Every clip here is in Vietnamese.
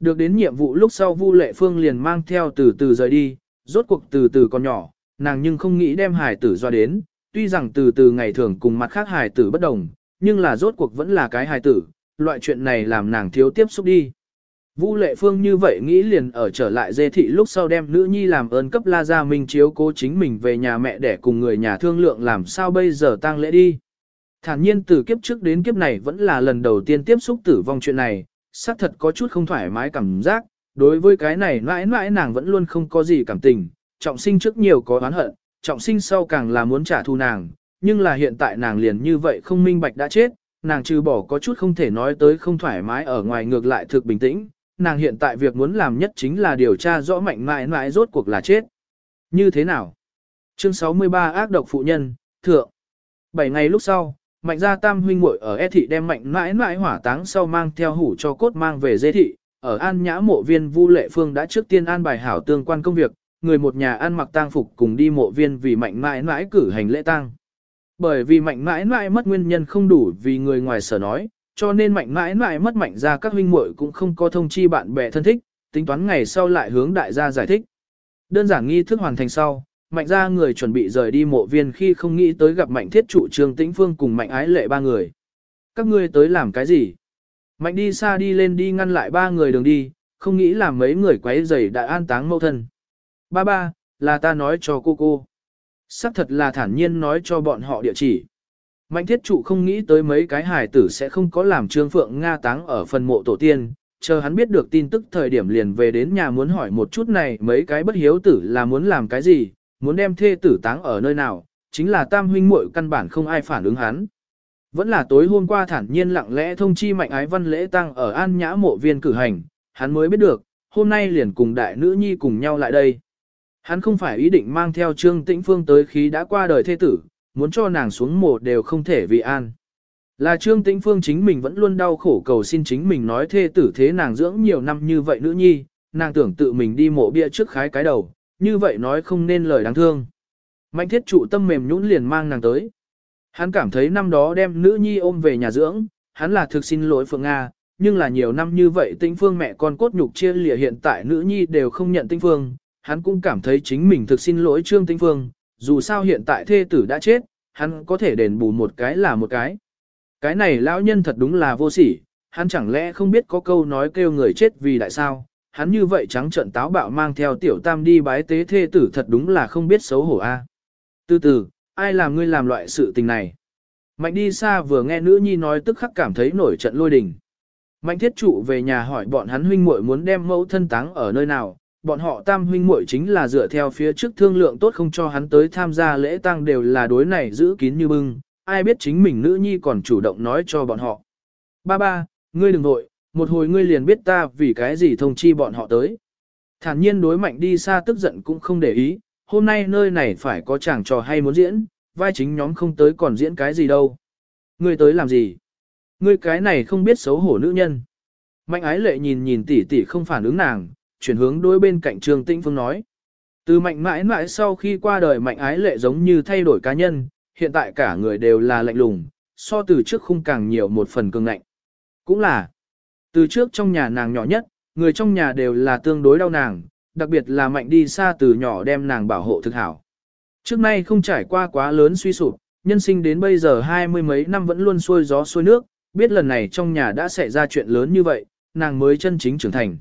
Được đến nhiệm vụ lúc sau Vu Lệ Phương liền mang theo từ từ rời đi, rốt cuộc từ từ còn nhỏ, nàng nhưng không nghĩ đem hài tử do đến, tuy rằng từ từ ngày thường cùng mặt khác hài tử bất đồng, nhưng là rốt cuộc vẫn là cái hài tử, loại chuyện này làm nàng thiếu tiếp xúc đi. Vu Lệ Phương như vậy nghĩ liền ở trở lại dê thị lúc sau đem nữ nhi làm ơn cấp La Gia Minh chiếu cố chính mình về nhà mẹ để cùng người nhà thương lượng làm sao bây giờ tang lễ đi. Thản nhiên từ kiếp trước đến kiếp này vẫn là lần đầu tiên tiếp xúc tử vong chuyện này, xác thật có chút không thoải mái cảm giác, đối với cái này mãi mãi nàng vẫn luôn không có gì cảm tình, trọng sinh trước nhiều có oán hận, trọng sinh sau càng là muốn trả thù nàng, nhưng là hiện tại nàng liền như vậy không minh bạch đã chết, nàng trừ bỏ có chút không thể nói tới không thoải mái ở ngoài ngược lại thực bình tĩnh, nàng hiện tại việc muốn làm nhất chính là điều tra rõ mạnh mãi mãi rốt cuộc là chết. Như thế nào? Chương 63 ác độc phụ nhân, thượng. 7 ngày lúc sau, mạnh gia tam huynh muội ở E thị đem mạnh mãi mãi hỏa táng sau mang theo hủ cho cốt mang về dê thị. Ở an nhã mộ viên Vu Lệ Phương đã trước tiên an bài hảo tương quan công việc, người một nhà ăn mặc tang phục cùng đi mộ viên vì mạnh mãi mãi cử hành lễ tang. Bởi vì mạnh mãi mãi mất nguyên nhân không đủ vì người ngoài sở nói, cho nên mạnh mãi mãi mất mạnh ra các huynh muội cũng không có thông chi bạn bè thân thích, tính toán ngày sau lại hướng đại gia giải thích. Đơn giản nghi thức hoàn thành sau, mạnh ra người chuẩn bị rời đi mộ viên khi không nghĩ tới gặp mạnh thiết trụ trương tĩnh phương cùng mạnh ái lệ ba người. Các ngươi tới làm cái gì? Mạnh đi xa đi lên đi ngăn lại ba người đường đi, không nghĩ là mấy người quấy rầy đã an táng mâu thân. Ba ba, là ta nói cho cô cô. Sắc thật là thản nhiên nói cho bọn họ địa chỉ. Mạnh thiết trụ không nghĩ tới mấy cái hài tử sẽ không có làm trương phượng Nga táng ở phần mộ tổ tiên, chờ hắn biết được tin tức thời điểm liền về đến nhà muốn hỏi một chút này mấy cái bất hiếu tử là muốn làm cái gì, muốn đem thê tử táng ở nơi nào, chính là tam huynh muội căn bản không ai phản ứng hắn. Vẫn là tối hôm qua thản nhiên lặng lẽ thông chi mạnh ái văn lễ tăng ở an nhã mộ viên cử hành, hắn mới biết được, hôm nay liền cùng đại nữ nhi cùng nhau lại đây. Hắn không phải ý định mang theo Trương Tĩnh Phương tới khi đã qua đời thê tử, muốn cho nàng xuống mộ đều không thể vì an. Là Trương Tĩnh Phương chính mình vẫn luôn đau khổ cầu xin chính mình nói thê tử thế nàng dưỡng nhiều năm như vậy nữ nhi, nàng tưởng tự mình đi mộ bia trước khái cái đầu, như vậy nói không nên lời đáng thương. Mạnh thiết trụ tâm mềm nhũn liền mang nàng tới. Hắn cảm thấy năm đó đem nữ nhi ôm về nhà dưỡng, hắn là thực xin lỗi Phượng Nga, nhưng là nhiều năm như vậy Tinh Phương mẹ con cốt nhục chia lìa hiện tại nữ nhi đều không nhận Tinh Phương, hắn cũng cảm thấy chính mình thực xin lỗi Trương Tinh Phương, dù sao hiện tại thê tử đã chết, hắn có thể đền bù một cái là một cái. Cái này lão nhân thật đúng là vô sỉ, hắn chẳng lẽ không biết có câu nói kêu người chết vì đại sao, hắn như vậy trắng trợn táo bạo mang theo tiểu tam đi bái tế thê tử thật đúng là không biết xấu hổ a. Từ từ, ai làm ngươi làm loại sự tình này? Mạnh đi xa vừa nghe nữ nhi nói tức khắc cảm thấy nổi trận lôi đình. Mạnh thiết trụ về nhà hỏi bọn hắn huynh muội muốn đem mẫu thân táng ở nơi nào, bọn họ tam huynh muội chính là dựa theo phía trước thương lượng tốt không cho hắn tới tham gia lễ tang đều là đối này giữ kín như bưng, ai biết chính mình nữ nhi còn chủ động nói cho bọn họ. Ba ba, ngươi đừng vội, một hồi ngươi liền biết ta vì cái gì thông chi bọn họ tới. Thản nhiên đối mạnh đi xa tức giận cũng không để ý, hôm nay nơi này phải có chàng trò hay muốn diễn, vai chính nhóm không tới còn diễn cái gì đâu. Ngươi tới làm gì? Ngươi cái này không biết xấu hổ nữ nhân. Mạnh ái lệ nhìn nhìn tỷ tỷ không phản ứng nàng, chuyển hướng đối bên cạnh Trường Tĩnh Phương nói. Từ mạnh mãi mãi sau khi qua đời mạnh ái lệ giống như thay đổi cá nhân, hiện tại cả người đều là lạnh lùng, so từ trước khung càng nhiều một phần cường lạnh. Cũng là, từ trước trong nhà nàng nhỏ nhất, người trong nhà đều là tương đối đau nàng, đặc biệt là mạnh đi xa từ nhỏ đem nàng bảo hộ thực hảo. Trước nay không trải qua quá lớn suy sụp, nhân sinh đến bây giờ hai mươi mấy năm vẫn luôn xuôi gió xuôi nước, biết lần này trong nhà đã xảy ra chuyện lớn như vậy, nàng mới chân chính trưởng thành.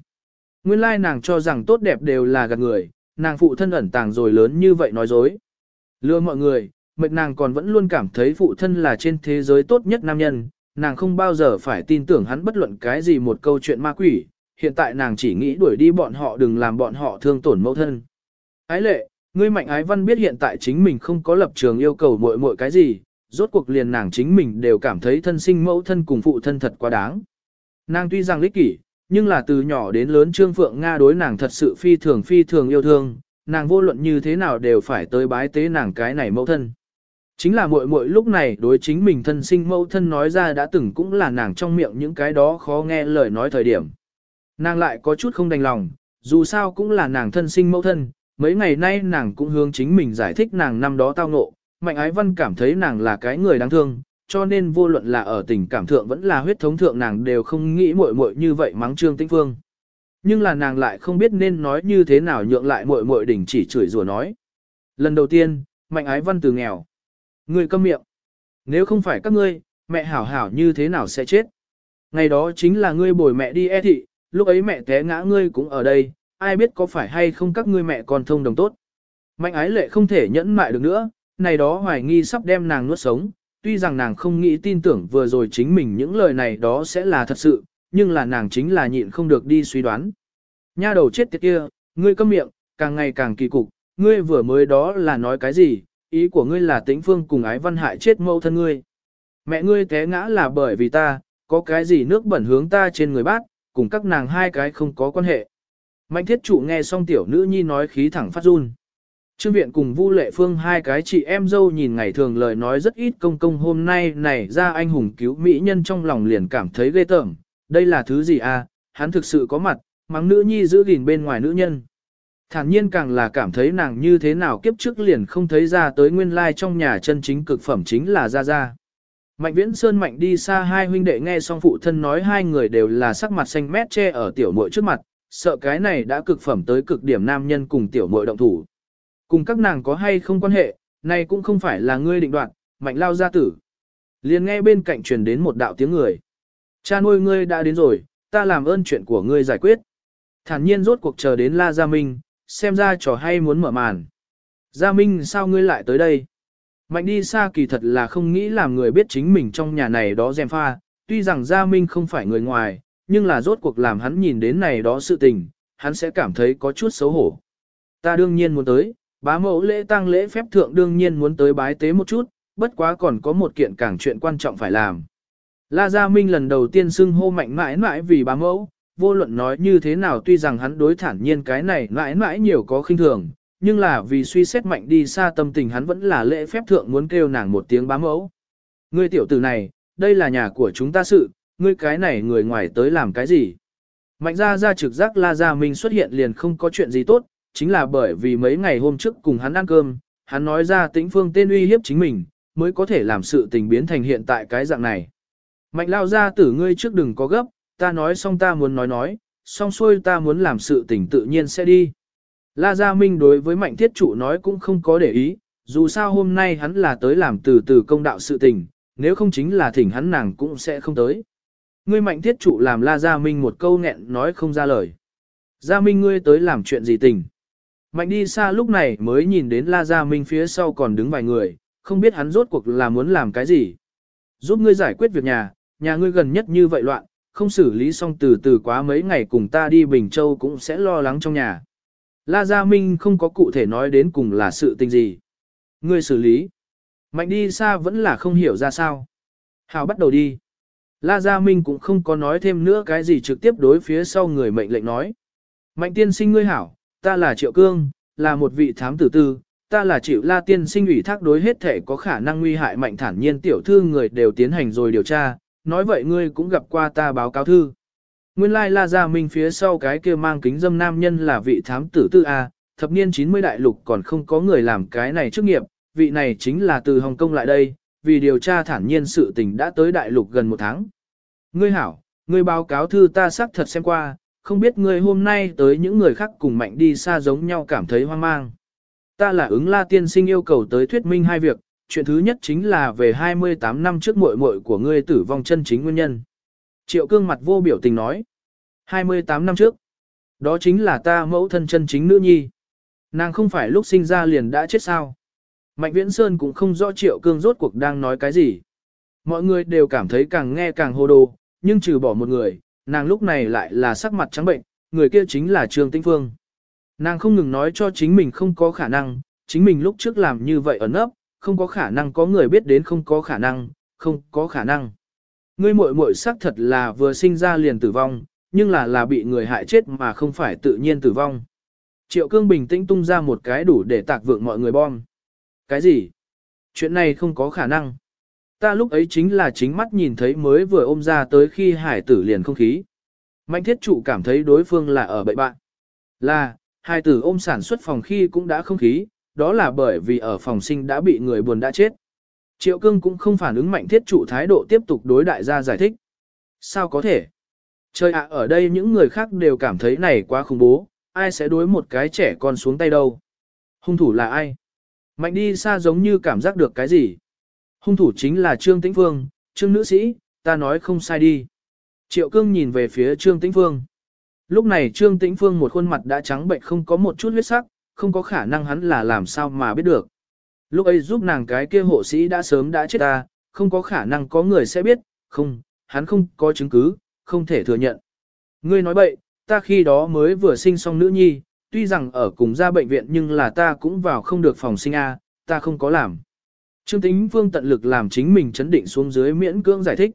Nguyên lai nàng cho rằng tốt đẹp đều là gạt người, nàng phụ thân ẩn tàng rồi lớn như vậy nói dối. Lừa mọi người, mệt nàng còn vẫn luôn cảm thấy phụ thân là trên thế giới tốt nhất nam nhân, nàng không bao giờ phải tin tưởng hắn bất luận cái gì một câu chuyện ma quỷ, hiện tại nàng chỉ nghĩ đuổi đi bọn họ đừng làm bọn họ thương tổn mẫu thân. Ái lệ, ngươi mạnh ái văn biết hiện tại chính mình không có lập trường yêu cầu muội muội cái gì, rốt cuộc liền nàng chính mình đều cảm thấy thân sinh mẫu thân cùng phụ thân thật quá đáng. Nàng tuy rằng lích kỷ, nhưng là từ nhỏ đến lớn Trương Phượng Nga đối nàng thật sự phi thường phi thường yêu thương, nàng vô luận như thế nào đều phải tới bái tế nàng cái này mẫu thân. Chính là muội muội lúc này đối chính mình thân sinh mẫu thân nói ra đã từng cũng là nàng trong miệng những cái đó khó nghe lời nói thời điểm. Nàng lại có chút không đành lòng, dù sao cũng là nàng thân sinh mẫu thân, mấy ngày nay nàng cũng hướng chính mình giải thích nàng năm đó tao ngộ, Mạnh Ái Văn cảm thấy nàng là cái người đáng thương, cho nên vô luận là ở tình cảm thượng vẫn là huyết thống thượng nàng đều không nghĩ muội muội như vậy mắng Trương Tĩnh Phương. nhưng là nàng lại không biết nên nói như thế nào nhượng lại muội muội đỉnh chỉ chửi rủa nói. Lần đầu tiên, mạnh ái văn từ nghèo. Ngươi câm miệng. Nếu không phải các ngươi, mẹ hảo hảo như thế nào sẽ chết. Ngày đó chính là ngươi bồi mẹ đi e thị, lúc ấy mẹ té ngã ngươi cũng ở đây, ai biết có phải hay không các ngươi mẹ còn thông đồng tốt. Mạnh ái lệ không thể nhẫn mại được nữa, này đó hoài nghi sắp đem nàng nuốt sống, tuy rằng nàng không nghĩ tin tưởng vừa rồi chính mình những lời này đó sẽ là thật sự, nhưng là nàng chính là nhịn không được đi suy đoán. Nha đầu chết tiệt kia, ngươi câm miệng, càng ngày càng kỳ cục, ngươi vừa mới đó là nói cái gì, ý của ngươi là tĩnh phương cùng ái văn hại chết mẫu thân ngươi. Mẹ ngươi té ngã là bởi vì ta, có cái gì nước bẩn hướng ta trên người bát, cùng các nàng hai cái không có quan hệ. Mạnh thiết trụ nghe xong tiểu nữ nhi nói khí thẳng phát run. Trương viện cùng Vu Lệ Phương hai cái chị em dâu nhìn ngày thường lời nói rất ít công công hôm nay này ra anh hùng cứu mỹ nhân trong lòng liền cảm thấy ghê tởm. Đây là thứ gì à, hắn thực sự có mặt, mắng nữ nhi giữ gìn bên ngoài nữ nhân. Thản nhiên càng là cảm thấy nàng như thế nào kiếp trước liền không thấy ra tới nguyên lai trong nhà chân chính cực phẩm chính là Gia Gia. Mạnh viễn sơn mạnh đi xa hai huynh đệ nghe xong phụ thân nói hai người đều là sắc mặt xanh mét che ở tiểu muội trước mặt, sợ cái này đã cực phẩm tới cực điểm nam nhân cùng tiểu muội động thủ. Cùng các nàng có hay không quan hệ, này cũng không phải là ngươi định đoạt, mạnh lao gia tử. liền nghe bên cạnh truyền đến một đạo tiếng người. Cha nuôi ngươi đã đến rồi, ta làm ơn chuyện của ngươi giải quyết. Thản nhiên rốt cuộc chờ đến La Gia Minh, xem ra trò hay muốn mở màn. Gia Minh sao ngươi lại tới đây? Mạnh đi xa kỳ thật là không nghĩ làm người biết chính mình trong nhà này đó dèm pha, tuy rằng Gia Minh không phải người ngoài, nhưng là rốt cuộc làm hắn nhìn đến này đó sự tình, hắn sẽ cảm thấy có chút xấu hổ. Ta đương nhiên muốn tới, bá mẫu lễ tang lễ phép thượng đương nhiên muốn tới bái tế một chút, bất quá còn có một kiện càng chuyện quan trọng phải làm. La Gia Minh lần đầu tiên xưng hô mạnh mãi mãi vì bá mẫu, vô luận nói như thế nào tuy rằng hắn đối thản nhiên cái này mãi mãi nhiều có khinh thường, nhưng là vì suy xét mạnh đi xa tâm tình hắn vẫn là lễ phép thượng muốn kêu nàng một tiếng bá mẫu. Ngươi tiểu tử này, đây là nhà của chúng ta sự, ngươi cái này người ngoài tới làm cái gì? Mạnh ra ra trực giác La ra mình xuất hiện liền không có chuyện gì tốt, chính là bởi vì mấy ngày hôm trước cùng hắn ăn cơm, hắn nói ra tĩnh phương tên uy hiếp chính mình, mới có thể làm sự tình biến thành hiện tại cái dạng này. Mạnh lao ra tử ngươi trước đừng có gấp, ta nói xong ta muốn nói nói, xong xuôi ta muốn làm sự tình tự nhiên sẽ đi. La Gia Minh đối với mạnh thiết chủ nói cũng không có để ý, dù sao hôm nay hắn là tới làm từ từ công đạo sự tình, nếu không chính là thỉnh hắn nàng cũng sẽ không tới. Ngươi mạnh thiết chủ làm La Gia Minh một câu nghẹn nói không ra lời. Gia Minh ngươi tới làm chuyện gì tình? Mạnh đi xa lúc này mới nhìn đến La Gia Minh phía sau còn đứng vài người, không biết hắn rốt cuộc là muốn làm cái gì. Giúp ngươi giải quyết việc nhà, nhà ngươi gần nhất như vậy loạn, không xử lý xong từ từ quá mấy ngày cùng ta đi Bình Châu cũng sẽ lo lắng trong nhà. La Gia Minh không có cụ thể nói đến cùng là sự tình gì. Ngươi xử lý. Mạnh đi xa vẫn là không hiểu ra sao. Hào bắt đầu đi. La Gia Minh cũng không có nói thêm nữa cái gì trực tiếp đối phía sau người mệnh lệnh nói. Mạnh tiên sinh ngươi hảo, ta là Triệu Cương, là một vị thám tử tư, ta là Triệu La tiên sinh ủy thác đối hết thể có khả năng nguy hại mạnh thản nhiên tiểu thư người đều tiến hành rồi điều tra, nói vậy ngươi cũng gặp qua ta báo cáo thư. Nguyên lai La Gia Minh phía sau cái kia mang kính dâm nam nhân là vị thám tử tư A, thập niên 90 đại lục còn không có người làm cái này trước nghiệp, vị này chính là từ Hồng Kông lại đây, vì điều tra thản nhiên sự tình đã tới đại lục gần một tháng. Ngươi hảo, ngươi báo cáo thư ta xác thật xem qua, không biết ngươi hôm nay tới những người khác cùng mạnh đi xa giống nhau cảm thấy hoang mang. Ta là ứng la tiên sinh yêu cầu tới thuyết minh hai việc, chuyện thứ nhất chính là về 28 năm trước muội muội của ngươi tử vong chân chính nguyên nhân. Triệu cương mặt vô biểu tình nói. 28 năm trước. Đó chính là ta mẫu thân chân chính nữ nhi. Nàng không phải lúc sinh ra liền đã chết sao. Mạnh Viễn Sơn cũng không rõ Triệu Cương rốt cuộc đang nói cái gì. Mọi người đều cảm thấy càng nghe càng hồ đồ, nhưng trừ bỏ một người, nàng lúc này lại là sắc mặt trắng bệnh, người kia chính là Trương Tĩnh Phương. Nàng không ngừng nói cho chính mình không có khả năng, chính mình lúc trước làm như vậy ẩn ấp, không có khả năng có người biết đến không có khả năng, không có khả năng. Ngươi muội muội xác thật là vừa sinh ra liền tử vong, nhưng là là bị người hại chết mà không phải tự nhiên tử vong. Triệu Cương bình tĩnh tung ra một cái đủ để tạc vượng mọi người bom. Cái gì? Chuyện này không có khả năng. Ta lúc ấy chính là chính mắt nhìn thấy mới vừa ôm ra tới khi hải tử liền không khí. Mạnh thiết trụ cảm thấy đối phương là ở bậy bạn. Là, hải tử ôm sản xuất phòng khi cũng đã không khí, đó là bởi vì ở phòng sinh đã bị người buồn đã chết. Triệu cương cũng không phản ứng mạnh thiết trụ thái độ tiếp tục đối đại gia giải thích. Sao có thể? Trời ạ ở đây những người khác đều cảm thấy này quá khủng bố, ai sẽ đối một cái trẻ con xuống tay đâu. Hung thủ là ai? Mạnh đi xa giống như cảm giác được cái gì? Hung thủ chính là Trương Tĩnh Phương, Trương nữ sĩ, ta nói không sai đi. Triệu cương nhìn về phía Trương Tĩnh Phương. Lúc này Trương Tĩnh Phương một khuôn mặt đã trắng bệnh không có một chút huyết sắc, không có khả năng hắn là làm sao mà biết được. Lúc ấy giúp nàng cái kia hộ sĩ đã sớm đã chết ta, không có khả năng có người sẽ biết, không, hắn không có chứng cứ, không thể thừa nhận. Ngươi nói bậy, ta khi đó mới vừa sinh xong nữ nhi, tuy rằng ở cùng ra bệnh viện nhưng là ta cũng vào không được phòng sinh A, ta không có làm. Trương Tĩnh vương tận lực làm chính mình chấn định xuống dưới miễn cưỡng giải thích.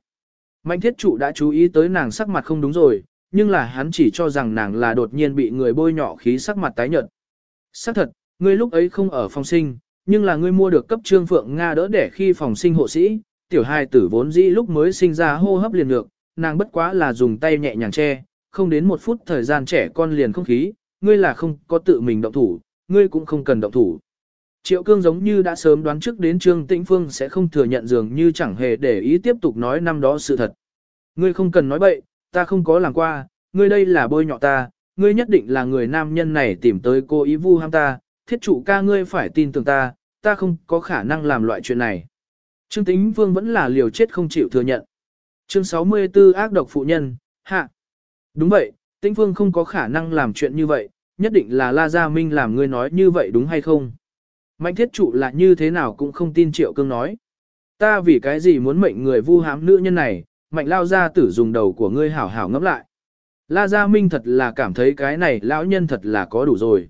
Mạnh thiết trụ đã chú ý tới nàng sắc mặt không đúng rồi, nhưng là hắn chỉ cho rằng nàng là đột nhiên bị người bôi nhọ khí sắc mặt tái nhợt. Xác thật, ngươi lúc ấy không ở phòng sinh, nhưng là ngươi mua được cấp trương phượng Nga đỡ để khi phòng sinh hộ sĩ, tiểu hai tử vốn dĩ lúc mới sinh ra hô hấp liền được, nàng bất quá là dùng tay nhẹ nhàng che, không đến một phút thời gian trẻ con liền không khí, ngươi là không có tự mình động thủ, ngươi cũng không cần động thủ. Triệu cương giống như đã sớm đoán trước đến Trương Tĩnh Phương sẽ không thừa nhận dường như chẳng hề để ý tiếp tục nói năm đó sự thật. Ngươi không cần nói bậy, ta không có làm qua, ngươi đây là bôi nhọ ta, ngươi nhất định là người nam nhân này tìm tới cô ý vu ham ta, thiết chủ ca ngươi phải tin tưởng ta, ta không có khả năng làm loại chuyện này. Trương Tĩnh Vương vẫn là liều chết không chịu thừa nhận. Chương 64 ác độc phụ nhân, hạ. Đúng vậy, Tĩnh Vương không có khả năng làm chuyện như vậy, nhất định là La Gia Minh làm ngươi nói như vậy đúng hay không? Mạnh thiết trụ là như thế nào cũng không tin Triệu Cương nói. Ta vì cái gì muốn mệnh người vu hãm nữ nhân này, mạnh lao ra tử dùng đầu của ngươi hảo hảo ngẫm lại. La Gia Minh thật là cảm thấy cái này lão nhân thật là có đủ rồi.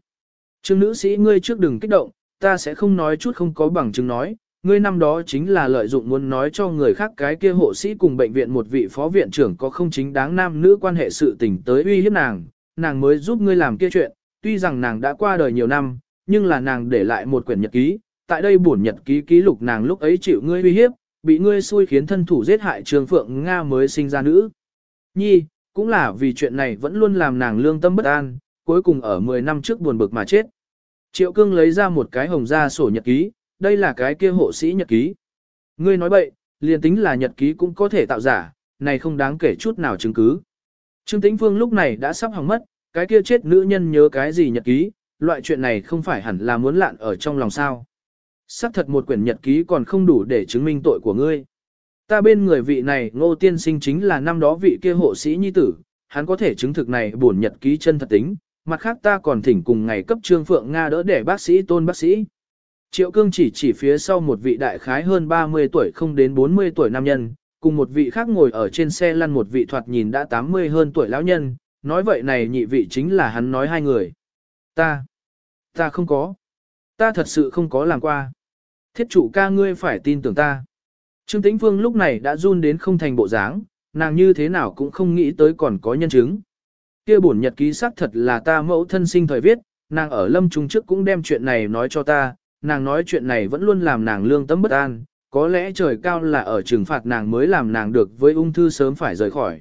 Trương nữ sĩ ngươi trước đừng kích động, ta sẽ không nói chút không có bằng chứng nói, ngươi năm đó chính là lợi dụng muốn nói cho người khác cái kia hộ sĩ cùng bệnh viện một vị phó viện trưởng có không chính đáng nam nữ quan hệ sự tình tới uy hiếp nàng, nàng mới giúp ngươi làm kia chuyện, tuy rằng nàng đã qua đời nhiều năm, nhưng là nàng để lại một quyển nhật ký, tại đây bổn nhật ký ký lục nàng lúc ấy chịu ngươi uy hiếp, bị ngươi xui khiến thân thủ giết hại Trương Phượng Nga mới sinh ra nữ. Nhi, cũng là vì chuyện này vẫn luôn làm nàng lương tâm bất an, cuối cùng ở 10 năm trước buồn bực mà chết. Triệu Cương lấy ra một cái hồng da sổ nhật ký, đây là cái kia hộ sĩ nhật ký. Ngươi nói bậy, liền tính là nhật ký cũng có thể tạo giả, này không đáng kể chút nào chứng cứ. Trương Tĩnh Phương lúc này đã sắp hỏng mất, cái kia chết nữ nhân nhớ cái gì nhật ký, loại chuyện này không phải hẳn là muốn lạn ở trong lòng sao. Sắc thật một quyển nhật ký còn không đủ để chứng minh tội của ngươi. Ta bên người vị này ngô tiên sinh chính là năm đó vị kia hộ sĩ nhi tử, hắn có thể chứng thực này bổn nhật ký chân thật tính, mặt khác ta còn thỉnh cùng ngày cấp trương phượng Nga đỡ để bác sĩ tôn bác sĩ. Triệu cương chỉ chỉ phía sau một vị đại khái hơn 30 tuổi không đến 40 tuổi nam nhân, cùng một vị khác ngồi ở trên xe lăn một vị thoạt nhìn đã 80 hơn tuổi lão nhân, nói vậy này nhị vị chính là hắn nói hai người. Ta, ta không có, ta thật sự không có làm qua. Thiết chủ ca ngươi phải tin tưởng ta. Trương Tĩnh Vương lúc này đã run đến không thành bộ dáng, nàng như thế nào cũng không nghĩ tới còn có nhân chứng. Kia bổn nhật ký xác thật là ta mẫu thân sinh thời viết, nàng ở lâm trung trước cũng đem chuyện này nói cho ta, nàng nói chuyện này vẫn luôn làm nàng lương tâm bất an, có lẽ trời cao là ở trừng phạt nàng mới làm nàng được với ung thư sớm phải rời khỏi.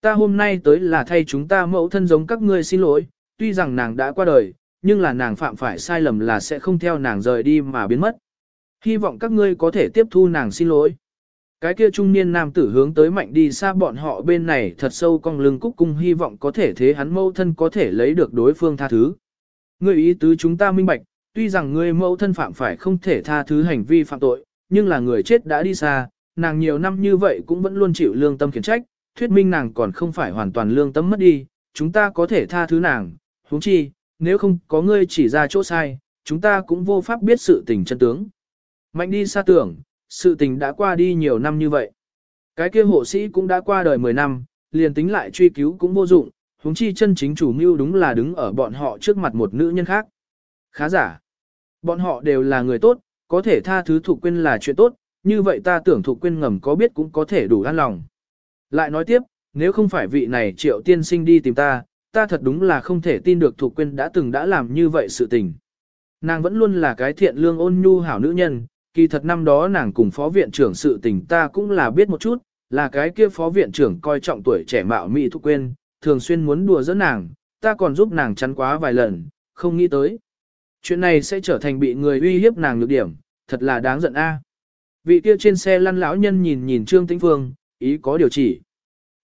Ta hôm nay tới là thay chúng ta mẫu thân giống các ngươi xin lỗi, tuy rằng nàng đã qua đời, nhưng là nàng phạm phải sai lầm là sẽ không theo nàng rời đi mà biến mất. Hy vọng các ngươi có thể tiếp thu nàng xin lỗi. Cái kia trung niên nam tử hướng tới mạnh đi xa bọn họ bên này thật sâu cong lưng cúc cung hy vọng có thể thế hắn mẫu thân có thể lấy được đối phương tha thứ. Ngươi ý tứ chúng ta minh bạch, tuy rằng ngươi mẫu thân phạm phải không thể tha thứ hành vi phạm tội, nhưng là người chết đã đi xa, nàng nhiều năm như vậy cũng vẫn luôn chịu lương tâm khiển trách, thuyết minh nàng còn không phải hoàn toàn lương tâm mất đi, chúng ta có thể tha thứ nàng, huống chi, nếu không có ngươi chỉ ra chỗ sai, chúng ta cũng vô pháp biết sự tình chân tướng. Mạnh đi xa tưởng, sự tình đã qua đi nhiều năm như vậy. Cái kia hộ sĩ cũng đã qua đời 10 năm, liền tính lại truy cứu cũng vô dụng, huống chi chân chính chủ mưu đúng là đứng ở bọn họ trước mặt một nữ nhân khác. Khá giả. Bọn họ đều là người tốt, có thể tha thứ thuộc quên là chuyện tốt, như vậy ta tưởng thuộc quên ngầm có biết cũng có thể đủ an lòng. Lại nói tiếp, nếu không phải vị này triệu tiên sinh đi tìm ta, ta thật đúng là không thể tin được thuộc quên đã từng đã làm như vậy sự tình. Nàng vẫn luôn là cái thiện lương ôn nhu hảo nữ nhân, kỳ thật năm đó nàng cùng phó viện trưởng sự tình ta cũng là biết một chút, là cái kia phó viện trưởng coi trọng tuổi trẻ mạo mỹ thúc quên, thường xuyên muốn đùa giỡn nàng, ta còn giúp nàng chắn quá vài lần, không nghĩ tới. Chuyện này sẽ trở thành bị người uy hiếp nàng nhược điểm, thật là đáng giận a. Vị kia trên xe lăn lão nhân nhìn nhìn Trương Tĩnh Phương, ý có điều chỉ.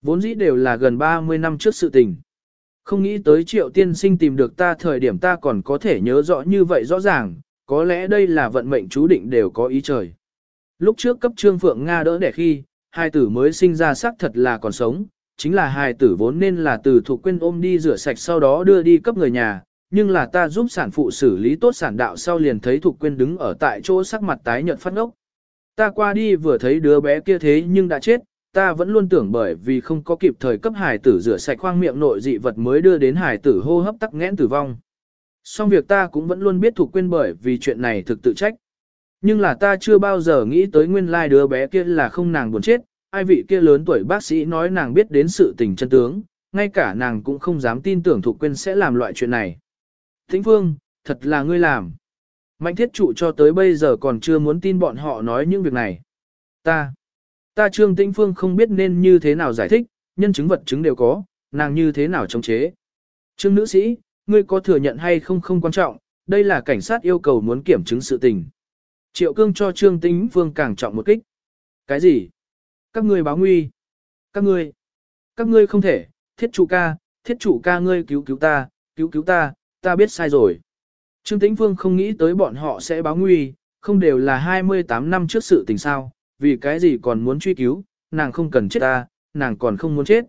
Vốn dĩ đều là gần 30 năm trước sự tình. Không nghĩ tới triệu tiên sinh tìm được ta thời điểm ta còn có thể nhớ rõ như vậy rõ ràng, có lẽ đây là vận mệnh chú định đều có ý trời. Lúc trước cấp trương phượng Nga đỡ đẻ khi, hai tử mới sinh ra xác thật là còn sống, chính là hai tử vốn nên là từ thuộc quên ôm đi rửa sạch sau đó đưa đi cấp người nhà, nhưng là ta giúp sản phụ xử lý tốt sản đạo sau liền thấy thuộc quên đứng ở tại chỗ sắc mặt tái nhợt phát ngốc. Ta qua đi vừa thấy đứa bé kia thế nhưng đã chết, ta vẫn luôn tưởng bởi vì không có kịp thời cấp hải tử rửa sạch khoang miệng nội dị vật mới đưa đến hải tử hô hấp tắc nghẽn tử vong. Song việc ta cũng vẫn luôn biết thuộc quên bởi vì chuyện này thực tự trách. Nhưng là ta chưa bao giờ nghĩ tới nguyên lai đứa bé kia là không nàng buồn chết, ai vị kia lớn tuổi bác sĩ nói nàng biết đến sự tình chân tướng, ngay cả nàng cũng không dám tin tưởng thuộc quên sẽ làm loại chuyện này. Thính Phương, thật là ngươi làm. Mạnh thiết trụ cho tới bây giờ còn chưa muốn tin bọn họ nói những việc này. Ta, ta Trương Tĩnh Phương không biết nên như thế nào giải thích, nhân chứng vật chứng đều có, nàng như thế nào chống chế. Trương nữ sĩ, ngươi có thừa nhận hay không không quan trọng, đây là cảnh sát yêu cầu muốn kiểm chứng sự tình. Triệu cương cho Trương Tĩnh Phương càng trọng một kích. Cái gì? Các ngươi báo nguy. Các ngươi. Các ngươi không thể, thiết chủ ca, thiết chủ ca ngươi cứu cứu ta, cứu cứu ta, ta biết sai rồi. Trương Tĩnh Phương không nghĩ tới bọn họ sẽ báo nguy, không đều là 28 năm trước sự tình sao, vì cái gì còn muốn truy cứu, nàng không cần chết ta, nàng còn không muốn chết.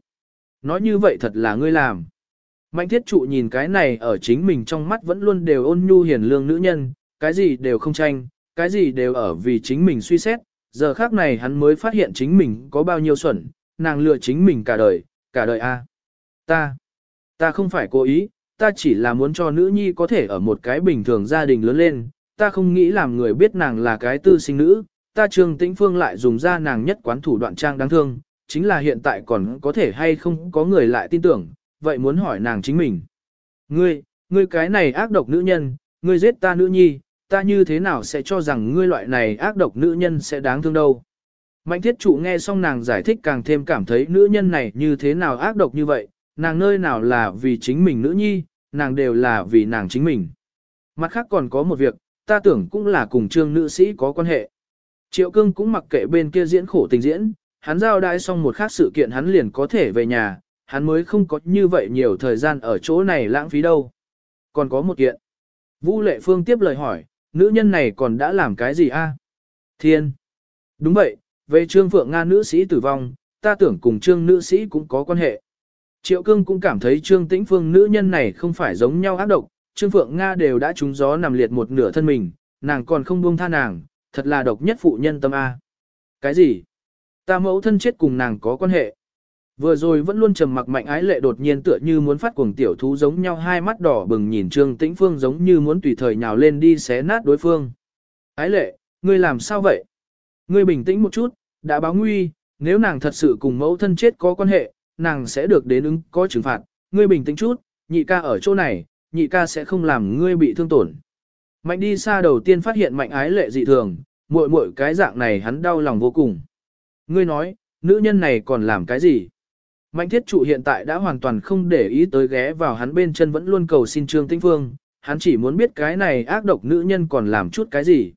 Nói như vậy thật là ngươi làm. Mạnh thiết trụ nhìn cái này ở chính mình trong mắt vẫn luôn đều ôn nhu hiền lương nữ nhân, cái gì đều không tranh, cái gì đều ở vì chính mình suy xét, giờ khác này hắn mới phát hiện chính mình có bao nhiêu xuẩn, nàng lừa chính mình cả đời, cả đời a. Ta, ta không phải cố ý, ta chỉ là muốn cho nữ nhi có thể ở một cái bình thường gia đình lớn lên, ta không nghĩ làm người biết nàng là cái tư sinh nữ, ta Trương Tĩnh Phương lại dùng ra nàng nhất quán thủ đoạn trang đáng thương, chính là hiện tại còn có thể hay không có người lại tin tưởng, vậy muốn hỏi nàng chính mình. Ngươi, ngươi cái này ác độc nữ nhân, ngươi giết ta nữ nhi, ta như thế nào sẽ cho rằng ngươi loại này ác độc nữ nhân sẽ đáng thương đâu. Mạnh thiết trụ nghe xong nàng giải thích càng thêm cảm thấy nữ nhân này như thế nào ác độc như vậy, nàng nơi nào là vì chính mình nữ nhi, nàng đều là vì nàng chính mình. Mặt khác còn có một việc, ta tưởng cũng là cùng trương nữ sĩ có quan hệ. Triệu cương cũng mặc kệ bên kia diễn khổ tình diễn, hắn giao đai xong một khác sự kiện hắn liền có thể về nhà, hắn mới không có như vậy nhiều thời gian ở chỗ này lãng phí đâu. Còn có một kiện. Vũ Lệ Phương tiếp lời hỏi, nữ nhân này còn đã làm cái gì a? Thiên. Đúng vậy, về Trương Phượng Nga nữ sĩ tử vong, ta tưởng cùng Trương nữ sĩ cũng có quan hệ. Triệu Cương cũng cảm thấy Trương Tĩnh Phương nữ nhân này không phải giống nhau ác độc, Trương Phượng Nga đều đã trúng gió nằm liệt một nửa thân mình, nàng còn không buông tha nàng, thật là độc nhất phụ nhân tâm A. Cái gì? Ta mẫu thân chết cùng nàng có quan hệ. Vừa rồi vẫn luôn trầm mặc mạnh ái lệ đột nhiên tựa như muốn phát cuồng tiểu thú giống nhau hai mắt đỏ bừng nhìn Trương Tĩnh Phương giống như muốn tùy thời nhào lên đi xé nát đối phương. Ái lệ, ngươi làm sao vậy? Ngươi bình tĩnh một chút, đã báo nguy, nếu nàng thật sự cùng mẫu thân chết có quan hệ, nàng sẽ được đến ứng có trừng phạt, ngươi bình tĩnh chút, nhị ca ở chỗ này, nhị ca sẽ không làm ngươi bị thương tổn. Mạnh đi xa đầu tiên phát hiện mạnh ái lệ dị thường, muội muội cái dạng này hắn đau lòng vô cùng. Ngươi nói, nữ nhân này còn làm cái gì? Mạnh thiết trụ hiện tại đã hoàn toàn không để ý tới ghé vào hắn bên chân vẫn luôn cầu xin Trương Tĩnh Phương, hắn chỉ muốn biết cái này ác độc nữ nhân còn làm chút cái gì.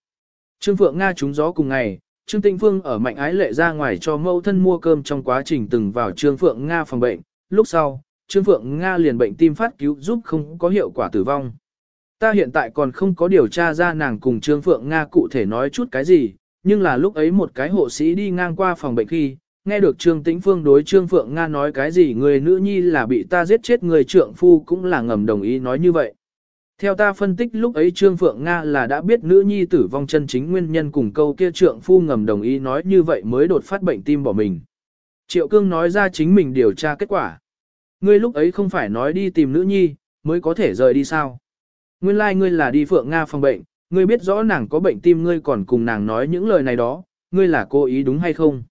Trương Phượng Nga trúng gió cùng ngày, Trương Tĩnh Phương ở mạnh ái lệ ra ngoài cho mẫu thân mua cơm trong quá trình từng vào Trương Phượng Nga phòng bệnh, lúc sau, Trương Phượng Nga liền bệnh tim phát cứu giúp không có hiệu quả tử vong. Ta hiện tại còn không có điều tra ra nàng cùng Trương Phượng Nga cụ thể nói chút cái gì, nhưng là lúc ấy một cái hộ sĩ đi ngang qua phòng bệnh khi, nghe được Trương Tĩnh Phương đối Trương Phượng Nga nói cái gì người nữ nhi là bị ta giết chết người trượng phu cũng là ngầm đồng ý nói như vậy. Theo ta phân tích lúc ấy Trương Phượng Nga là đã biết nữ nhi tử vong chân chính nguyên nhân cùng câu kia trượng phu ngầm đồng ý nói như vậy mới đột phát bệnh tim bỏ mình. Triệu Cương nói ra chính mình điều tra kết quả. Ngươi lúc ấy không phải nói đi tìm nữ nhi, mới có thể rời đi sao? Nguyên lai like ngươi là đi Phượng Nga phòng bệnh, ngươi biết rõ nàng có bệnh tim ngươi còn cùng nàng nói những lời này đó, ngươi là cố ý đúng hay không?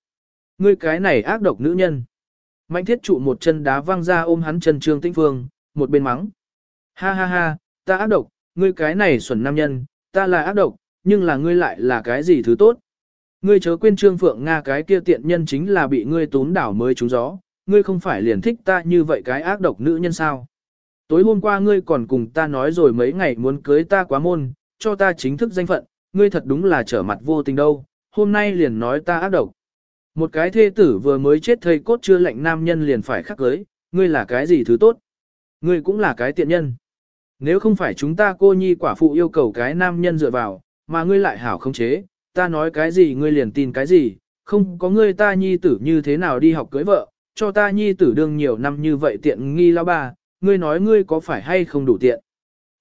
Ngươi cái này ác độc nữ nhân. Mạnh thiết trụ một chân đá văng ra ôm hắn chân Trương Tĩnh Phương, một bên mắng. Ha ha ha, ta ác độc, ngươi cái này xuẩn nam nhân, ta là ác độc, nhưng là ngươi lại là cái gì thứ tốt. Ngươi chớ quên Trương Phượng Nga cái kia tiện nhân chính là bị ngươi tốn đảo mới trúng gió, ngươi không phải liền thích ta như vậy cái ác độc nữ nhân sao. Tối hôm qua ngươi còn cùng ta nói rồi mấy ngày muốn cưới ta quá môn, cho ta chính thức danh phận, ngươi thật đúng là trở mặt vô tình đâu, hôm nay liền nói ta ác độc. Một cái thê tử vừa mới chết thây cốt chưa lạnh nam nhân liền phải khắc cưới, ngươi là cái gì thứ tốt? Ngươi cũng là cái tiện nhân. Nếu không phải chúng ta cô nhi quả phụ yêu cầu cái nam nhân dựa vào, mà ngươi lại hảo không chế, ta nói cái gì ngươi liền tin cái gì, không có ngươi ta nhi tử như thế nào đi học cưới vợ, cho ta nhi tử đương nhiều năm như vậy tiện nghi lao ba, ngươi nói ngươi có phải hay không đủ tiện.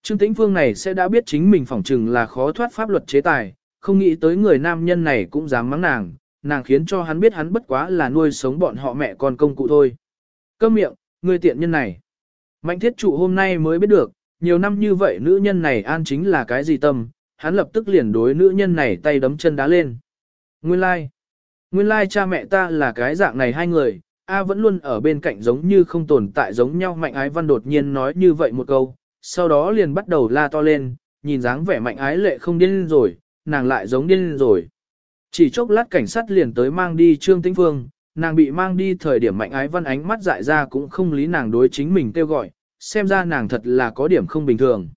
Trương Tĩnh Phương này sẽ đã biết chính mình phỏng chừng là khó thoát pháp luật chế tài, không nghĩ tới người nam nhân này cũng dám mắng nàng, nàng khiến cho hắn biết hắn bất quá là nuôi sống bọn họ mẹ con công cụ thôi. Câm miệng, ngươi tiện nhân này. Mạnh thiết trụ hôm nay mới biết được, nhiều năm như vậy nữ nhân này an chính là cái gì tâm, hắn lập tức liền đối nữ nhân này tay đấm chân đá lên. Nguyên lai, like. nguyên lai like cha mẹ ta là cái dạng này hai người, A vẫn luôn ở bên cạnh giống như không tồn tại giống nhau mạnh ái văn đột nhiên nói như vậy một câu, sau đó liền bắt đầu la to lên, nhìn dáng vẻ mạnh ái lệ không điên rồi, nàng lại giống điên rồi. Chỉ chốc lát cảnh sát liền tới mang đi Trương Tĩnh Phương, nàng bị mang đi thời điểm mạnh ái văn ánh mắt dại ra cũng không lý nàng đối chính mình kêu gọi, xem ra nàng thật là có điểm không bình thường.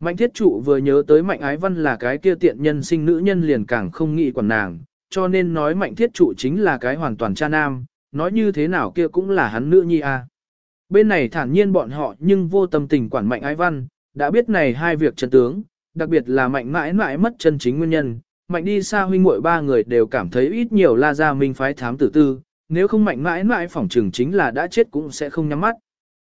Mạnh thiết trụ vừa nhớ tới mạnh ái văn là cái kia tiện nhân sinh nữ nhân liền càng không nghĩ quản nàng, cho nên nói mạnh thiết trụ chính là cái hoàn toàn cha nam, nói như thế nào kia cũng là hắn nữ nhi a. À. Bên này thản nhiên bọn họ nhưng vô tâm tình quản mạnh ái văn, đã biết này hai việc chân tướng, đặc biệt là mạnh mãi mãi mất chân chính nguyên nhân, mạnh đi xa huynh muội ba người đều cảm thấy ít nhiều la Gia minh phái thám tử tư, nếu không mạnh mãi mãi phỏng trừng chính là đã chết cũng sẽ không nhắm mắt.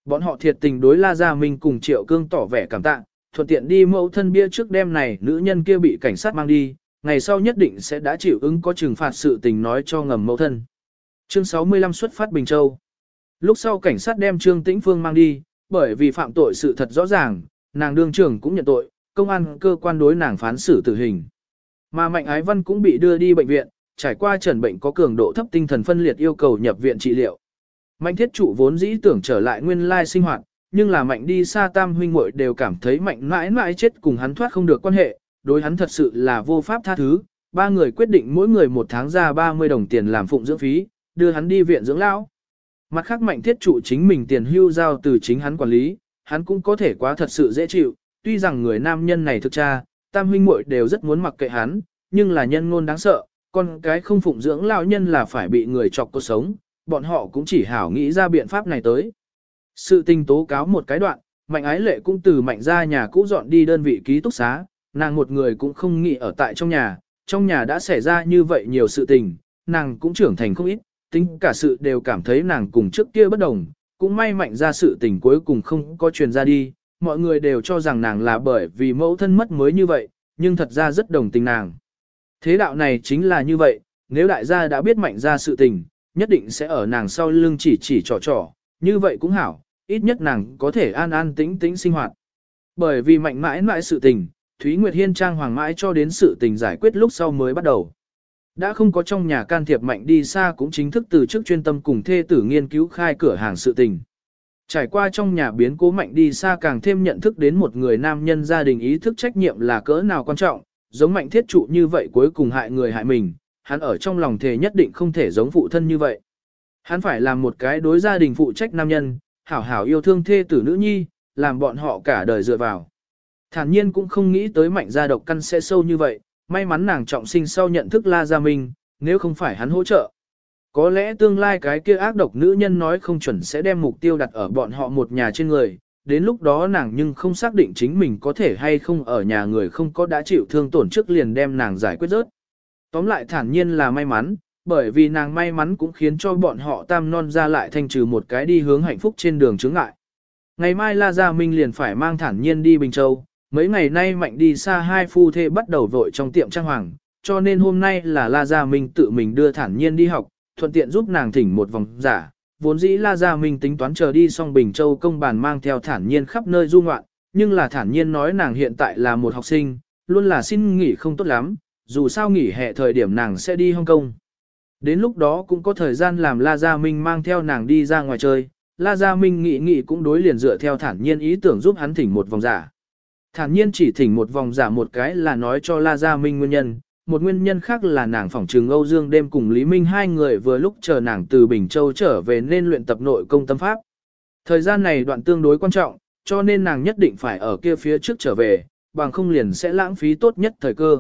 Bọn họ thiệt tình đối la Gia minh cùng triệu cương tỏ vẻ cảm tạ, thuận tiện đi mẫu thân bia trước đêm này nữ nhân kia bị cảnh sát mang đi, ngày sau nhất định sẽ đã chịu ứng có trừng phạt sự tình nói cho ngầm mẫu thân. Chương 65 xuất phát Bình Châu Lúc sau cảnh sát đem Trương Tĩnh Phương mang đi, bởi vì phạm tội sự thật rõ ràng, nàng đương trưởng cũng nhận tội, công an cơ quan đối nàng phán xử tử hình. Mà Mạnh Ái Văn cũng bị đưa đi bệnh viện, trải qua trần bệnh có cường độ thấp tinh thần phân liệt yêu cầu nhập viện trị liệu. Mạnh thiết trụ vốn dĩ tưởng trở lại nguyên lai sinh hoạt, nhưng là mạnh đi xa tam huynh muội đều cảm thấy mạnh mãi mãi chết cùng hắn thoát không được quan hệ, đối hắn thật sự là vô pháp tha thứ. Ba người quyết định mỗi người một tháng ra 30 đồng tiền làm phụng dưỡng phí, đưa hắn đi viện dưỡng lão. Mặt khác mạnh thiết trụ chính mình tiền hưu giao từ chính hắn quản lý, hắn cũng có thể quá thật sự dễ chịu, tuy rằng người nam nhân này thực cha, tam huynh muội đều rất muốn mặc kệ hắn, nhưng là nhân ngôn đáng sợ, con cái không phụng dưỡng lão nhân là phải bị người chọc cuộc sống, bọn họ cũng chỉ hảo nghĩ ra biện pháp này tới. Sự tình tố cáo một cái đoạn, mạnh ái lệ cũng từ mạnh ra nhà cũ dọn đi đơn vị ký túc xá, nàng một người cũng không nghĩ ở tại trong nhà, trong nhà đã xảy ra như vậy nhiều sự tình, nàng cũng trưởng thành không ít, tính cả sự đều cảm thấy nàng cùng trước kia bất đồng, cũng may mạnh ra sự tình cuối cùng không có truyền ra đi, mọi người đều cho rằng nàng là bởi vì mẫu thân mất mới như vậy, nhưng thật ra rất đồng tình nàng. Thế đạo này chính là như vậy, nếu đại gia đã biết mạnh ra sự tình, nhất định sẽ ở nàng sau lưng chỉ chỉ trò trò, như vậy cũng hảo, ít nhất nàng có thể an an tĩnh tĩnh sinh hoạt. Bởi vì mạnh mãi mãi sự tình, Thúy Nguyệt Hiên trang hoàng mãi cho đến sự tình giải quyết lúc sau mới bắt đầu. Đã không có trong nhà can thiệp mạnh đi xa cũng chính thức từ chức chuyên tâm cùng thê tử nghiên cứu khai cửa hàng sự tình. Trải qua trong nhà biến cố mạnh đi xa càng thêm nhận thức đến một người nam nhân gia đình ý thức trách nhiệm là cỡ nào quan trọng, giống mạnh thiết trụ như vậy cuối cùng hại người hại mình, hắn ở trong lòng thề nhất định không thể giống phụ thân như vậy. Hắn phải làm một cái đối gia đình phụ trách nam nhân, hảo hảo yêu thương thê tử nữ nhi, làm bọn họ cả đời dựa vào. Thản nhiên cũng không nghĩ tới mạnh gia độc căn sẽ sâu như vậy, may mắn nàng trọng sinh sau nhận thức La Gia Minh, nếu không phải hắn hỗ trợ. Có lẽ tương lai cái kia ác độc nữ nhân nói không chuẩn sẽ đem mục tiêu đặt ở bọn họ một nhà trên người, đến lúc đó nàng nhưng không xác định chính mình có thể hay không ở nhà người không có đã chịu thương tổn trước liền đem nàng giải quyết rớt. Tóm lại thản nhiên là may mắn, bởi vì nàng may mắn cũng khiến cho bọn họ tam non ra lại thanh trừ một cái đi hướng hạnh phúc trên đường chướng ngại. Ngày mai La Gia Minh liền phải mang thản nhiên đi Bình Châu, mấy ngày nay mạnh đi xa hai phu thê bắt đầu vội trong tiệm trang hoàng, cho nên hôm nay là La Gia Minh tự mình đưa thản nhiên đi học, thuận tiện giúp nàng thỉnh một vòng giả. Vốn dĩ La Gia Minh tính toán chờ đi xong Bình Châu công bàn mang theo thản nhiên khắp nơi du ngoạn, nhưng là thản nhiên nói nàng hiện tại là một học sinh, luôn là xin nghỉ không tốt lắm, dù sao nghỉ hè thời điểm nàng sẽ đi Hong Kong. Đến lúc đó cũng có thời gian làm La Gia Minh mang theo nàng đi ra ngoài chơi, La Gia Minh nghĩ nghĩ cũng đối liền dựa theo thản nhiên ý tưởng giúp hắn thỉnh một vòng giả. Thản nhiên chỉ thỉnh một vòng giả một cái là nói cho La Gia Minh nguyên nhân, một nguyên nhân khác là nàng phỏng trừng Âu Dương đêm cùng Lý Minh hai người vừa lúc chờ nàng từ Bình Châu trở về nên luyện tập nội công tâm pháp. Thời gian này đoạn tương đối quan trọng, cho nên nàng nhất định phải ở kia phía trước trở về, bằng không liền sẽ lãng phí tốt nhất thời cơ.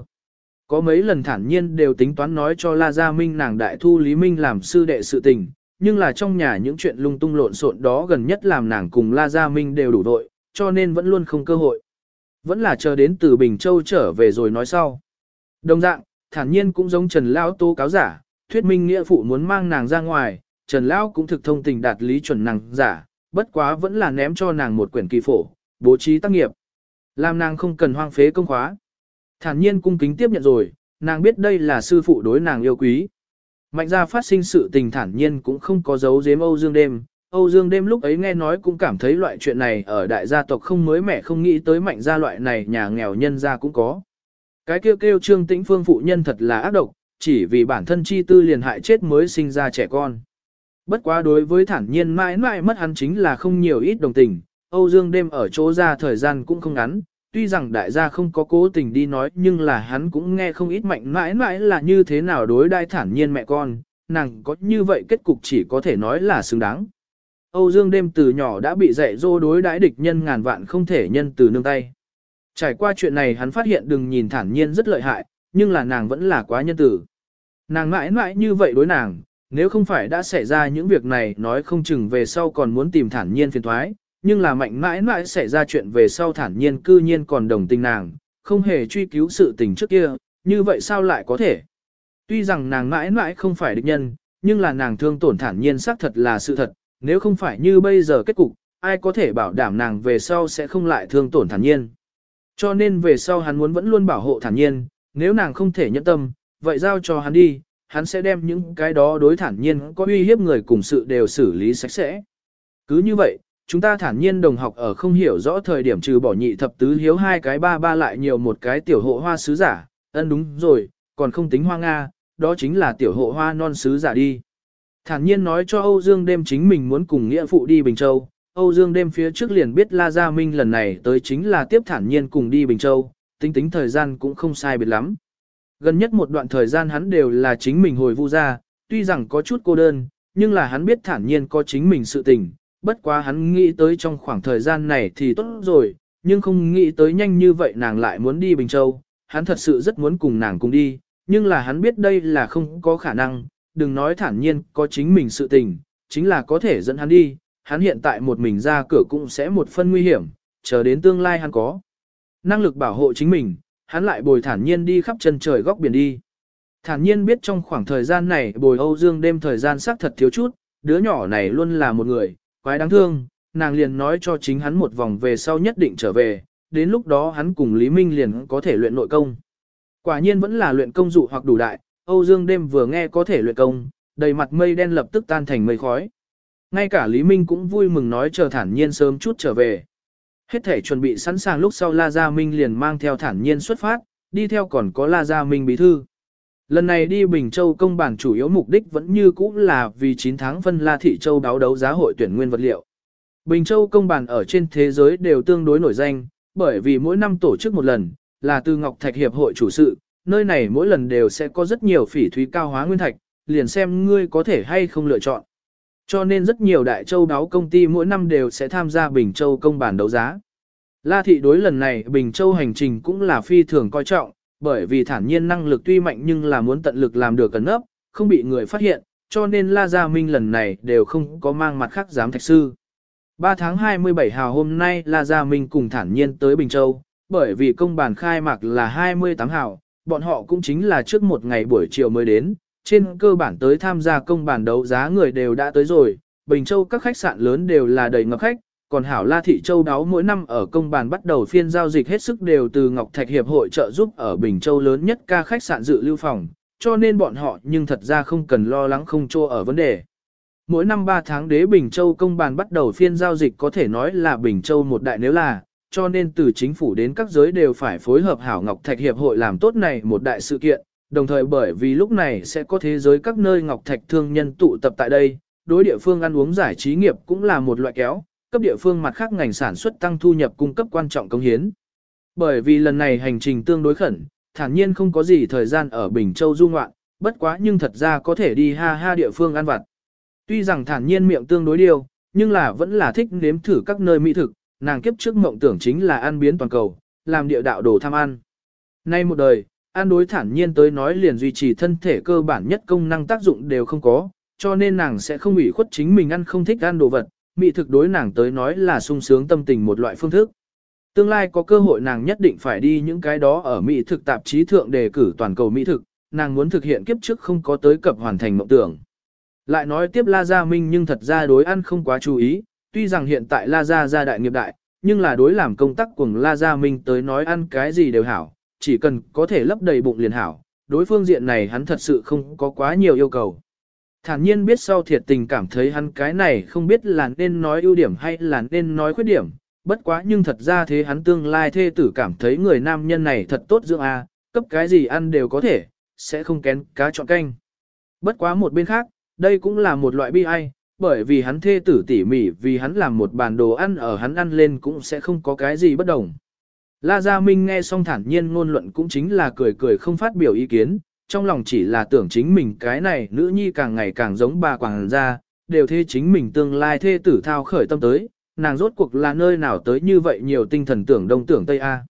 Có mấy lần thản nhiên đều tính toán nói cho La Gia Minh nàng đại thu Lý Minh làm sư đệ sự tình, nhưng là trong nhà những chuyện lung tung lộn xộn đó gần nhất làm nàng cùng La Gia Minh đều đủ đội, cho nên vẫn luôn không cơ hội. Vẫn là chờ đến từ Bình Châu trở về rồi nói sau. Đồng dạng, thản nhiên cũng giống Trần Lão tố cáo giả, thuyết minh nghĩa phụ muốn mang nàng ra ngoài, Trần Lão cũng thực thông tình đạt lý chuẩn nàng giả, bất quá vẫn là ném cho nàng một quyển kỳ phổ, bố trí tác nghiệp. Làm nàng không cần hoang phế công khóa. Thản nhiên cung kính tiếp nhận rồi, nàng biết đây là sư phụ đối nàng yêu quý. Mạnh gia phát sinh sự tình thản nhiên cũng không có dấu giếm Âu Dương đêm. Âu Dương đêm lúc ấy nghe nói cũng cảm thấy loại chuyện này ở đại gia tộc không mới mẻ không nghĩ tới mạnh gia loại này nhà nghèo nhân gia cũng có. Cái kêu kêu trương tĩnh phương phụ nhân thật là ác độc, chỉ vì bản thân chi tư liền hại chết mới sinh ra trẻ con. Bất quá đối với thản nhiên mãi mãi mất hắn chính là không nhiều ít đồng tình, Âu Dương đêm ở chỗ ra thời gian cũng không ngắn, tuy rằng đại gia không có cố tình đi nói nhưng là hắn cũng nghe không ít mạnh mãi mãi là như thế nào đối đai thản nhiên mẹ con, nàng có như vậy kết cục chỉ có thể nói là xứng đáng. Âu Dương đêm từ nhỏ đã bị dạy dỗ đối đãi địch nhân ngàn vạn không thể nhân từ nương tay. Trải qua chuyện này hắn phát hiện đừng nhìn thản nhiên rất lợi hại, nhưng là nàng vẫn là quá nhân tử. Nàng mãi mãi như vậy đối nàng, nếu không phải đã xảy ra những việc này nói không chừng về sau còn muốn tìm thản nhiên phiền thoái, nhưng là mạnh mãi mãi xảy ra chuyện về sau thản nhiên cư nhiên còn đồng tình nàng, không hề truy cứu sự tình trước kia, như vậy sao lại có thể? Tuy rằng nàng mãi mãi không phải địch nhân, nhưng là nàng thương tổn thản nhiên xác thật là sự thật, nếu không phải như bây giờ kết cục, ai có thể bảo đảm nàng về sau sẽ không lại thương tổn thản nhiên. Cho nên về sau hắn muốn vẫn luôn bảo hộ thản nhiên, nếu nàng không thể nhẫn tâm, vậy giao cho hắn đi, hắn sẽ đem những cái đó đối thản nhiên có uy hiếp người cùng sự đều xử lý sạch sẽ. Cứ như vậy, chúng ta thản nhiên đồng học ở không hiểu rõ thời điểm trừ bỏ nhị thập tứ hiếu hai cái ba ba lại nhiều một cái tiểu hộ hoa sứ giả, ân đúng rồi, còn không tính hoa Nga, đó chính là tiểu hộ hoa non sứ giả đi. Thản nhiên nói cho Âu Dương đêm chính mình muốn cùng nghĩa phụ đi Bình Châu, Âu Dương đêm phía trước liền biết La Gia Minh lần này tới chính là tiếp thản nhiên cùng đi Bình Châu, tính tính thời gian cũng không sai biệt lắm. Gần nhất một đoạn thời gian hắn đều là chính mình hồi vu ra, tuy rằng có chút cô đơn, nhưng là hắn biết thản nhiên có chính mình sự tình, bất quá hắn nghĩ tới trong khoảng thời gian này thì tốt rồi, nhưng không nghĩ tới nhanh như vậy nàng lại muốn đi Bình Châu, hắn thật sự rất muốn cùng nàng cùng đi, nhưng là hắn biết đây là không có khả năng, đừng nói thản nhiên có chính mình sự tình, chính là có thể dẫn hắn đi, hắn hiện tại một mình ra cửa cũng sẽ một phân nguy hiểm, chờ đến tương lai hắn có. Năng lực bảo hộ chính mình, hắn lại bồi thản nhiên đi khắp chân trời góc biển đi. Thản nhiên biết trong khoảng thời gian này bồi Âu Dương đêm thời gian xác thật thiếu chút, đứa nhỏ này luôn là một người, quái đáng thương, nàng liền nói cho chính hắn một vòng về sau nhất định trở về, đến lúc đó hắn cùng Lý Minh liền có thể luyện nội công. Quả nhiên vẫn là luyện công dụ hoặc đủ đại, Âu Dương đêm vừa nghe có thể luyện công, đầy mặt mây đen lập tức tan thành mây khói. Ngay cả Lý Minh cũng vui mừng nói chờ thản nhiên sớm chút trở về. Hết thể chuẩn bị sẵn sàng lúc sau La Gia Minh liền mang theo thản nhiên xuất phát, đi theo còn có La Gia Minh bí thư. Lần này đi Bình Châu công bản chủ yếu mục đích vẫn như cũ là vì 9 tháng phân La Thị Châu đáo đấu giá hội tuyển nguyên vật liệu. Bình Châu công bản ở trên thế giới đều tương đối nổi danh, bởi vì mỗi năm tổ chức một lần, là từ Ngọc Thạch Hiệp hội chủ sự, nơi này mỗi lần đều sẽ có rất nhiều phỉ thúy cao hóa nguyên thạch, liền xem ngươi có thể hay không lựa chọn. Cho nên rất nhiều đại châu đáo công ty mỗi năm đều sẽ tham gia Bình Châu công bản đấu giá. La thị đối lần này Bình Châu hành trình cũng là phi thường coi trọng, bởi vì thản nhiên năng lực tuy mạnh nhưng là muốn tận lực làm được cẩn nấp, không bị người phát hiện, cho nên La Gia Minh lần này đều không có mang mặt khác giám thạch sư. 3 tháng 27 hào hôm nay La Gia Minh cùng thản nhiên tới Bình Châu, bởi vì công bản khai mạc là 28 hào, bọn họ cũng chính là trước một ngày buổi chiều mới đến, trên cơ bản tới tham gia công bản đấu giá người đều đã tới rồi, Bình Châu các khách sạn lớn đều là đầy ngập khách, còn Hảo La Thị Châu đáo mỗi năm ở công bàn bắt đầu phiên giao dịch hết sức đều từ Ngọc Thạch Hiệp hội trợ giúp ở Bình Châu lớn nhất ca khách sạn dự lưu phòng, cho nên bọn họ nhưng thật ra không cần lo lắng không trô ở vấn đề. Mỗi năm 3 tháng đế Bình Châu công bàn bắt đầu phiên giao dịch có thể nói là Bình Châu một đại nếu là, cho nên từ chính phủ đến các giới đều phải phối hợp Hảo Ngọc Thạch Hiệp hội làm tốt này một đại sự kiện, đồng thời bởi vì lúc này sẽ có thế giới các nơi Ngọc Thạch thương nhân tụ tập tại đây, đối địa phương ăn uống giải trí nghiệp cũng là một loại kéo, cấp địa phương mặt khác ngành sản xuất tăng thu nhập cung cấp quan trọng công hiến. Bởi vì lần này hành trình tương đối khẩn, thản nhiên không có gì thời gian ở Bình Châu du ngoạn, bất quá nhưng thật ra có thể đi ha ha địa phương ăn vặt. Tuy rằng thản nhiên miệng tương đối điều, nhưng là vẫn là thích nếm thử các nơi mỹ thực, nàng kiếp trước mộng tưởng chính là ăn biến toàn cầu, làm địa đạo đồ tham ăn. Nay một đời, An đối thản nhiên tới nói liền duy trì thân thể cơ bản nhất công năng tác dụng đều không có, cho nên nàng sẽ không ủy khuất chính mình ăn không thích ăn đồ vật, mỹ thực đối nàng tới nói là sung sướng tâm tình một loại phương thức. Tương lai có cơ hội nàng nhất định phải đi những cái đó ở mỹ thực tạp chí thượng đề cử toàn cầu mỹ thực, nàng muốn thực hiện kiếp trước không có tới cập hoàn thành mộng tưởng. Lại nói tiếp La Gia Minh nhưng thật ra đối ăn không quá chú ý, tuy rằng hiện tại La Gia gia đại nghiệp đại, nhưng là đối làm công tác cùng La Gia Minh tới nói ăn cái gì đều hảo, chỉ cần có thể lấp đầy bụng liền hảo, đối phương diện này hắn thật sự không có quá nhiều yêu cầu. Thản nhiên biết sau thiệt tình cảm thấy hắn cái này không biết là nên nói ưu điểm hay là nên nói khuyết điểm, bất quá nhưng thật ra thế hắn tương lai thê tử cảm thấy người nam nhân này thật tốt dưỡng a, cấp cái gì ăn đều có thể, sẽ không kén cá chọn canh. Bất quá một bên khác, đây cũng là một loại bi ai, bởi vì hắn thê tử tỉ mỉ vì hắn làm một bàn đồ ăn ở hắn ăn lên cũng sẽ không có cái gì bất đồng. La Gia Minh nghe xong thản nhiên ngôn luận cũng chính là cười cười không phát biểu ý kiến, trong lòng chỉ là tưởng chính mình cái này nữ nhi càng ngày càng giống bà quảng gia, đều thế chính mình tương lai thê tử thao khởi tâm tới, nàng rốt cuộc là nơi nào tới như vậy nhiều tinh thần tưởng đông tưởng tây A.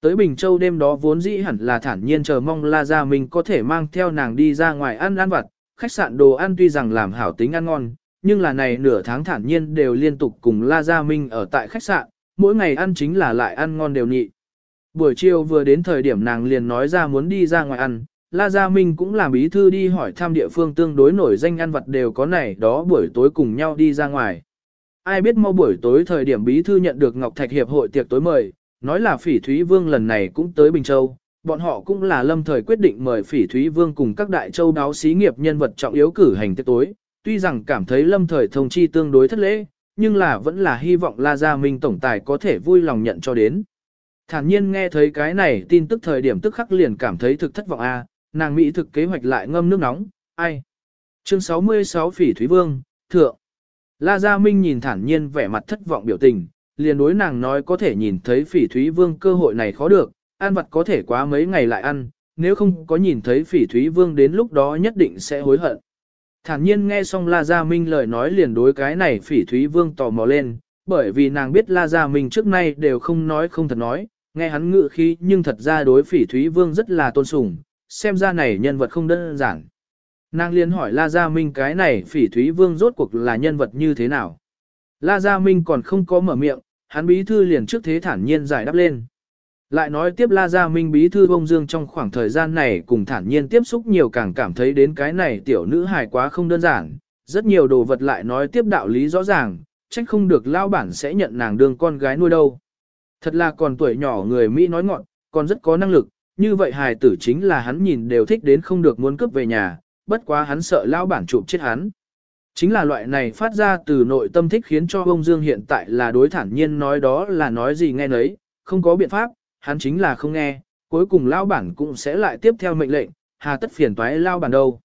Tới Bình Châu đêm đó vốn dĩ hẳn là thản nhiên chờ mong La Gia Minh có thể mang theo nàng đi ra ngoài ăn ăn vặt, khách sạn đồ ăn tuy rằng làm hảo tính ăn ngon, nhưng là này nửa tháng thản nhiên đều liên tục cùng La Gia Minh ở tại khách sạn, mỗi ngày ăn chính là lại ăn ngon đều nhị. Buổi chiều vừa đến thời điểm nàng liền nói ra muốn đi ra ngoài ăn, La Gia Minh cũng làm bí thư đi hỏi thăm địa phương tương đối nổi danh ăn vật đều có này đó buổi tối cùng nhau đi ra ngoài. Ai biết mau buổi tối thời điểm bí thư nhận được Ngọc Thạch Hiệp hội tiệc tối mời, nói là Phỉ Thúy Vương lần này cũng tới Bình Châu, bọn họ cũng là lâm thời quyết định mời Phỉ Thúy Vương cùng các đại châu đáo xí nghiệp nhân vật trọng yếu cử hành tiệc tối, tuy rằng cảm thấy lâm thời thông chi tương đối thất lễ, nhưng là vẫn là hy vọng La Gia Minh tổng tài có thể vui lòng nhận cho đến. Thản nhiên nghe thấy cái này tin tức thời điểm tức khắc liền cảm thấy thực thất vọng a, nàng mỹ thực kế hoạch lại ngâm nước nóng, ai. Chương 66 Phỉ Thúy Vương, Thượng. La Gia Minh nhìn thản nhiên vẻ mặt thất vọng biểu tình, liền đối nàng nói có thể nhìn thấy Phỉ Thúy Vương cơ hội này khó được, ăn vật có thể quá mấy ngày lại ăn, nếu không có nhìn thấy Phỉ Thúy Vương đến lúc đó nhất định sẽ hối hận. Thản nhiên nghe xong La Gia Minh lời nói liền đối cái này Phỉ Thúy Vương tò mò lên, bởi vì nàng biết La Gia Minh trước nay đều không nói không thật nói, nghe hắn ngự khí nhưng thật ra đối Phỉ Thúy Vương rất là tôn sùng, xem ra này nhân vật không đơn giản. Nàng liền hỏi La Gia Minh cái này phỉ thúy vương rốt cuộc là nhân vật như thế nào. La Gia Minh còn không có mở miệng, hắn bí thư liền trước thế thản nhiên giải đáp lên. Lại nói tiếp La Gia Minh bí thư bông dương trong khoảng thời gian này cùng thản nhiên tiếp xúc nhiều càng cảm thấy đến cái này tiểu nữ hài quá không đơn giản, rất nhiều đồ vật lại nói tiếp đạo lý rõ ràng, trách không được lao bản sẽ nhận nàng đương con gái nuôi đâu. Thật là còn tuổi nhỏ người Mỹ nói ngọn, còn rất có năng lực, như vậy hài tử chính là hắn nhìn đều thích đến không được muốn cướp về nhà, bất quá hắn sợ lao bản chụp chết hắn. Chính là loại này phát ra từ nội tâm thích khiến cho Bông Dương hiện tại là đối thản nhiên nói đó là nói gì nghe nấy, không có biện pháp, hắn chính là không nghe, cuối cùng lao bản cũng sẽ lại tiếp theo mệnh lệnh, hà tất phiền toái lao bản đâu.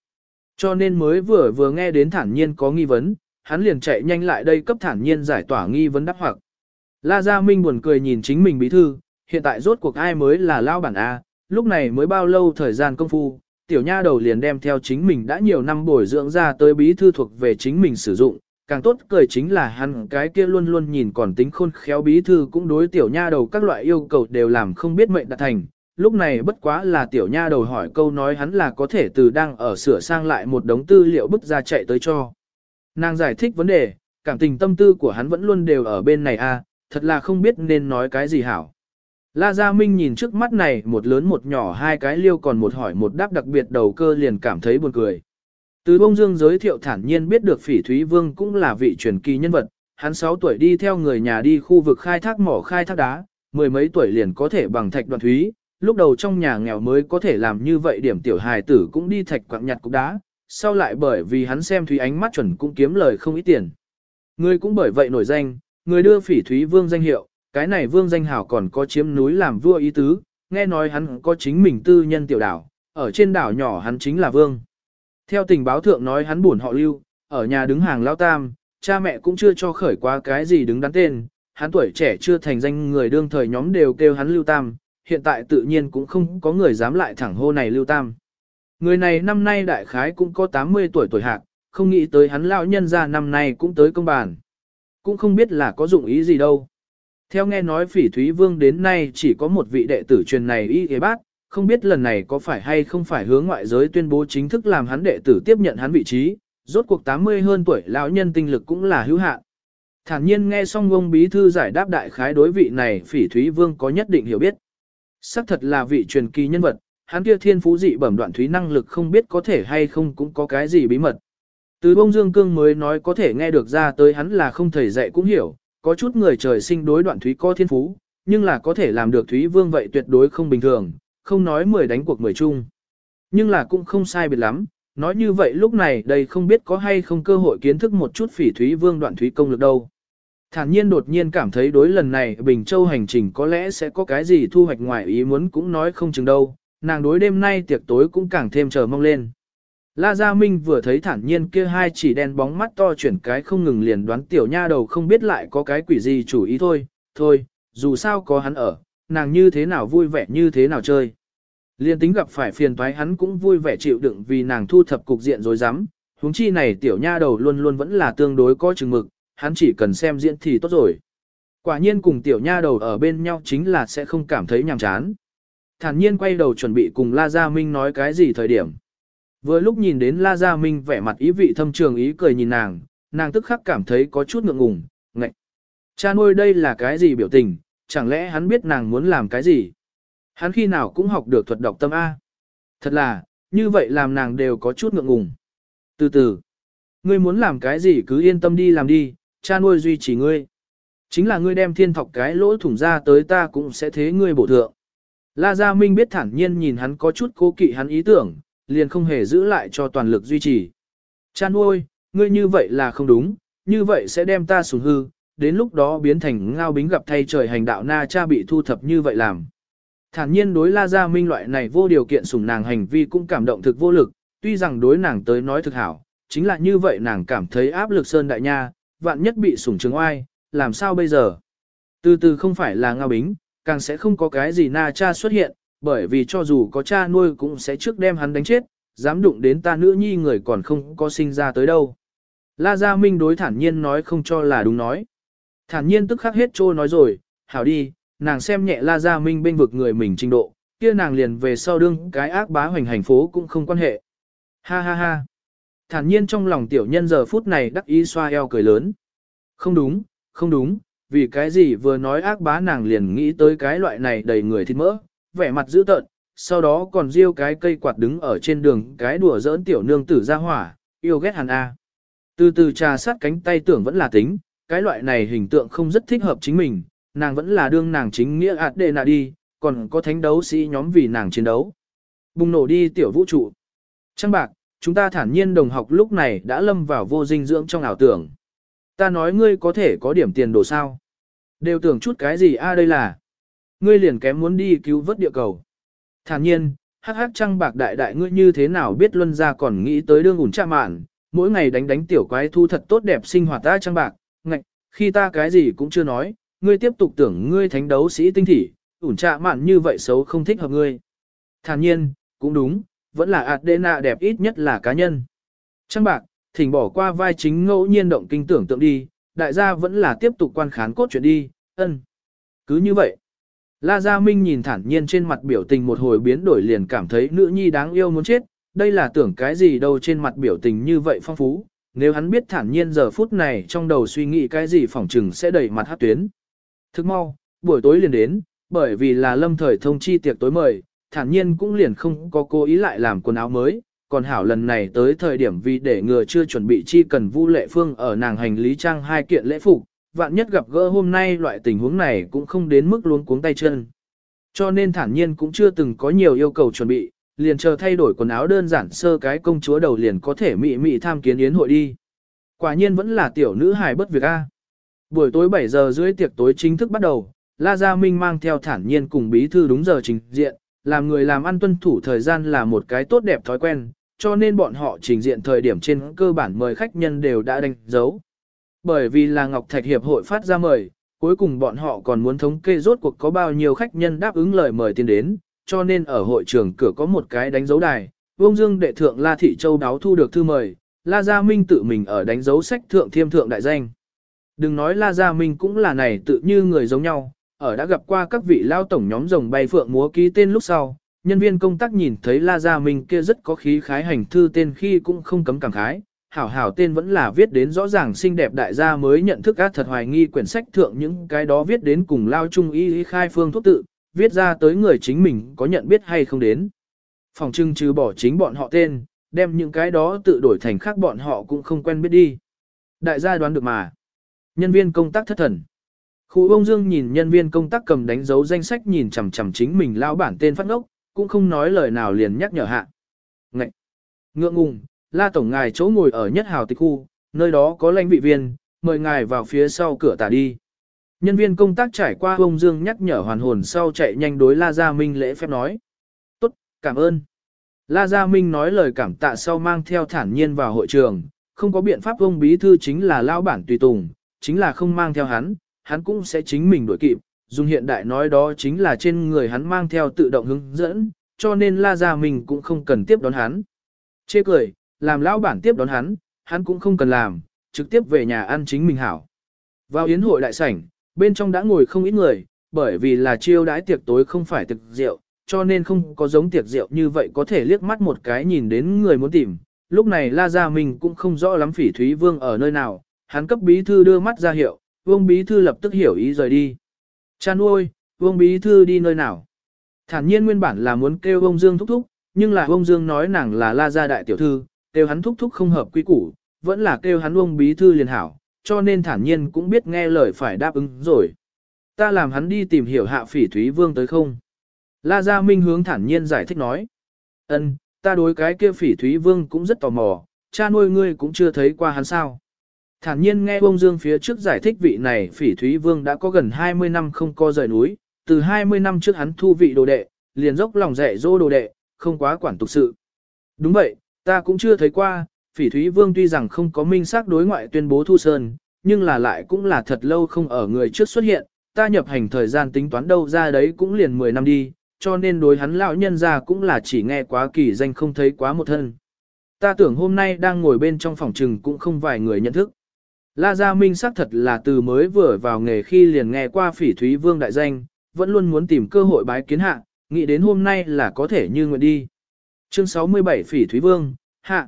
Cho nên mới vừa vừa nghe đến thản nhiên có nghi vấn, hắn liền chạy nhanh lại đây cấp thản nhiên giải tỏa nghi vấn đáp hoặc. La Gia Minh buồn cười nhìn chính mình bí thư, hiện tại rốt cuộc ai mới là lao bản A, lúc này mới bao lâu thời gian công phu, tiểu nha đầu liền đem theo chính mình đã nhiều năm bồi dưỡng ra tới bí thư thuộc về chính mình sử dụng, càng tốt cười chính là hắn cái kia luôn luôn nhìn còn tính khôn khéo bí thư cũng đối tiểu nha đầu các loại yêu cầu đều làm không biết mệnh đạt thành. Lúc này bất quá là tiểu nha đầu hỏi câu nói hắn là có thể từ đang ở sửa sang lại một đống tư liệu bức ra chạy tới cho. Nàng giải thích vấn đề, cảm tình tâm tư của hắn vẫn luôn đều ở bên này a, à, thật là không biết nên nói cái gì hảo. La Gia Minh nhìn trước mắt này một lớn một nhỏ hai cái liêu còn một hỏi một đáp đặc biệt đầu cơ liền cảm thấy buồn cười. Từ bông dương giới thiệu thản nhiên biết được phỉ Thúy Vương cũng là vị truyền kỳ nhân vật, hắn 6 tuổi đi theo người nhà đi khu vực khai thác mỏ khai thác đá, mười mấy tuổi liền có thể bằng thạch đoạn thúy, lúc đầu trong nhà nghèo mới có thể làm như vậy điểm tiểu hài tử cũng đi thạch quạng nhặt cục đá, sau lại bởi vì hắn xem Thúy ánh mắt chuẩn cũng kiếm lời không ít tiền. Người cũng bởi vậy nổi danh, người đưa phỉ Thúy Vương danh hiệu, cái này vương danh hảo còn có chiếm núi làm vua ý tứ, nghe nói hắn có chính mình tư nhân tiểu đảo, ở trên đảo nhỏ hắn chính là vương. Theo tình báo thượng nói hắn buồn họ lưu, ở nhà đứng hàng lao tam, cha mẹ cũng chưa cho khởi qua cái gì đứng đắn tên, hắn tuổi trẻ chưa thành danh người đương thời nhóm đều kêu hắn lưu tam, hiện tại tự nhiên cũng không có người dám lại thẳng hô này lưu tam. Người này năm nay đại khái cũng có 80 tuổi tuổi hạc, không nghĩ tới hắn lão nhân ra năm nay cũng tới công bàn. Cũng không biết là có dụng ý gì đâu. Theo nghe nói phỉ Thúy Vương đến nay chỉ có một vị đệ tử truyền này y ghế bác, không biết lần này có phải hay không phải hướng ngoại giới tuyên bố chính thức làm hắn đệ tử tiếp nhận hắn vị trí, rốt cuộc 80 hơn tuổi lão nhân tinh lực cũng là hữu hạn. Thản nhiên nghe xong ông bí thư giải đáp đại khái đối vị này phỉ thúy vương có nhất định hiểu biết. Sắc thật là vị truyền kỳ nhân vật, hắn kia thiên phú dị bẩm đoạn thúy năng lực không biết có thể hay không cũng có cái gì bí mật. Từ bông dương cương mới nói có thể nghe được ra tới hắn là không thầy dạy cũng hiểu, có chút người trời sinh đối đoạn thúy có thiên phú, nhưng là có thể làm được thúy vương vậy tuyệt đối không bình thường, không nói 10 đánh cuộc 10 chung. Nhưng là cũng không sai biệt lắm, nói như vậy lúc này đây không biết có hay không cơ hội kiến thức một chút phỉ thúy vương đoạn thúy công lực đâu. Thản nhiên đột nhiên cảm thấy đối lần này Bình Châu hành trình có lẽ sẽ có cái gì thu hoạch ngoài ý muốn cũng nói không chừng đâu, nàng đối đêm nay tiệc tối cũng càng thêm chờ mong lên. La Gia Minh vừa thấy thản nhiên kia hai chỉ đen bóng mắt to chuyển cái không ngừng liền đoán tiểu nha đầu không biết lại có cái quỷ gì chủ ý thôi, thôi, dù sao có hắn ở, nàng như thế nào vui vẻ như thế nào chơi. Liên tính gặp phải phiền toái hắn cũng vui vẻ chịu đựng vì nàng thu thập cục diện rồi dám, huống chi này tiểu nha đầu luôn luôn vẫn là tương đối có chừng mực, hắn chỉ cần xem diễn thì tốt rồi. Quả nhiên cùng tiểu nha đầu ở bên nhau chính là sẽ không cảm thấy nhàm chán. Thản nhiên quay đầu chuẩn bị cùng La Gia Minh nói cái gì thời điểm. Vừa lúc nhìn đến La Gia Minh vẻ mặt ý vị thâm trường ý cười nhìn nàng, nàng tức khắc cảm thấy có chút ngượng ngùng, ngậy. Cha nuôi đây là cái gì biểu tình, chẳng lẽ hắn biết nàng muốn làm cái gì? Hắn khi nào cũng học được thuật đọc tâm A. Thật là, như vậy làm nàng đều có chút ngượng ngùng. Từ từ, ngươi muốn làm cái gì cứ yên tâm đi làm đi, cha nuôi duy trì ngươi. Chính là ngươi đem thiên thọc cái lỗ thủng ra tới ta cũng sẽ thế ngươi bổ thượng. La Gia Minh biết thản nhiên nhìn hắn có chút cố kỵ hắn ý tưởng, liền không hề giữ lại cho toàn lực duy trì. Cha nuôi, ngươi như vậy là không đúng, như vậy sẽ đem ta sủng hư, đến lúc đó biến thành ngao bính gặp thay trời hành đạo na cha bị thu thập như vậy làm. Thản nhiên đối La Gia Minh loại này vô điều kiện sủng nàng hành vi cũng cảm động thực vô lực, tuy rằng đối nàng tới nói thực hảo, chính là như vậy nàng cảm thấy áp lực sơn đại nha, vạn nhất bị sủng trứng oai, làm sao bây giờ? Từ từ không phải là ngao bính, càng sẽ không có cái gì na cha xuất hiện, bởi vì cho dù có cha nuôi cũng sẽ trước đem hắn đánh chết, dám đụng đến ta nữ nhi người còn không có sinh ra tới đâu. La Gia Minh đối thản nhiên nói không cho là đúng nói. Thản nhiên tức khắc hết trô nói rồi, hảo đi, nàng xem nhẹ La Gia Minh bên vực người mình trình độ, kia nàng liền về sau đương cái ác bá hoành hành phố cũng không quan hệ. Ha ha ha. Thản nhiên trong lòng tiểu nhân giờ phút này đắc ý xoa eo cười lớn. Không đúng, không đúng, vì cái gì vừa nói ác bá nàng liền nghĩ tới cái loại này đầy người thịt mỡ, vẻ mặt dữ tợn, sau đó còn riêu cái cây quạt đứng ở trên đường cái đùa giỡn tiểu nương tử ra hỏa, yêu ghét hàn A. Từ từ trà sát cánh tay tưởng vẫn là tính, cái loại này hình tượng không rất thích hợp chính mình, nàng vẫn là đương nàng chính nghĩa ạt đệ nạ đi, còn có thánh đấu sĩ nhóm vì nàng chiến đấu. Bùng nổ đi tiểu vũ trụ. Trăng bạc, chúng ta thản nhiên đồng học lúc này đã lâm vào vô dinh dưỡng trong ảo tưởng. Ta nói ngươi có thể có điểm tiền đồ sao. Đều tưởng chút cái gì a đây là. Ngươi liền kém muốn đi cứu vớt địa cầu. Thản nhiên, hắc hắc trăng bạc đại đại ngươi như thế nào biết luân ra còn nghĩ tới đương ủn trạm mạn, mỗi ngày đánh đánh tiểu quái thu thật tốt đẹp sinh hoạt ta trăng bạc, ngạch, khi ta cái gì cũng chưa nói, ngươi tiếp tục tưởng ngươi thánh đấu sĩ tinh thỉ, ủn trạ mạn như vậy xấu không thích hợp ngươi. Thản nhiên, cũng đúng, vẫn là Adena đẹp ít nhất là cá nhân. Trăng bạc, thỉnh bỏ qua vai chính ngẫu nhiên động kinh tưởng tượng đi, đại gia vẫn là tiếp tục quan khán cốt chuyện đi, ân. Cứ như vậy. La Gia Minh nhìn thản nhiên trên mặt biểu tình một hồi biến đổi liền cảm thấy nữ nhi đáng yêu muốn chết, đây là tưởng cái gì đâu trên mặt biểu tình như vậy phong phú, nếu hắn biết thản nhiên giờ phút này trong đầu suy nghĩ cái gì phỏng chừng sẽ đẩy mặt hát tuyến. Thức mau, buổi tối liền đến, bởi vì là lâm thời thông chi tiệc tối mời, thản nhiên cũng liền không có cố ý lại làm quần áo mới, còn hảo lần này tới thời điểm vì để ngừa chưa chuẩn bị chi cần vu lệ phương ở nàng hành lý trang hai kiện lễ phục, vạn nhất gặp gỡ hôm nay loại tình huống này cũng không đến mức luống cuống tay chân. Cho nên thản nhiên cũng chưa từng có nhiều yêu cầu chuẩn bị, liền chờ thay đổi quần áo đơn giản sơ cái công chúa đầu liền có thể mị mị tham kiến yến hội đi. Quả nhiên vẫn là tiểu nữ hài bất việc a. Buổi tối 7 giờ rưỡi tiệc tối chính thức bắt đầu, La Gia Minh mang theo thản nhiên cùng bí thư đúng giờ trình diện, làm người làm ăn tuân thủ thời gian là một cái tốt đẹp thói quen, cho nên bọn họ trình diện thời điểm trên cơ bản mời khách nhân đều đã đánh dấu. Bởi vì là Ngọc Thạch Hiệp hội phát ra mời, cuối cùng bọn họ còn muốn thống kê rốt cuộc có bao nhiêu khách nhân đáp ứng lời mời tiền đến, cho nên ở hội trường cửa có một cái đánh dấu đài. vương Dương đệ thượng La Thị Châu đáo thu được thư mời, La Gia Minh tự mình ở đánh dấu sách thượng thiêm thượng đại danh. Đừng nói La Gia Minh cũng là này tự như người giống nhau, ở đã gặp qua các vị lao tổng nhóm rồng bay phượng múa ký tên lúc sau, nhân viên công tác nhìn thấy La Gia Minh kia rất có khí khái hành thư tên khi cũng không cấm cảm khái, hảo hảo tên vẫn là viết đến rõ ràng xinh đẹp đại gia mới nhận thức các thật hoài nghi quyển sách thượng những cái đó viết đến cùng lao chung y khai phương thuốc tự, viết ra tới người chính mình có nhận biết hay không đến. Phòng trưng trừ bỏ chính bọn họ tên, đem những cái đó tự đổi thành khác bọn họ cũng không quen biết đi. Đại gia đoán được mà. Nhân viên công tác thất thần. Khu ông Dương nhìn nhân viên công tác cầm đánh dấu danh sách nhìn chằm chằm chính mình lao bản tên phát ngốc, cũng không nói lời nào liền nhắc nhở hạ. Ngậy! Ngượng ngùng, la tổng ngài chỗ ngồi ở nhất hào tịch khu, nơi đó có lãnh vị viên, mời ngài vào phía sau cửa tả đi. Nhân viên công tác trải qua ông Dương nhắc nhở hoàn hồn sau chạy nhanh đối La Gia Minh lễ phép nói. Tốt, cảm ơn. La Gia Minh nói lời cảm tạ sau mang theo thản nhiên vào hội trường, không có biện pháp ông bí thư chính là lao bản tùy tùng, chính là không mang theo hắn, hắn cũng sẽ chính mình đuổi kịp, dùng hiện đại nói đó chính là trên người hắn mang theo tự động hướng dẫn, cho nên La Gia Minh cũng không cần tiếp đón hắn. Chê cười, làm lão bản tiếp đón hắn, hắn cũng không cần làm, trực tiếp về nhà ăn chính mình hảo. Vào yến hội đại sảnh, bên trong đã ngồi không ít người, bởi vì là chiêu đãi tiệc tối không phải tiệc rượu, cho nên không có giống tiệc rượu như vậy có thể liếc mắt một cái nhìn đến người muốn tìm. Lúc này La Gia Minh cũng không rõ lắm phỉ Thúy Vương ở nơi nào, hắn cấp bí thư đưa mắt ra hiệu, Vương bí thư lập tức hiểu ý rời đi. Cha nuôi, Vương bí thư đi nơi nào? Thản nhiên nguyên bản là muốn kêu ông Dương thúc thúc, nhưng là ông Dương nói nàng là La Gia đại tiểu thư, kêu hắn thúc thúc không hợp quy củ, vẫn là kêu hắn ông bí thư liền hảo, cho nên thản nhiên cũng biết nghe lời phải đáp ứng rồi. Ta làm hắn đi tìm hiểu hạ phỉ Thúy Vương tới không? La Gia Minh hướng thản nhiên giải thích nói. Ân, ta đối cái kia phỉ Thúy Vương cũng rất tò mò, cha nuôi ngươi cũng chưa thấy qua hắn sao. Thản nhiên nghe ông Dương phía trước giải thích vị này phỉ Thúy Vương đã có gần 20 năm không co rời núi, từ 20 năm trước hắn thu vị đồ đệ, liền dốc lòng dạy dỗ đồ đệ, không quá quản tục sự. Đúng vậy, ta cũng chưa thấy qua, phỉ Thúy Vương tuy rằng không có minh xác đối ngoại tuyên bố thu sơn, nhưng là lại cũng là thật lâu không ở người trước xuất hiện, ta nhập hành thời gian tính toán đâu ra đấy cũng liền 10 năm đi, cho nên đối hắn lão nhân ra cũng là chỉ nghe quá kỳ danh không thấy quá một thân. Ta tưởng hôm nay đang ngồi bên trong phòng trừng cũng không vài người nhận thức. La Gia Minh xác thật là từ mới vừa vào nghề khi liền nghe qua phỉ Thúy Vương đại danh, vẫn luôn muốn tìm cơ hội bái kiến hạ, nghĩ đến hôm nay là có thể như nguyện đi. Chương 67 Phỉ Thúy Vương, hạ.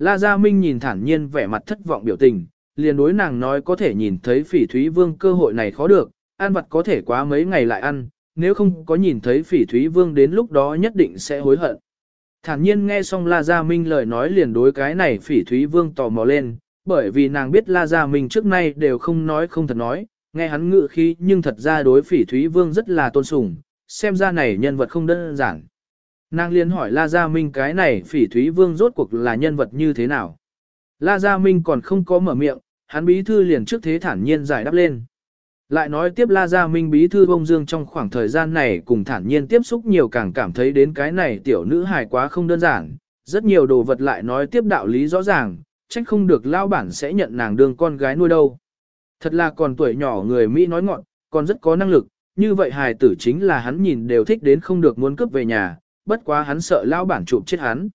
La Gia Minh nhìn thản nhiên vẻ mặt thất vọng biểu tình, liền đối nàng nói có thể nhìn thấy Phỉ Thúy Vương cơ hội này khó được, ăn vật có thể quá mấy ngày lại ăn, nếu không có nhìn thấy Phỉ Thúy Vương đến lúc đó nhất định sẽ hối hận. Thản nhiên nghe xong La Gia Minh lời nói liền đối cái này Phỉ Thúy Vương tò mò lên, bởi vì nàng biết La Gia Minh trước nay đều không nói không thật nói, nghe hắn ngự khí nhưng thật ra đối Phỉ Thúy Vương rất là tôn sùng, xem ra này nhân vật không đơn giản. Nàng liên hỏi La Gia Minh cái này phỉ Thúy Vương rốt cuộc là nhân vật như thế nào. La Gia Minh còn không có mở miệng, hắn bí thư liền trước thế thản nhiên giải đáp lên. Lại nói tiếp La Gia Minh bí thư bông dương trong khoảng thời gian này cùng thản nhiên tiếp xúc nhiều càng cảm thấy đến cái này tiểu nữ hài quá không đơn giản, rất nhiều đồ vật lại nói tiếp đạo lý rõ ràng, trách không được lao bản sẽ nhận nàng đương con gái nuôi đâu. Thật là còn tuổi nhỏ người Mỹ nói ngọn, còn rất có năng lực, như vậy hài tử chính là hắn nhìn đều thích đến không được muốn cướp về nhà, bất quá hắn sợ lao bản chụp chết hắn.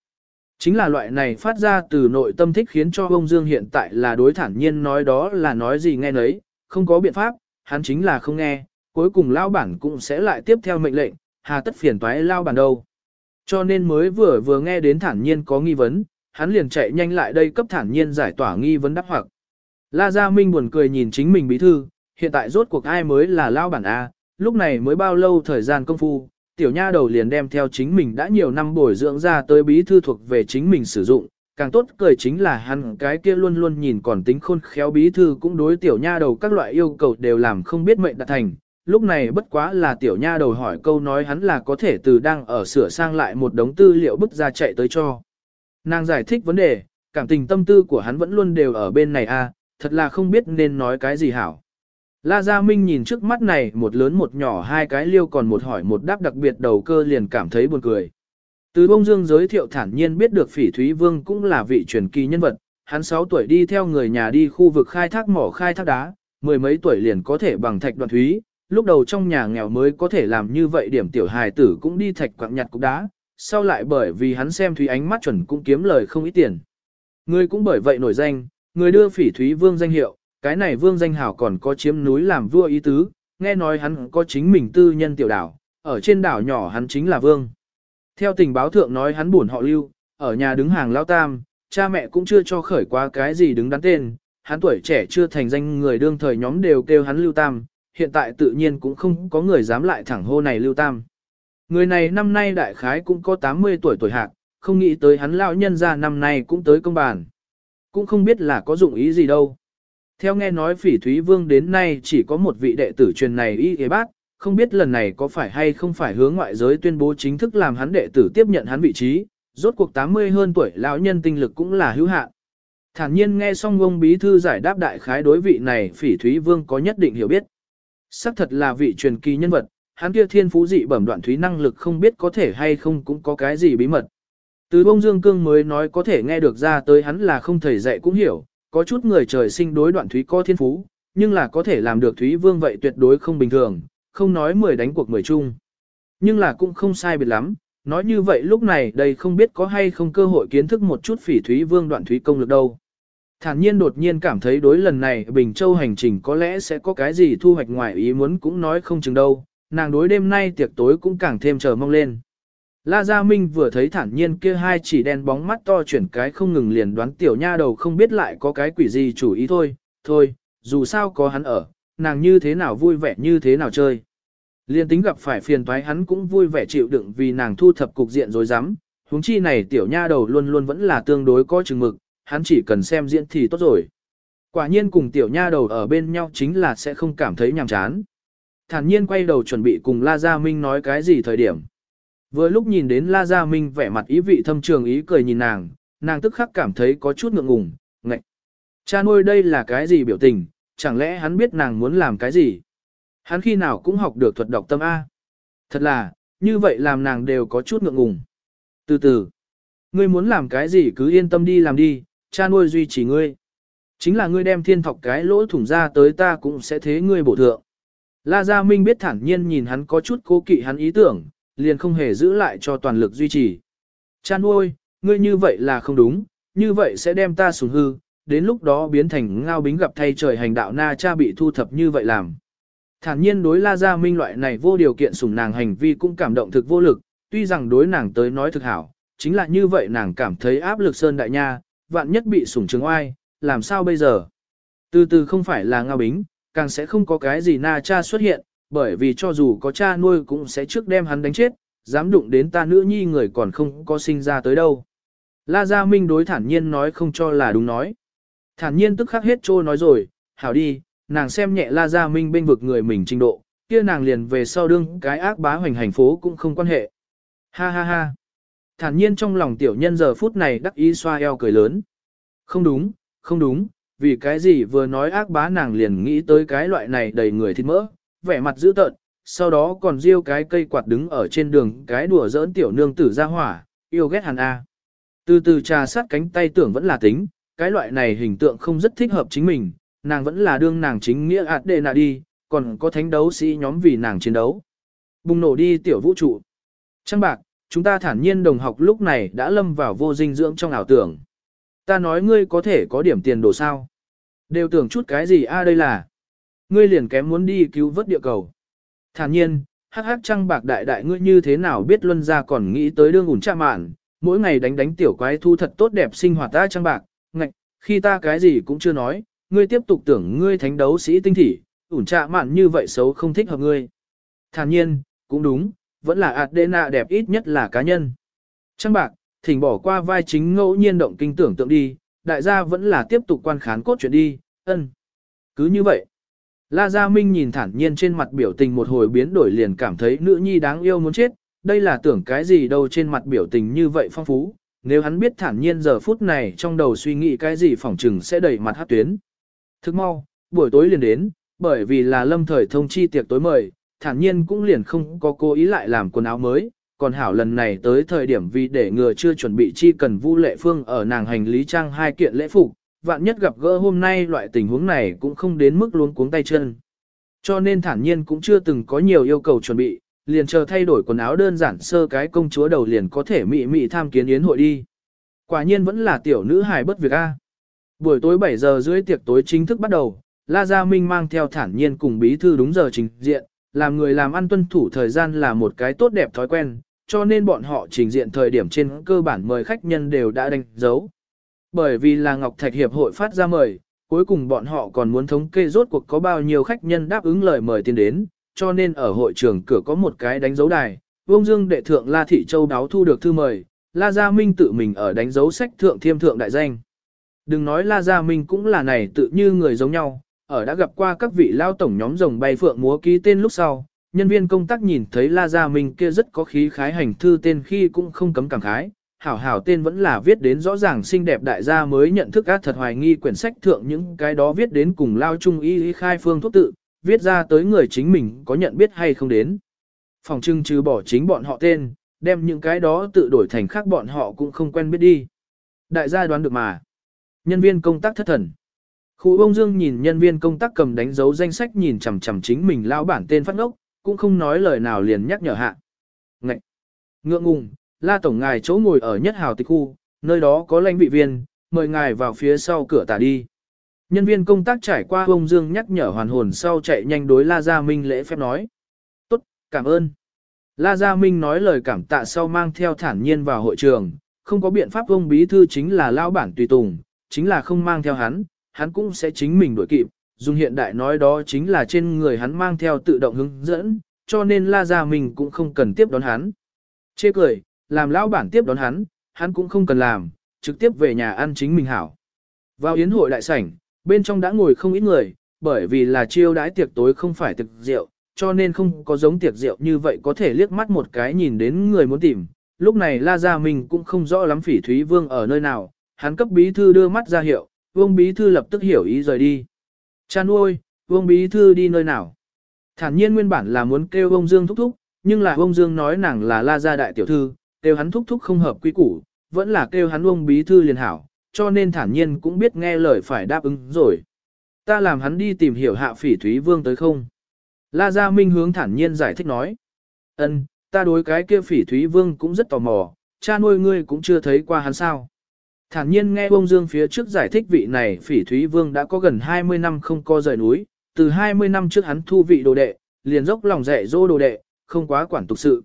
Chính là loại này phát ra từ nội tâm thích khiến cho ông Dương hiện tại là đối thản nhiên nói đó là nói gì nghe nấy, không có biện pháp, hắn chính là không nghe, cuối cùng lao bản cũng sẽ lại tiếp theo mệnh lệnh, hà tất phiền toái lao bản đâu. Cho nên mới vừa vừa nghe đến thản nhiên có nghi vấn, hắn liền chạy nhanh lại đây cấp thản nhiên giải tỏa nghi vấn đáp hoặc. La Gia Minh buồn cười nhìn chính mình bí thư, hiện tại rốt cuộc ai mới là lao bản A, lúc này mới bao lâu thời gian công phu, tiểu nha đầu liền đem theo chính mình đã nhiều năm bồi dưỡng ra tới bí thư thuộc về chính mình sử dụng, càng tốt cười chính là hắn cái kia luôn luôn nhìn còn tính khôn khéo bí thư cũng đối tiểu nha đầu các loại yêu cầu đều làm không biết mệnh đạt thành. Lúc này bất quá là tiểu nha đầu hỏi câu nói hắn là có thể từ đang ở sửa sang lại một đống tư liệu bức ra chạy tới cho. Nàng giải thích vấn đề, cảm tình tâm tư của hắn vẫn luôn đều ở bên này a, thật là không biết nên nói cái gì hảo. La Gia Minh nhìn trước mắt này một lớn một nhỏ hai cái liêu còn một hỏi một đáp đặc biệt đầu cơ liền cảm thấy buồn cười. Từ bông dương giới thiệu thản nhiên biết được phỉ Thúy Vương cũng là vị truyền kỳ nhân vật, hắn 6 tuổi đi theo người nhà đi khu vực khai thác mỏ khai thác đá, mười mấy tuổi liền có thể bằng thạch đoạn thúy, lúc đầu trong nhà nghèo mới có thể làm như vậy điểm tiểu hài tử cũng đi thạch quạng nhặt cục đá, sau lại bởi vì hắn xem Thúy ánh mắt chuẩn cũng kiếm lời không ít tiền. Người cũng bởi vậy nổi danh, người đưa phỉ Thúy Vương danh hiệu, cái này vương danh hảo còn có chiếm núi làm vua ý tứ, nghe nói hắn có chính mình tư nhân tiểu đảo, ở trên đảo nhỏ hắn chính là vương. Theo tình báo thượng nói hắn buồn họ lưu, ở nhà đứng hàng lao tam, cha mẹ cũng chưa cho khởi qua cái gì đứng đắn tên, hắn tuổi trẻ chưa thành danh người đương thời nhóm đều kêu hắn lưu tam, hiện tại tự nhiên cũng không có người dám lại thẳng hô này lưu tam. Người này năm nay đại khái cũng có 80 tuổi tuổi hạc, không nghĩ tới hắn lão nhân ra năm nay cũng tới công bàn. Cũng không biết là có dụng ý gì đâu. Theo nghe nói phỉ Thúy Vương đến nay chỉ có một vị đệ tử truyền này y ghế bác, không biết lần này có phải hay không phải hướng ngoại giới tuyên bố chính thức làm hắn đệ tử tiếp nhận hắn vị trí, rốt cuộc 80 hơn tuổi lão nhân tinh lực cũng là hữu hạn. Thản nhiên nghe xong ông bí thư giải đáp đại khái đối vị này phỉ Thúy Vương có nhất định hiểu biết. Sắc thật là vị truyền kỳ nhân vật, hắn kia thiên phú dị bẩm đoạn thúy năng lực không biết có thể hay không cũng có cái gì bí mật. Từ bông dương cương mới nói có thể nghe được ra tới hắn là không thầy dạy cũng hiểu, có chút người trời sinh đối đoạn thúy có thiên phú, nhưng là có thể làm được thúy vương vậy tuyệt đối không bình thường, không nói mười đánh cuộc mười chung. Nhưng là cũng không sai biệt lắm, nói như vậy lúc này đây không biết có hay không cơ hội kiến thức một chút phỉ thúy vương đoạn thúy công lực đâu. Thản nhiên đột nhiên cảm thấy đối lần này Bình Châu hành trình có lẽ sẽ có cái gì thu hoạch ngoài ý muốn cũng nói không chừng đâu, nàng đối đêm nay tiệc tối cũng càng thêm chờ mong lên. La Gia Minh vừa thấy thản nhiên kia hai chỉ đen bóng mắt to chuyển cái không ngừng liền đoán tiểu nha đầu không biết lại có cái quỷ gì chủ ý thôi, thôi, dù sao có hắn ở, nàng như thế nào vui vẻ như thế nào chơi. Liên tính gặp phải phiền toái hắn cũng vui vẻ chịu đựng vì nàng thu thập cục diện rồi dám, huống chi này tiểu nha đầu luôn luôn vẫn là tương đối có chừng mực, hắn chỉ cần xem diễn thì tốt rồi. Quả nhiên cùng tiểu nha đầu ở bên nhau chính là sẽ không cảm thấy nhàm chán. Thản nhiên quay đầu chuẩn bị cùng La Gia Minh nói cái gì thời điểm. Vừa lúc nhìn đến La Gia Minh vẻ mặt ý vị thâm trường ý cười nhìn nàng, nàng tức khắc cảm thấy có chút ngượng ngùng, ngậy. Cha nuôi đây là cái gì biểu tình, chẳng lẽ hắn biết nàng muốn làm cái gì? Hắn khi nào cũng học được thuật đọc tâm A. Thật là, như vậy làm nàng đều có chút ngượng ngùng. Từ từ, ngươi muốn làm cái gì cứ yên tâm đi làm đi, cha nuôi duy trì ngươi. Chính là ngươi đem thiên thọc cái lỗ thủng ra tới ta cũng sẽ thế ngươi bổ thượng. La Gia Minh biết thản nhiên nhìn hắn có chút cố kỵ hắn ý tưởng, liền không hề giữ lại cho toàn lực duy trì. Cha nuôi, ngươi như vậy là không đúng, như vậy sẽ đem ta sủng hư, đến lúc đó biến thành ngao bính gặp thay trời hành đạo na cha bị thu thập như vậy làm. Thản nhiên đối La Gia Minh loại này vô điều kiện sủng nàng hành vi cũng cảm động thực vô lực, tuy rằng đối nàng tới nói thực hảo, chính là như vậy nàng cảm thấy áp lực sơn đại nha, vạn nhất bị sủng trứng oai, làm sao bây giờ? Từ từ không phải là ngao bính, càng sẽ không có cái gì na cha xuất hiện, bởi vì cho dù có cha nuôi cũng sẽ trước đem hắn đánh chết, dám đụng đến ta nữ nhi người còn không có sinh ra tới đâu. La Gia Minh đối thản nhiên nói không cho là đúng nói. Thản nhiên tức khắc hết trôi nói rồi, hảo đi, nàng xem nhẹ La Gia Minh bên vực người mình trình độ, kia nàng liền về sau đương cái ác bá hoành hành phố cũng không quan hệ. Ha ha ha. Thản nhiên trong lòng tiểu nhân giờ phút này đắc ý xoa eo cười lớn. Không đúng, không đúng, vì cái gì vừa nói ác bá nàng liền nghĩ tới cái loại này đầy người thịt mỡ, vẻ mặt dữ tợn, sau đó còn riêu cái cây quạt đứng ở trên đường cái đùa giỡn tiểu nương tử ra hỏa, yêu ghét hàn A. Từ từ trà sát cánh tay tưởng vẫn là tính, cái loại này hình tượng không rất thích hợp chính mình, nàng vẫn là đương nàng chính nghĩa ạt đệ nạ đi, còn có thánh đấu sĩ nhóm vì nàng chiến đấu. Bùng nổ đi tiểu vũ trụ. Trăng bạc, chúng ta thản nhiên đồng học lúc này đã lâm vào vô dinh dưỡng trong ảo tưởng. Ta nói ngươi có thể có điểm tiền đồ sao? Đều tưởng chút cái gì a đây là? Ngươi liền kém muốn đi cứu vớt địa cầu. Thản nhiên, hắc hắc trăng bạc đại đại ngươi như thế nào biết luân ra còn nghĩ tới đương ủn cha mạn, mỗi ngày đánh đánh tiểu quái thu thật tốt đẹp sinh hoạt ta trăng bạc, ngạch, khi ta cái gì cũng chưa nói, ngươi tiếp tục tưởng ngươi thánh đấu sĩ tinh thỉ, ủn cha mạn như vậy xấu không thích hợp ngươi. Thản nhiên, cũng đúng, vẫn là Adena đẹp ít nhất là cá nhân. Trăng bạc, thỉnh bỏ qua vai chính ngẫu nhiên động kinh tưởng tượng đi, đại gia vẫn là tiếp tục quan khán cốt chuyện đi, ân. Cứ như vậy. La Gia Minh nhìn thản nhiên trên mặt biểu tình một hồi biến đổi liền cảm thấy nữ nhi đáng yêu muốn chết, đây là tưởng cái gì đâu trên mặt biểu tình như vậy phong phú, nếu hắn biết thản nhiên giờ phút này trong đầu suy nghĩ cái gì phỏng chừng sẽ đẩy mặt hát tuyến. Thức mau, buổi tối liền đến, bởi vì là lâm thời thông chi tiệc tối mời, thản nhiên cũng liền không có cố ý lại làm quần áo mới, còn hảo lần này tới thời điểm vì để ngừa chưa chuẩn bị chi cần Vu Lệ Phương ở nàng hành lý trang hai kiện lễ phục, vạn nhất gặp gỡ hôm nay loại tình huống này cũng không đến mức luống cuống tay chân. Cho nên thản nhiên cũng chưa từng có nhiều yêu cầu chuẩn bị, liền chờ thay đổi quần áo đơn giản sơ cái công chúa đầu liền có thể mị mị tham kiến yến hội đi. Quả nhiên vẫn là tiểu nữ hài bất việc a. Buổi tối 7 giờ rưỡi tiệc tối chính thức bắt đầu, La Gia Minh mang theo thản nhiên cùng bí thư đúng giờ trình diện, làm người làm ăn tuân thủ thời gian là một cái tốt đẹp thói quen, cho nên bọn họ trình diện thời điểm trên cơ bản mời khách nhân đều đã đánh dấu. Bởi vì là Ngọc Thạch Hiệp hội phát ra mời, cuối cùng bọn họ còn muốn thống kê rốt cuộc có bao nhiêu khách nhân đáp ứng lời mời tiền đến, cho nên ở hội trường cửa có một cái đánh dấu đài. Vương Dương đệ thượng La Thị Châu đáo thu được thư mời, La Gia Minh tự mình ở đánh dấu sách thượng thiêm thượng đại danh. Đừng nói La Gia Minh cũng là này tự như người giống nhau, ở đã gặp qua các vị lao tổng nhóm rồng bay phượng múa ký tên lúc sau, nhân viên công tác nhìn thấy La Gia Minh kia rất có khí khái hành thư tên khi cũng không cấm cảm khái, hảo hảo tên vẫn là viết đến rõ ràng xinh đẹp đại gia mới nhận thức ác thật hoài nghi quyển sách thượng những cái đó viết đến cùng lao trung y khai phương thuốc tự, viết ra tới người chính mình có nhận biết hay không đến. Phòng trưng trừ bỏ chính bọn họ tên, đem những cái đó tự đổi thành khác bọn họ cũng không quen biết đi. Đại gia đoán được mà. Nhân viên công tác thất thần. Khu ông Dương nhìn nhân viên công tác cầm đánh dấu danh sách nhìn chằm chằm chính mình lao bản tên phát ngốc, cũng không nói lời nào liền nhắc nhở hạ. Ngậy! Ngượng ngùng, la tổng ngài chỗ ngồi ở nhất hào tịch khu, nơi đó có lãnh vị viên, mời ngài vào phía sau cửa tả đi. Nhân viên công tác trải qua ông Dương nhắc nhở hoàn hồn sau chạy nhanh đối La Gia Minh lễ phép nói. Tốt, cảm ơn. La Gia Minh nói lời cảm tạ sau mang theo thản nhiên vào hội trường, không có biện pháp ông bí thư chính là lao bản tùy tùng, chính là không mang theo hắn, hắn cũng sẽ chính mình đuổi kịp, dùng hiện đại nói đó chính là trên người hắn mang theo tự động hướng dẫn, cho nên La Gia Minh cũng không cần tiếp đón hắn. Chê cười, làm lão bản tiếp đón hắn, hắn cũng không cần làm, trực tiếp về nhà ăn chính mình hảo. Vào yến hội đại sảnh, bên trong đã ngồi không ít người, bởi vì là chiêu đãi tiệc tối không phải tiệc rượu, cho nên không có giống tiệc rượu như vậy có thể liếc mắt một cái nhìn đến người muốn tìm. Lúc này La Gia Minh cũng không rõ lắm phỉ Thúy Vương ở nơi nào, hắn cấp bí thư đưa mắt ra hiệu, Vương bí thư lập tức hiểu ý rời đi. Cha nuôi, Vương bí thư đi nơi nào? Thản nhiên nguyên bản là muốn kêu ông Dương thúc thúc, nhưng là ông Dương nói nàng là La Gia đại tiểu thư, kêu hắn thúc thúc không hợp quy củ, vẫn là kêu hắn ông bí thư liền hảo, cho nên thản nhiên cũng biết nghe lời phải đáp ứng rồi. Ta làm hắn đi tìm hiểu hạ phỉ Thúy Vương tới không? La Gia Minh hướng thản nhiên giải thích nói. Ân, ta đối cái kia phỉ Thúy Vương cũng rất tò mò, cha nuôi ngươi cũng chưa thấy qua hắn sao. Thản nhiên nghe ông dương phía trước giải thích vị này phỉ Thúy Vương đã có gần 20 năm không co rời núi, từ 20 năm trước hắn thu vị đồ đệ, liền dốc lòng dạy dỗ đồ đệ, không quá quản tục sự.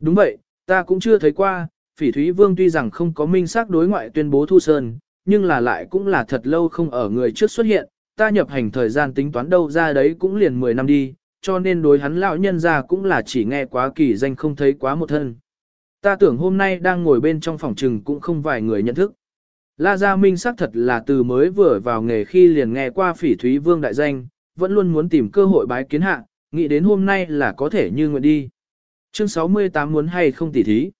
Đúng vậy, ta cũng chưa thấy qua, phỉ Thúy Vương tuy rằng không có minh xác đối ngoại tuyên bố thu sơn, nhưng là lại cũng là thật lâu không ở người trước xuất hiện, ta nhập hành thời gian tính toán đâu ra đấy cũng liền 10 năm đi, cho nên đối hắn lão nhân ra cũng là chỉ nghe quá kỳ danh không thấy quá một thân. Ta tưởng hôm nay đang ngồi bên trong phòng trừng cũng không vài người nhận thức. La Gia Minh xác thật là từ mới vừa vào nghề khi liền nghe qua phỉ thúy vương đại danh, vẫn luôn muốn tìm cơ hội bái kiến hạ, nghĩ đến hôm nay là có thể như nguyện đi. Chương 68 muốn hay không tỉ thí.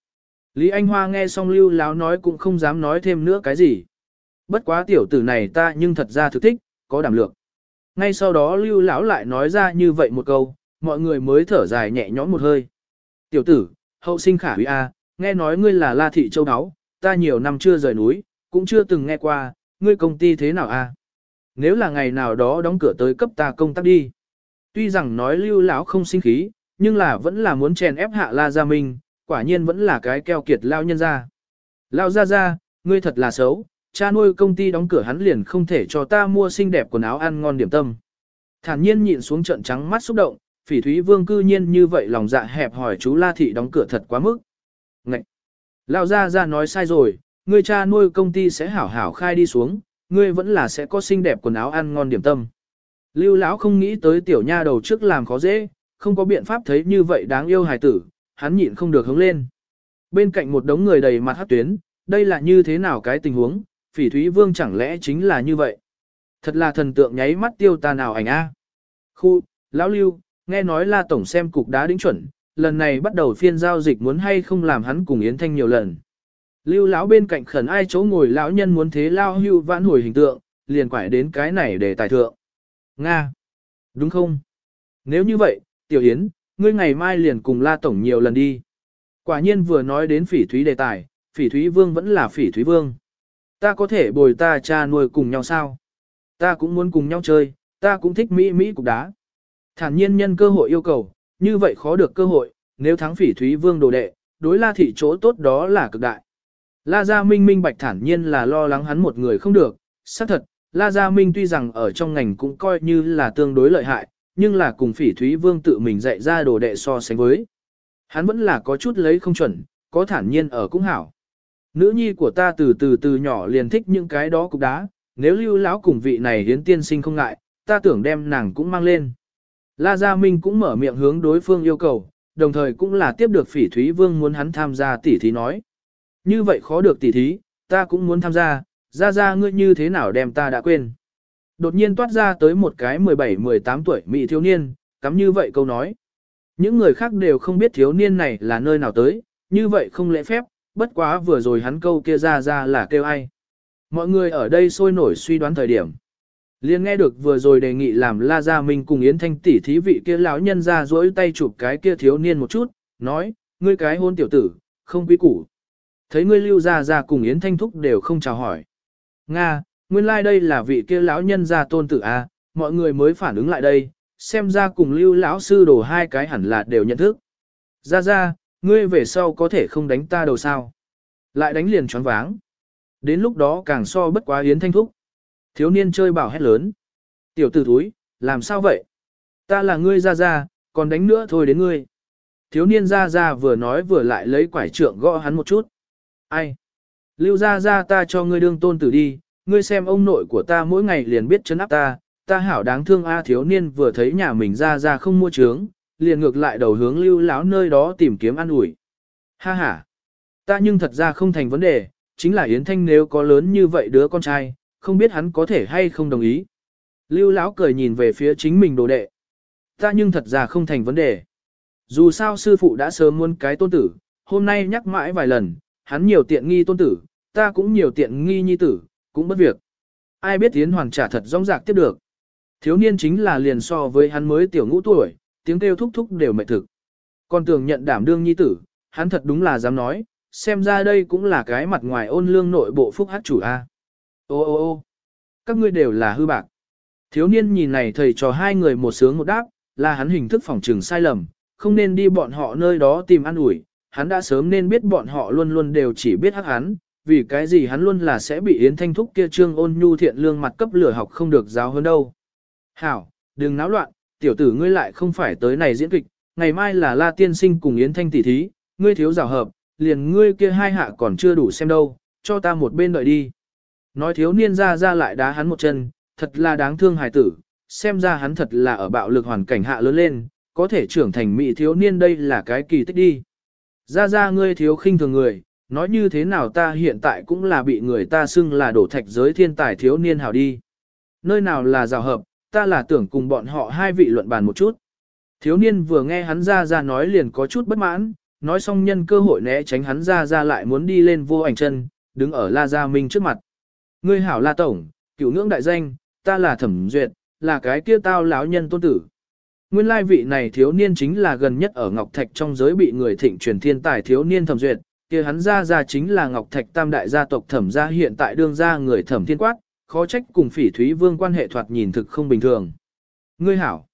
Lý Anh Hoa nghe xong lưu láo nói cũng không dám nói thêm nữa cái gì. Bất quá tiểu tử này ta nhưng thật ra thực thích, có đảm lược. Ngay sau đó lưu lão lại nói ra như vậy một câu, mọi người mới thở dài nhẹ nhõm một hơi. Tiểu tử, hậu sinh khả quý A, nghe nói ngươi là La Thị Châu Đáo, ta nhiều năm chưa rời núi, cũng chưa từng nghe qua, ngươi công ty thế nào A. Nếu là ngày nào đó đóng cửa tới cấp ta công tác đi. Tuy rằng nói lưu lão không sinh khí, nhưng là vẫn là muốn chèn ép hạ La Gia Minh, quả nhiên vẫn là cái keo kiệt lao nhân ra. Lao ra ra, ngươi thật là xấu, cha nuôi công ty đóng cửa hắn liền không thể cho ta mua xinh đẹp quần áo ăn ngon điểm tâm. Thản nhiên nhịn xuống trận trắng mắt xúc động, phỉ thúy vương cư nhiên như vậy lòng dạ hẹp hỏi chú La Thị đóng cửa thật quá mức. Ngậy! Lao gia ra nói sai rồi, ngươi cha nuôi công ty sẽ hảo hảo khai đi xuống, ngươi vẫn là sẽ có xinh đẹp quần áo ăn ngon điểm tâm. Lưu lão không nghĩ tới tiểu nha đầu trước làm khó dễ, không có biện pháp thấy như vậy đáng yêu hài tử, hắn nhịn không được hướng lên. Bên cạnh một đống người đầy mặt hát tuyến, đây là như thế nào cái tình huống, phỉ thúy vương chẳng lẽ chính là như vậy. Thật là thần tượng nháy mắt tiêu ta nào ảnh a. Khu, lão lưu, nghe nói là tổng xem cục đá đính chuẩn, lần này bắt đầu phiên giao dịch muốn hay không làm hắn cùng Yến Thanh nhiều lần. Lưu lão bên cạnh khẩn ai chỗ ngồi lão nhân muốn thế lao hưu vãn hồi hình tượng, liền quải đến cái này để tài thượng. Nga! Đúng không? Nếu như vậy, Tiểu Yến, ngươi ngày mai liền cùng la tổng nhiều lần đi. Quả nhiên vừa nói đến phỉ thúy đề tài, phỉ thúy vương vẫn là phỉ thúy vương. Ta có thể bồi ta cha nuôi cùng nhau sao? Ta cũng muốn cùng nhau chơi, ta cũng thích Mỹ Mỹ cục đá. Thản nhiên nhân cơ hội yêu cầu, như vậy khó được cơ hội, nếu thắng phỉ thúy vương đồ đệ, đối la thị chỗ tốt đó là cực đại. La Gia Minh minh bạch thản nhiên là lo lắng hắn một người không được, xác thật, La Gia Minh tuy rằng ở trong ngành cũng coi như là tương đối lợi hại, nhưng là cùng phỉ thúy vương tự mình dạy ra đồ đệ so sánh với. Hắn vẫn là có chút lấy không chuẩn, có thản nhiên ở cũng hảo. Nữ nhi của ta từ từ từ nhỏ liền thích những cái đó cục đá, nếu lưu lão cùng vị này hiến tiên sinh không ngại, ta tưởng đem nàng cũng mang lên. La Gia Minh cũng mở miệng hướng đối phương yêu cầu, đồng thời cũng là tiếp được phỉ thúy vương muốn hắn tham gia tỉ thí nói. Như vậy khó được tỉ thí, ta cũng muốn tham gia, ra ra ngươi như thế nào đem ta đã quên. Đột nhiên toát ra tới một cái 17-18 tuổi mỹ thiếu niên, cắm như vậy câu nói. Những người khác đều không biết thiếu niên này là nơi nào tới, như vậy không lễ phép, bất quá vừa rồi hắn câu kia ra ra là kêu ai. Mọi người ở đây sôi nổi suy đoán thời điểm. Liên nghe được vừa rồi đề nghị làm La Gia Minh cùng Yến Thanh tỷ thí vị kia lão nhân ra duỗi tay chụp cái kia thiếu niên một chút, nói, ngươi cái hôn tiểu tử, không quý củ. Thấy ngươi lưu ra ra cùng Yến Thanh Thúc đều không chào hỏi. Nga, nguyên lai like đây là vị kia lão nhân gia tôn tử A, mọi người mới phản ứng lại đây, xem ra cùng lưu lão sư đổ hai cái hẳn là đều nhận thức. Ra ra, ngươi về sau có thể không đánh ta đầu sao. Lại đánh liền choáng váng. Đến lúc đó càng so bất quá Yến Thanh Thúc. Thiếu niên chơi bảo hét lớn. Tiểu tử thúi, làm sao vậy? Ta là ngươi ra ra, còn đánh nữa thôi đến ngươi. Thiếu niên ra ra vừa nói vừa lại lấy quải trượng gõ hắn một chút. Ai? Lưu ra ra ta cho ngươi đương tôn tử đi, ngươi xem ông nội của ta mỗi ngày liền biết chấn áp ta, ta hảo đáng thương a thiếu niên vừa thấy nhà mình ra ra không mua trướng, liền ngược lại đầu hướng lưu lão nơi đó tìm kiếm ăn ủi. Ha ha, ta nhưng thật ra không thành vấn đề, chính là Yến Thanh nếu có lớn như vậy đứa con trai, không biết hắn có thể hay không đồng ý. Lưu lão cười nhìn về phía chính mình đồ đệ. Ta nhưng thật ra không thành vấn đề. Dù sao sư phụ đã sớm muốn cái tôn tử, hôm nay nhắc mãi vài lần, hắn nhiều tiện nghi tôn tử, ta cũng nhiều tiện nghi nhi tử, cũng bất việc. Ai biết Yến Hoàng trả thật rong rạc tiếp được. Thiếu niên chính là liền so với hắn mới tiểu ngũ tuổi, tiếng kêu thúc thúc đều mệt thực. Còn tưởng nhận đảm đương nhi tử, hắn thật đúng là dám nói, xem ra đây cũng là cái mặt ngoài ôn lương nội bộ phúc hát chủ A. Ô ô ô các ngươi đều là hư bạc. Thiếu niên nhìn này thầy trò hai người một sướng một đáp, là hắn hình thức phòng trừng sai lầm, không nên đi bọn họ nơi đó tìm ăn ủi hắn đã sớm nên biết bọn họ luôn luôn đều chỉ biết hắc hắn, vì cái gì hắn luôn là sẽ bị Yến Thanh Thúc kia trương ôn nhu thiện lương mặt cấp lửa học không được giáo hơn đâu. Hảo, đừng náo loạn, tiểu tử ngươi lại không phải tới này diễn kịch, ngày mai là La Tiên Sinh cùng Yến Thanh tỷ thí, ngươi thiếu rào hợp, liền ngươi kia hai hạ còn chưa đủ xem đâu, cho ta một bên đợi đi. Nói thiếu niên ra ra lại đá hắn một chân, thật là đáng thương hài tử, xem ra hắn thật là ở bạo lực hoàn cảnh hạ lớn lên, có thể trưởng thành mỹ thiếu niên đây là cái kỳ tích đi. Ra ra ngươi thiếu khinh thường người, nói như thế nào ta hiện tại cũng là bị người ta xưng là đổ thạch giới thiên tài thiếu niên hảo đi. Nơi nào là rào hợp, ta là tưởng cùng bọn họ hai vị luận bàn một chút. Thiếu niên vừa nghe hắn ra ra nói liền có chút bất mãn, nói xong nhân cơ hội né tránh hắn ra ra lại muốn đi lên vô ảnh chân, đứng ở La Gia Minh trước mặt. Ngươi hảo La Tổng, cựu ngưỡng đại danh, ta là thẩm duyệt, là cái kia tao lão nhân tôn tử. Nguyên lai vị này thiếu niên chính là gần nhất ở Ngọc Thạch trong giới bị người thịnh truyền thiên tài thiếu niên thẩm duyệt, kia hắn ra ra chính là Ngọc Thạch tam đại gia tộc thẩm gia hiện tại đương gia người thẩm thiên quát, khó trách cùng phỉ thúy vương quan hệ thoạt nhìn thực không bình thường. Ngươi hảo.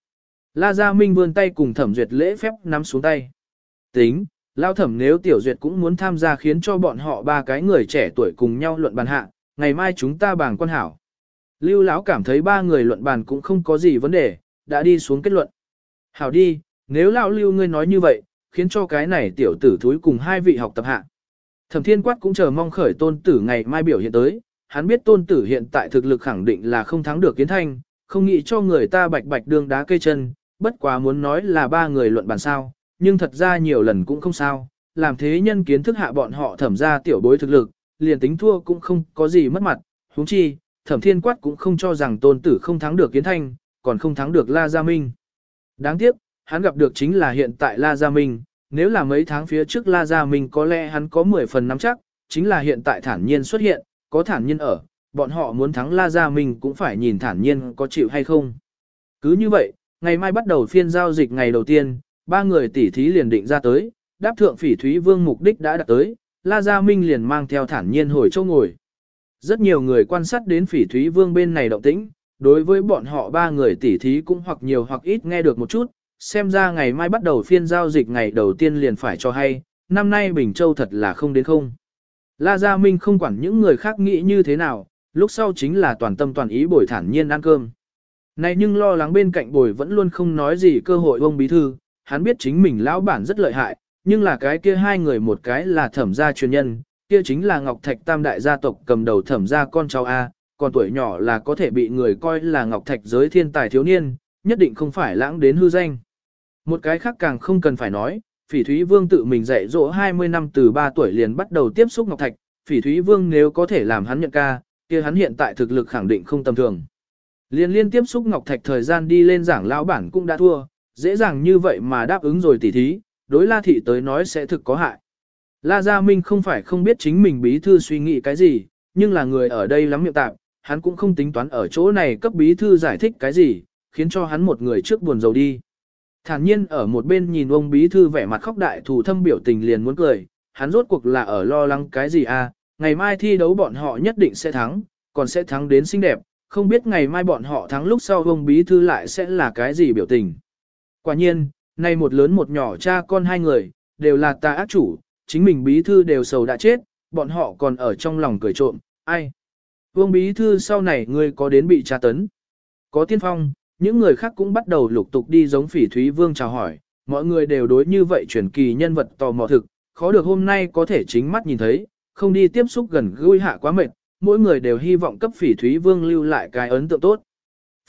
La Gia Minh vươn tay cùng thẩm duyệt lễ phép nắm xuống tay. Tính, lao thẩm nếu tiểu duyệt cũng muốn tham gia khiến cho bọn họ ba cái người trẻ tuổi cùng nhau luận bàn hạ, ngày mai chúng ta bảng quan hảo. Lưu lão cảm thấy ba người luận bàn cũng không có gì vấn đề, đã đi xuống kết luận. Hảo đi, nếu lão lưu ngươi nói như vậy, khiến cho cái này tiểu tử thúi cùng hai vị học tập hạ. Thẩm thiên quát cũng chờ mong khởi tôn tử ngày mai biểu hiện tới, hắn biết tôn tử hiện tại thực lực khẳng định là không thắng được kiến thanh, không nghĩ cho người ta bạch bạch đương đá cây chân, bất quá muốn nói là ba người luận bàn sao, nhưng thật ra nhiều lần cũng không sao, làm thế nhân kiến thức hạ bọn họ thẩm ra tiểu bối thực lực, liền tính thua cũng không có gì mất mặt, huống chi, thẩm thiên quát cũng không cho rằng tôn tử không thắng được kiến thanh, còn không thắng được La Gia Minh. Đáng tiếc, hắn gặp được chính là hiện tại La Gia Minh, nếu là mấy tháng phía trước La Gia Minh có lẽ hắn có 10 phần nắm chắc, chính là hiện tại thản nhiên xuất hiện, có thản nhiên ở, bọn họ muốn thắng La Gia Minh cũng phải nhìn thản nhiên có chịu hay không. Cứ như vậy, ngày mai bắt đầu phiên giao dịch ngày đầu tiên, ba người tỉ thí liền định ra tới, đáp thượng phỉ thúy vương mục đích đã đạt tới, La Gia Minh liền mang theo thản nhiên hồi châu ngồi. Rất nhiều người quan sát đến phỉ thúy vương bên này động tĩnh, đối với bọn họ ba người tỉ thí cũng hoặc nhiều hoặc ít nghe được một chút, xem ra ngày mai bắt đầu phiên giao dịch ngày đầu tiên liền phải cho hay, năm nay Bình Châu thật là không đến không. La Gia Minh không quản những người khác nghĩ như thế nào, lúc sau chính là toàn tâm toàn ý bồi thản nhiên ăn cơm. Này nhưng lo lắng bên cạnh bồi vẫn luôn không nói gì cơ hội ông bí thư, hắn biết chính mình lão bản rất lợi hại, nhưng là cái kia hai người một cái là thẩm gia truyền nhân, kia chính là Ngọc Thạch tam đại gia tộc cầm đầu thẩm gia con cháu A, còn tuổi nhỏ là có thể bị người coi là Ngọc Thạch giới thiên tài thiếu niên, nhất định không phải lãng đến hư danh. Một cái khác càng không cần phải nói, Phỉ Thúy Vương tự mình dạy dỗ 20 năm từ 3 tuổi liền bắt đầu tiếp xúc Ngọc Thạch, Phỉ Thúy Vương nếu có thể làm hắn nhận ca, kia hắn hiện tại thực lực khẳng định không tầm thường. Liên liên tiếp xúc Ngọc Thạch thời gian đi lên giảng lão bản cũng đã thua, dễ dàng như vậy mà đáp ứng rồi tỉ thí, đối La Thị tới nói sẽ thực có hại. La Gia Minh không phải không biết chính mình bí thư suy nghĩ cái gì, nhưng là người ở đây lắm miệng tạp, hắn cũng không tính toán ở chỗ này cấp bí thư giải thích cái gì, khiến cho hắn một người trước buồn rầu đi. Thản nhiên ở một bên nhìn ông bí thư vẻ mặt khóc đại thù thâm biểu tình liền muốn cười, hắn rốt cuộc là ở lo lắng cái gì à, ngày mai thi đấu bọn họ nhất định sẽ thắng, còn sẽ thắng đến xinh đẹp, không biết ngày mai bọn họ thắng lúc sau ông bí thư lại sẽ là cái gì biểu tình. Quả nhiên, nay một lớn một nhỏ cha con hai người, đều là ta ác chủ, chính mình bí thư đều sầu đã chết, bọn họ còn ở trong lòng cười trộm, ai. Vương bí thư sau này ngươi có đến bị tra tấn. Có tiên phong, những người khác cũng bắt đầu lục tục đi giống phỉ thúy vương chào hỏi, mọi người đều đối như vậy truyền kỳ nhân vật tò mò thực, khó được hôm nay có thể chính mắt nhìn thấy, không đi tiếp xúc gần gũi hạ quá mệt, mỗi người đều hy vọng cấp phỉ thúy vương lưu lại cái ấn tượng tốt.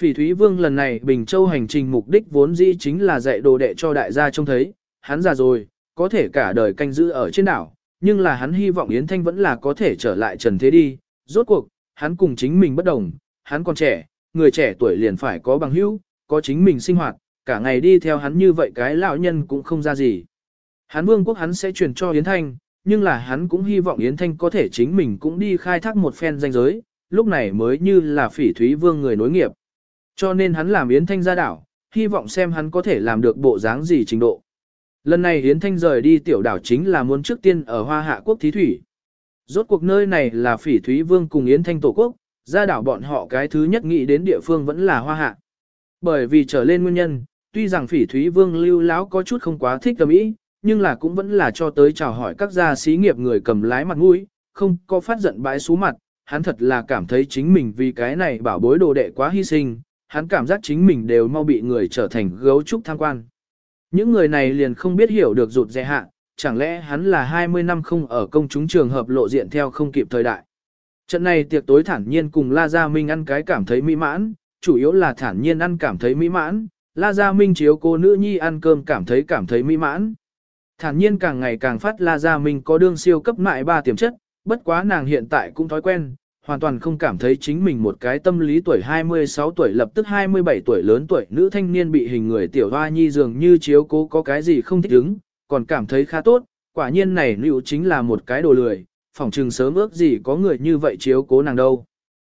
Phỉ thúy vương lần này Bình Châu hành trình mục đích vốn dĩ chính là dạy đồ đệ cho đại gia trông thấy, hắn già rồi, có thể cả đời canh giữ ở trên đảo, nhưng là hắn hy vọng Yến Thanh vẫn là có thể trở lại trần thế đi, rốt cuộc, hắn cùng chính mình bất đồng, hắn còn trẻ, người trẻ tuổi liền phải có bằng hữu, có chính mình sinh hoạt, cả ngày đi theo hắn như vậy cái lão nhân cũng không ra gì. Hắn vương quốc hắn sẽ truyền cho Yến Thanh, nhưng là hắn cũng hy vọng Yến Thanh có thể chính mình cũng đi khai thác một phen danh giới, lúc này mới như là phỉ thúy vương người nối nghiệp. Cho nên hắn làm Yến Thanh ra đảo, hy vọng xem hắn có thể làm được bộ dáng gì trình độ. Lần này Yến Thanh rời đi tiểu đảo chính là muốn trước tiên ở Hoa Hạ Quốc Thí Thủy. Rốt cuộc nơi này là phỉ thúy vương cùng Yến Thanh tổ quốc, ra đảo bọn họ cái thứ nhất nghĩ đến địa phương vẫn là Hoa Hạ. Bởi vì trở lên nguyên nhân, tuy rằng phỉ thúy vương lưu lão có chút không quá thích cầm ý, nhưng là cũng vẫn là cho tới chào hỏi các gia sĩ nghiệp người cầm lái mặt mũi, không có phát giận bãi xú mặt, hắn thật là cảm thấy chính mình vì cái này bảo bối đồ đệ quá hy sinh, hắn cảm giác chính mình đều mau bị người trở thành gấu trúc tham quan. Những người này liền không biết hiểu được rụt rè hạ, chẳng lẽ hắn là 20 năm không ở công chúng trường hợp lộ diện theo không kịp thời đại. Trận này tiệc tối thản nhiên cùng La Gia Minh ăn cái cảm thấy mỹ mãn, chủ yếu là thản nhiên ăn cảm thấy mỹ mãn, La Gia Minh chiếu cô nữ nhi ăn cơm cảm thấy cảm thấy mỹ mãn. Thản nhiên càng ngày càng phát La Gia Minh có đương siêu cấp mại ba tiềm chất, bất quá nàng hiện tại cũng thói quen, hoàn toàn không cảm thấy chính mình một cái tâm lý tuổi 26 tuổi lập tức 27 tuổi lớn tuổi nữ thanh niên bị hình người tiểu hoa nhi dường như chiếu cố có cái gì không thích ứng, còn cảm thấy khá tốt, quả nhiên này liệu chính là một cái đồ lười, phỏng trừng sớm ước gì có người như vậy chiếu cố nàng đâu.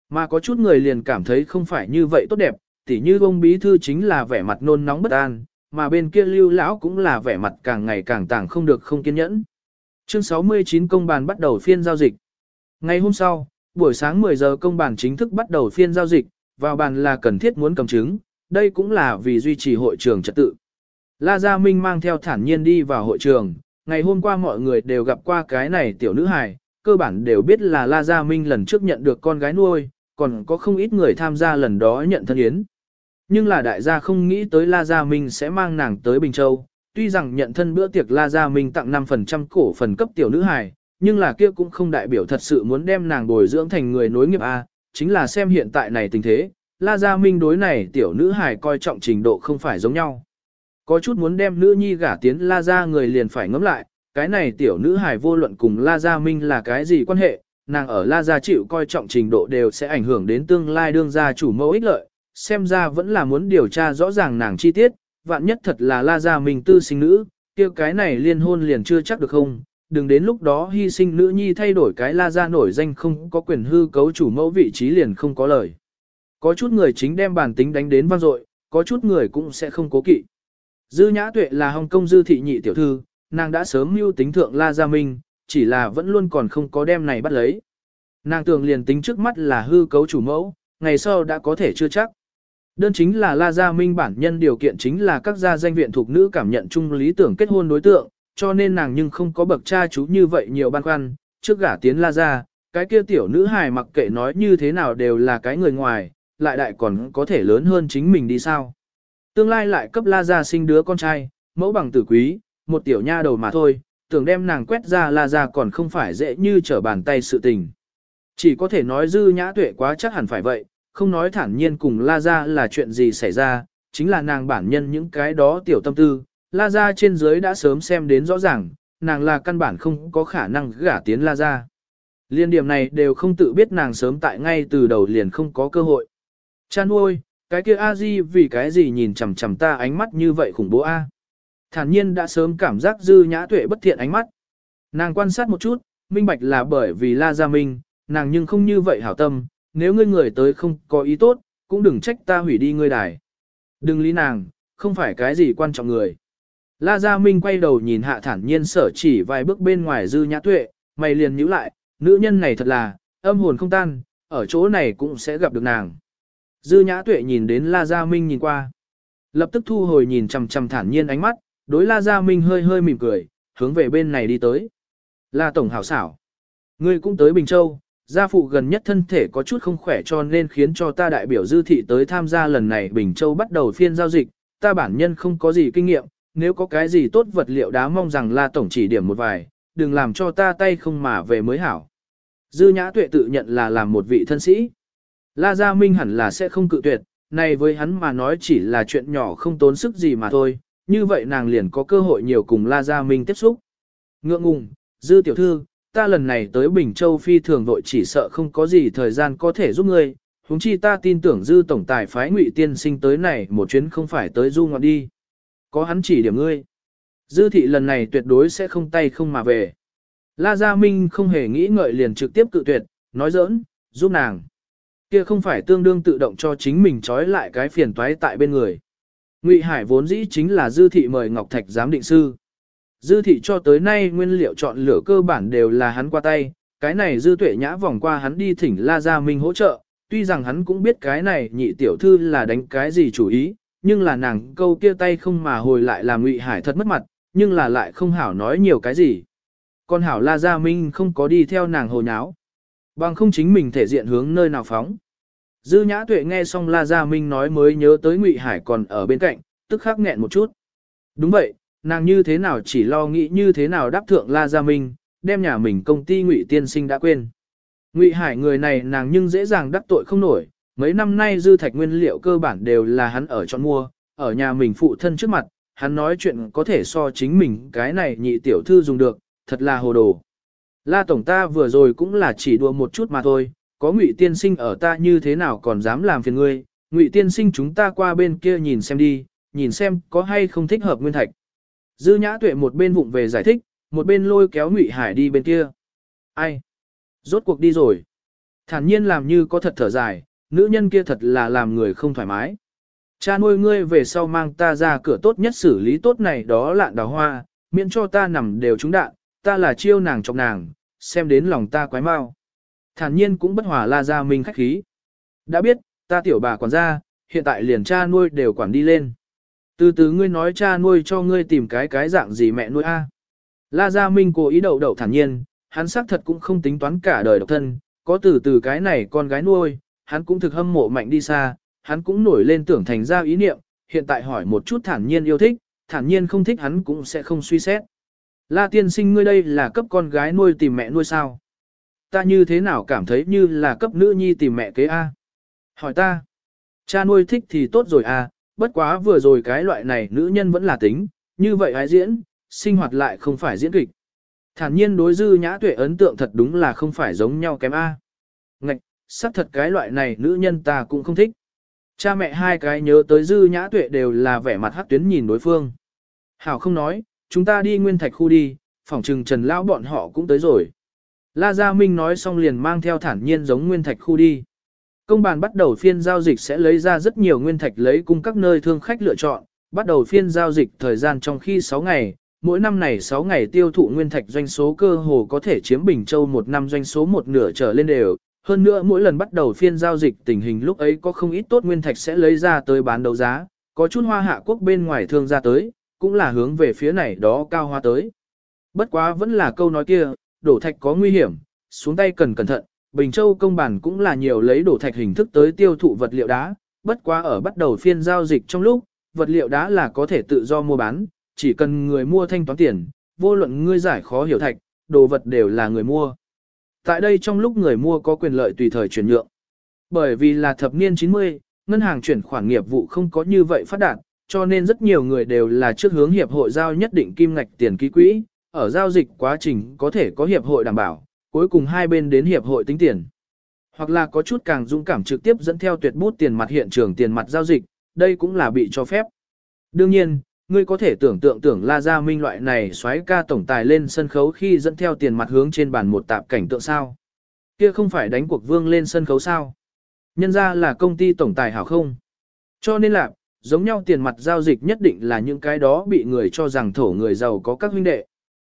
Mà có chút người liền cảm thấy không phải như vậy tốt đẹp, tỉ như ông bí thư chính là vẻ mặt nôn nóng bất an, mà bên kia lưu lão cũng là vẻ mặt càng ngày càng tàng không được không kiên nhẫn. Chương 69 công bàn bắt đầu phiên giao dịch. Ngày hôm sau, buổi sáng 10 giờ công bàn chính thức bắt đầu phiên giao dịch, vào bàn là cần thiết muốn cầm chứng, đây cũng là vì duy trì hội trường trật tự. La Gia Minh mang theo thản nhiên đi vào hội trường, ngày hôm qua mọi người đều gặp qua cái này tiểu nữ hài, cơ bản đều biết là La Gia Minh lần trước nhận được con gái nuôi, còn có không ít người tham gia lần đó nhận thân yến. Nhưng là đại gia không nghĩ tới La Gia Minh sẽ mang nàng tới Bình Châu, tuy rằng nhận thân bữa tiệc La Gia Minh tặng 5% cổ phần cấp tiểu nữ hài, nhưng là kia cũng không đại biểu thật sự muốn đem nàng bồi dưỡng thành người nối nghiệp A, chính là xem hiện tại này tình thế, La Gia Minh đối này tiểu nữ hài coi trọng trình độ không phải giống nhau. Có chút muốn đem nữ nhi gả tiến La Gia người liền phải ngẫm lại, cái này tiểu nữ hài vô luận cùng La Gia Minh là cái gì quan hệ, nàng ở La Gia chịu coi trọng trình độ đều sẽ ảnh hưởng đến tương lai đương gia chủ mẫu ích lợi, xem ra vẫn là muốn điều tra rõ ràng nàng chi tiết, vạn nhất thật là La Gia Minh tư sinh nữ, kia cái này liên hôn liền chưa chắc được không, đừng đến lúc đó hy sinh nữ nhi thay đổi cái La Gia nổi danh không có quyền hư cấu chủ mẫu vị trí liền không có lời. Có chút người chính đem bản tính đánh đến vang dội, có chút người cũng sẽ không cố kỵ. Dư Nhã Tuệ là Hồng Kông dư thị nhị tiểu thư, nàng đã sớm mưu tính thượng La Gia Minh, chỉ là vẫn luôn còn không có đem này bắt lấy. Nàng tưởng liền tính trước mắt là hư cấu chủ mẫu, ngày sau đã có thể chưa chắc. Đơn chính là La Gia Minh bản nhân điều kiện chính là các gia danh viện thuộc nữ cảm nhận chung lý tưởng kết hôn đối tượng, cho nên nàng nhưng không có bậc cha chú như vậy nhiều băn khoăn, trước gả tiến La Gia, cái kia tiểu nữ hài mặc kệ nói như thế nào đều là cái người ngoài, lại đại còn có thể lớn hơn chính mình đi sao. Tương lai lại cấp La Gia sinh đứa con trai, mẫu bằng tử quý, một tiểu nha đầu mà thôi, tưởng đem nàng quét ra la ra còn không phải dễ như trở bàn tay sự tình. Chỉ có thể nói dư nhã tuệ quá chắc hẳn phải vậy, không nói thản nhiên cùng la ra là chuyện gì xảy ra, chính là nàng bản nhân những cái đó tiểu tâm tư, la ra trên dưới đã sớm xem đến rõ ràng, nàng là căn bản không có khả năng gả tiến la ra. Liên điểm này đều không tự biết nàng sớm tại ngay từ đầu liền không có cơ hội. Chan ôi, cái kia a di vì cái gì nhìn chằm chằm ta ánh mắt như vậy khủng bố a. Thản nhiên đã sớm cảm giác dư nhã tuệ bất thiện ánh mắt. Nàng quan sát một chút, minh bạch là bởi vì la gia minh, nàng nhưng không như vậy hảo tâm, nếu ngươi người tới không có ý tốt, cũng đừng trách ta hủy đi ngươi đài. Đừng lý nàng, không phải cái gì quan trọng người. La Gia Minh quay đầu nhìn hạ thản nhiên sở chỉ vài bước bên ngoài dư nhã tuệ, mày liền nhíu lại, nữ nhân này thật là, âm hồn không tan, ở chỗ này cũng sẽ gặp được nàng. Dư nhã tuệ nhìn đến La Gia Minh nhìn qua. Lập tức thu hồi nhìn chằm chằm thản nhiên ánh mắt, đối La Gia Minh hơi hơi mỉm cười, hướng về bên này đi tới. La Tổng hảo xảo. Ngươi cũng tới Bình Châu, gia phụ gần nhất thân thể có chút không khỏe cho nên khiến cho ta đại biểu dư thị tới tham gia lần này Bình Châu bắt đầu phiên giao dịch, ta bản nhân không có gì kinh nghiệm, nếu có cái gì tốt vật liệu đá mong rằng La Tổng chỉ điểm một vài, đừng làm cho ta tay không mà về mới hảo. Dư Nhã Tuệ tự nhận là làm một vị thân sĩ. La Gia Minh hẳn là sẽ không cự tuyệt, này với hắn mà nói chỉ là chuyện nhỏ không tốn sức gì mà thôi, như vậy nàng liền có cơ hội nhiều cùng La Gia Minh tiếp xúc. Ngượng ngùng, Dư tiểu thư, ta lần này tới Bình Châu phi thường vội chỉ sợ không có gì thời gian có thể giúp ngươi, huống chi ta tin tưởng Dư tổng tài phái Ngụy tiên sinh tới này một chuyến không phải tới du ngoạn đi. Có hắn chỉ điểm ngươi. Dư thị lần này tuyệt đối sẽ không tay không mà về. La Gia Minh không hề nghĩ ngợi liền trực tiếp cự tuyệt, nói giỡn, giúp nàng. Kia không phải tương đương tự động cho chính mình trói lại cái phiền toái tại bên người. Ngụy Hải vốn dĩ chính là dư thị mời Ngọc Thạch giám định sư. Dư thị cho tới nay nguyên liệu chọn lựa cơ bản đều là hắn qua tay, cái này dư tuệ nhã vòng qua hắn đi thỉnh La Gia Minh hỗ trợ, tuy rằng hắn cũng biết cái này nhị tiểu thư là đánh cái gì chủ ý, nhưng là nàng câu kia tay không mà hồi lại làm Ngụy Hải thật mất mặt, nhưng là lại không hảo nói nhiều cái gì. Con hảo La Gia Minh không có đi theo nàng hồ nháo, bằng không chính mình thể diện hướng nơi nào phóng. Dư Nhã Tuệ nghe xong La Gia Minh nói mới nhớ tới Ngụy Hải còn ở bên cạnh, tức khắc nghẹn một chút. Đúng vậy, nàng như thế nào chỉ lo nghĩ như thế nào đáp thượng La Gia Minh, đem nhà mình công ty Ngụy Tiên Sinh đã quên. Ngụy Hải người này nàng nhưng dễ dàng đắc tội không nổi, mấy năm nay dư thạch nguyên liệu cơ bản đều là hắn ở chọn mua, ở nhà mình phụ thân trước mặt, hắn nói chuyện có thể so chính mình cái này nhị tiểu thư dùng được, thật là hồ đồ. La tổng ta vừa rồi cũng là chỉ đùa một chút mà thôi, có Ngụy tiên sinh ở ta như thế nào còn dám làm phiền ngươi, Ngụy tiên sinh chúng ta qua bên kia nhìn xem đi, nhìn xem có hay không thích hợp nguyên thạch. Dư Nhã Tuệ một bên vụng về giải thích, một bên lôi kéo Ngụy Hải đi bên kia. Ai? Rốt cuộc đi rồi. Thản nhiên làm như có thật thở dài, nữ nhân kia thật là làm người không thoải mái. Cha nuôi ngươi về sau mang ta ra cửa tốt nhất xử lý tốt này đó lạn đào hoa, miễn cho ta nằm đều trúng đạn, ta là chiêu nàng chọc nàng, xem đến lòng ta quái mau. Thản nhiên cũng bất hòa la gia Minh khách khí. Đã biết, ta tiểu bà quản gia, hiện tại liền cha nuôi đều quản đi lên. Từ từ ngươi nói cha nuôi cho ngươi tìm cái cái dạng gì mẹ nuôi a. La Gia Minh cố ý đậu đậu thản nhiên, hắn xác thật cũng không tính toán cả đời độc thân, có từ từ cái này con gái nuôi, hắn cũng thực hâm mộ mạnh đi xa, hắn cũng nổi lên tưởng thành ra ý niệm, hiện tại hỏi một chút thản nhiên yêu thích, thản nhiên không thích hắn cũng sẽ không suy xét. La tiên sinh ngươi đây là cấp con gái nuôi tìm mẹ nuôi sao? Ta như thế nào cảm thấy như là cấp nữ nhi tìm mẹ kế A? Hỏi ta, cha nuôi thích thì tốt rồi à, bất quá vừa rồi cái loại này nữ nhân vẫn là tính, như vậy ai diễn, sinh hoạt lại không phải diễn kịch. Thản nhiên đối dư nhã tuệ ấn tượng thật đúng là không phải giống nhau kém A. Ngạch, xác thật cái loại này nữ nhân ta cũng không thích. Cha mẹ hai cái nhớ tới dư nhã tuệ đều là vẻ mặt hắc tuyến nhìn đối phương. Hảo không nói, chúng ta đi nguyên thạch khu đi, phòng trừng trần lão bọn họ cũng tới rồi. La Gia Minh nói xong liền mang theo thản nhiên giống nguyên thạch khu đi. Công bàn bắt đầu phiên giao dịch sẽ lấy ra rất nhiều nguyên thạch lấy cung các nơi thương khách lựa chọn, bắt đầu phiên giao dịch thời gian trong khi 6 ngày, mỗi năm này 6 ngày tiêu thụ nguyên thạch doanh số cơ hồ có thể chiếm Bình Châu một năm doanh số một nửa trở lên đều. Hơn nữa mỗi lần bắt đầu phiên giao dịch tình hình lúc ấy có không ít tốt nguyên thạch sẽ lấy ra tới bán đấu giá, có chút hoa hạ quốc bên ngoài thương ra tới, cũng là hướng về phía này đó cao hoa tới. Bất quá vẫn là câu nói kia, đổ thạch có nguy hiểm, xuống tay cần cẩn thận, Bình Châu công bản cũng là nhiều lấy đổ thạch hình thức tới tiêu thụ vật liệu đá, bất quá ở bắt đầu phiên giao dịch trong lúc, vật liệu đá là có thể tự do mua bán, chỉ cần người mua thanh toán tiền, vô luận ngươi giải khó hiểu thạch, đồ vật đều là người mua. Tại đây trong lúc người mua có quyền lợi tùy thời chuyển nhượng. Bởi vì là thập niên 90, ngân hàng chuyển khoản nghiệp vụ không có như vậy phát đạt, cho nên rất nhiều người đều là trước hướng hiệp hội giao nhất định kim ngạch tiền ký quỹ, ở giao dịch quá trình có thể có hiệp hội đảm bảo, cuối cùng hai bên đến hiệp hội tính tiền. Hoặc là có chút càng dũng cảm trực tiếp dẫn theo tuyệt bút tiền mặt hiện trường tiền mặt giao dịch, đây cũng là bị cho phép. Đương nhiên, ngươi có thể tưởng tượng tưởng La Gia Minh loại này xoáy ca tổng tài lên sân khấu khi dẫn theo tiền mặt hướng trên bàn một tạp cảnh tượng sao. Kia không phải đánh cuộc vương lên sân khấu sao. Nhân ra là công ty tổng tài hảo không. Cho nên là, giống nhau tiền mặt giao dịch nhất định là những cái đó bị người cho rằng thổ người giàu có các huynh đệ.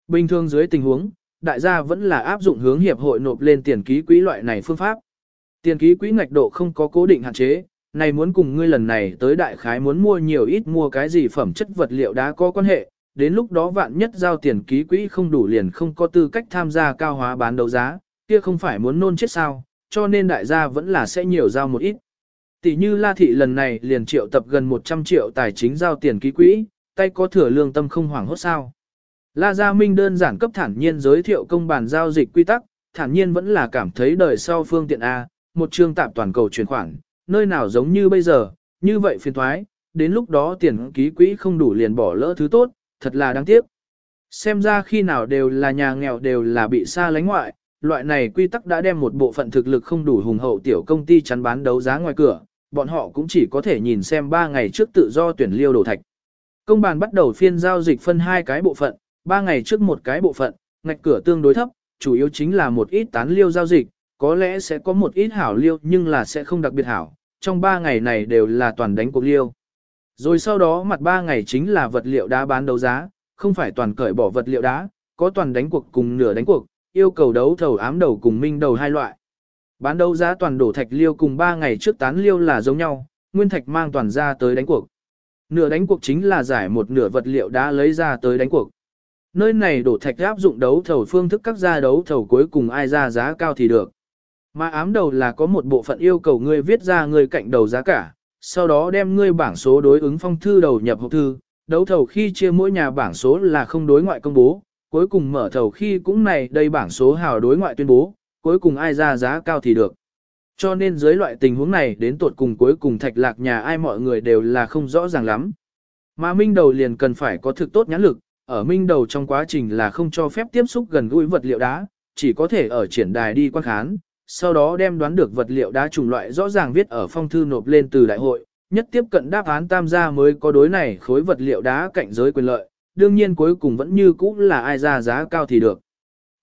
Bình thường dưới tình huống, đại gia vẫn là áp dụng hướng hiệp hội nộp lên tiền ký quỹ loại này phương pháp. Tiền ký quỹ ngạch độ không có cố định hạn chế, này muốn cùng ngươi lần này tới đại khái muốn mua nhiều ít mua cái gì phẩm chất vật liệu đã có quan hệ, đến lúc đó vạn nhất giao tiền ký quỹ không đủ liền không có tư cách tham gia cao hóa bán đấu giá, kia không phải muốn nôn chết sao, cho nên đại gia vẫn là sẽ nhiều giao một ít. Tỷ như La Thị lần này liền triệu tập gần 100 triệu tài chính giao tiền ký quỹ, tay có thừa lương tâm không hoảng hốt sao. La Gia Minh đơn giản cấp thản nhiên giới thiệu công bản giao dịch quy tắc, thản nhiên vẫn là cảm thấy đời sau phương tiện A, một trường tạp toàn cầu chuyển khoản, nơi nào giống như bây giờ, như vậy phiền thoái, đến lúc đó tiền ký quỹ không đủ liền bỏ lỡ thứ tốt, thật là đáng tiếc. Xem ra khi nào đều là nhà nghèo đều là bị xa lánh ngoại, loại này quy tắc đã đem một bộ phận thực lực không đủ hùng hậu tiểu công ty chắn bán đấu giá ngoài cửa, bọn họ cũng chỉ có thể nhìn xem 3 ngày trước tự do tuyển liêu đồ thạch. Công bàn bắt đầu phiên giao dịch phân hai cái bộ phận, Ba ngày trước một cái bộ phận, ngạch cửa tương đối thấp, chủ yếu chính là một ít tán liêu giao dịch, có lẽ sẽ có một ít hảo liêu nhưng là sẽ không đặc biệt hảo, trong ba ngày này đều là toàn đánh cuộc liêu. Rồi sau đó mặt ba ngày chính là vật liệu đá bán đấu giá, không phải toàn cởi bỏ vật liệu đá, có toàn đánh cuộc cùng nửa đánh cuộc, yêu cầu đấu thầu ám đầu cùng minh đầu hai loại. Bán đấu giá toàn đổ thạch liêu cùng 3 ngày trước tán liêu là giống nhau, nguyên thạch mang toàn ra tới đánh cuộc. Nửa đánh cuộc chính là giải một nửa vật liệu đá lấy ra tới đánh cuộc. Nơi này đổ thạch áp dụng đấu thầu phương thức các gia đấu thầu cuối cùng ai ra giá cao thì được. Mà ám đầu là có một bộ phận yêu cầu ngươi viết ra ngươi cạnh đầu giá cả, sau đó đem ngươi bảng số đối ứng phong thư đầu nhập hộp thư, đấu thầu khi chia mỗi nhà bảng số là không đối ngoại công bố, cuối cùng mở thầu khi cũng này đây bảng số hào đối ngoại tuyên bố, cuối cùng ai ra giá cao thì được. Cho nên dưới loại tình huống này đến tột cùng cuối cùng thạch lạc nhà ai mọi người đều là không rõ ràng lắm. Mà minh đầu liền cần phải có thực tốt nhãn lực, ở minh đầu trong quá trình là không cho phép tiếp xúc gần gũi vật liệu đá, chỉ có thể ở triển đài đi quan khán, sau đó đem đoán được vật liệu đá chủng loại rõ ràng viết ở phong thư nộp lên từ đại hội, nhất tiếp cận đáp án tam gia mới có đối này khối vật liệu đá cạnh giới quyền lợi, đương nhiên cuối cùng vẫn như cũ là ai ra giá cao thì được.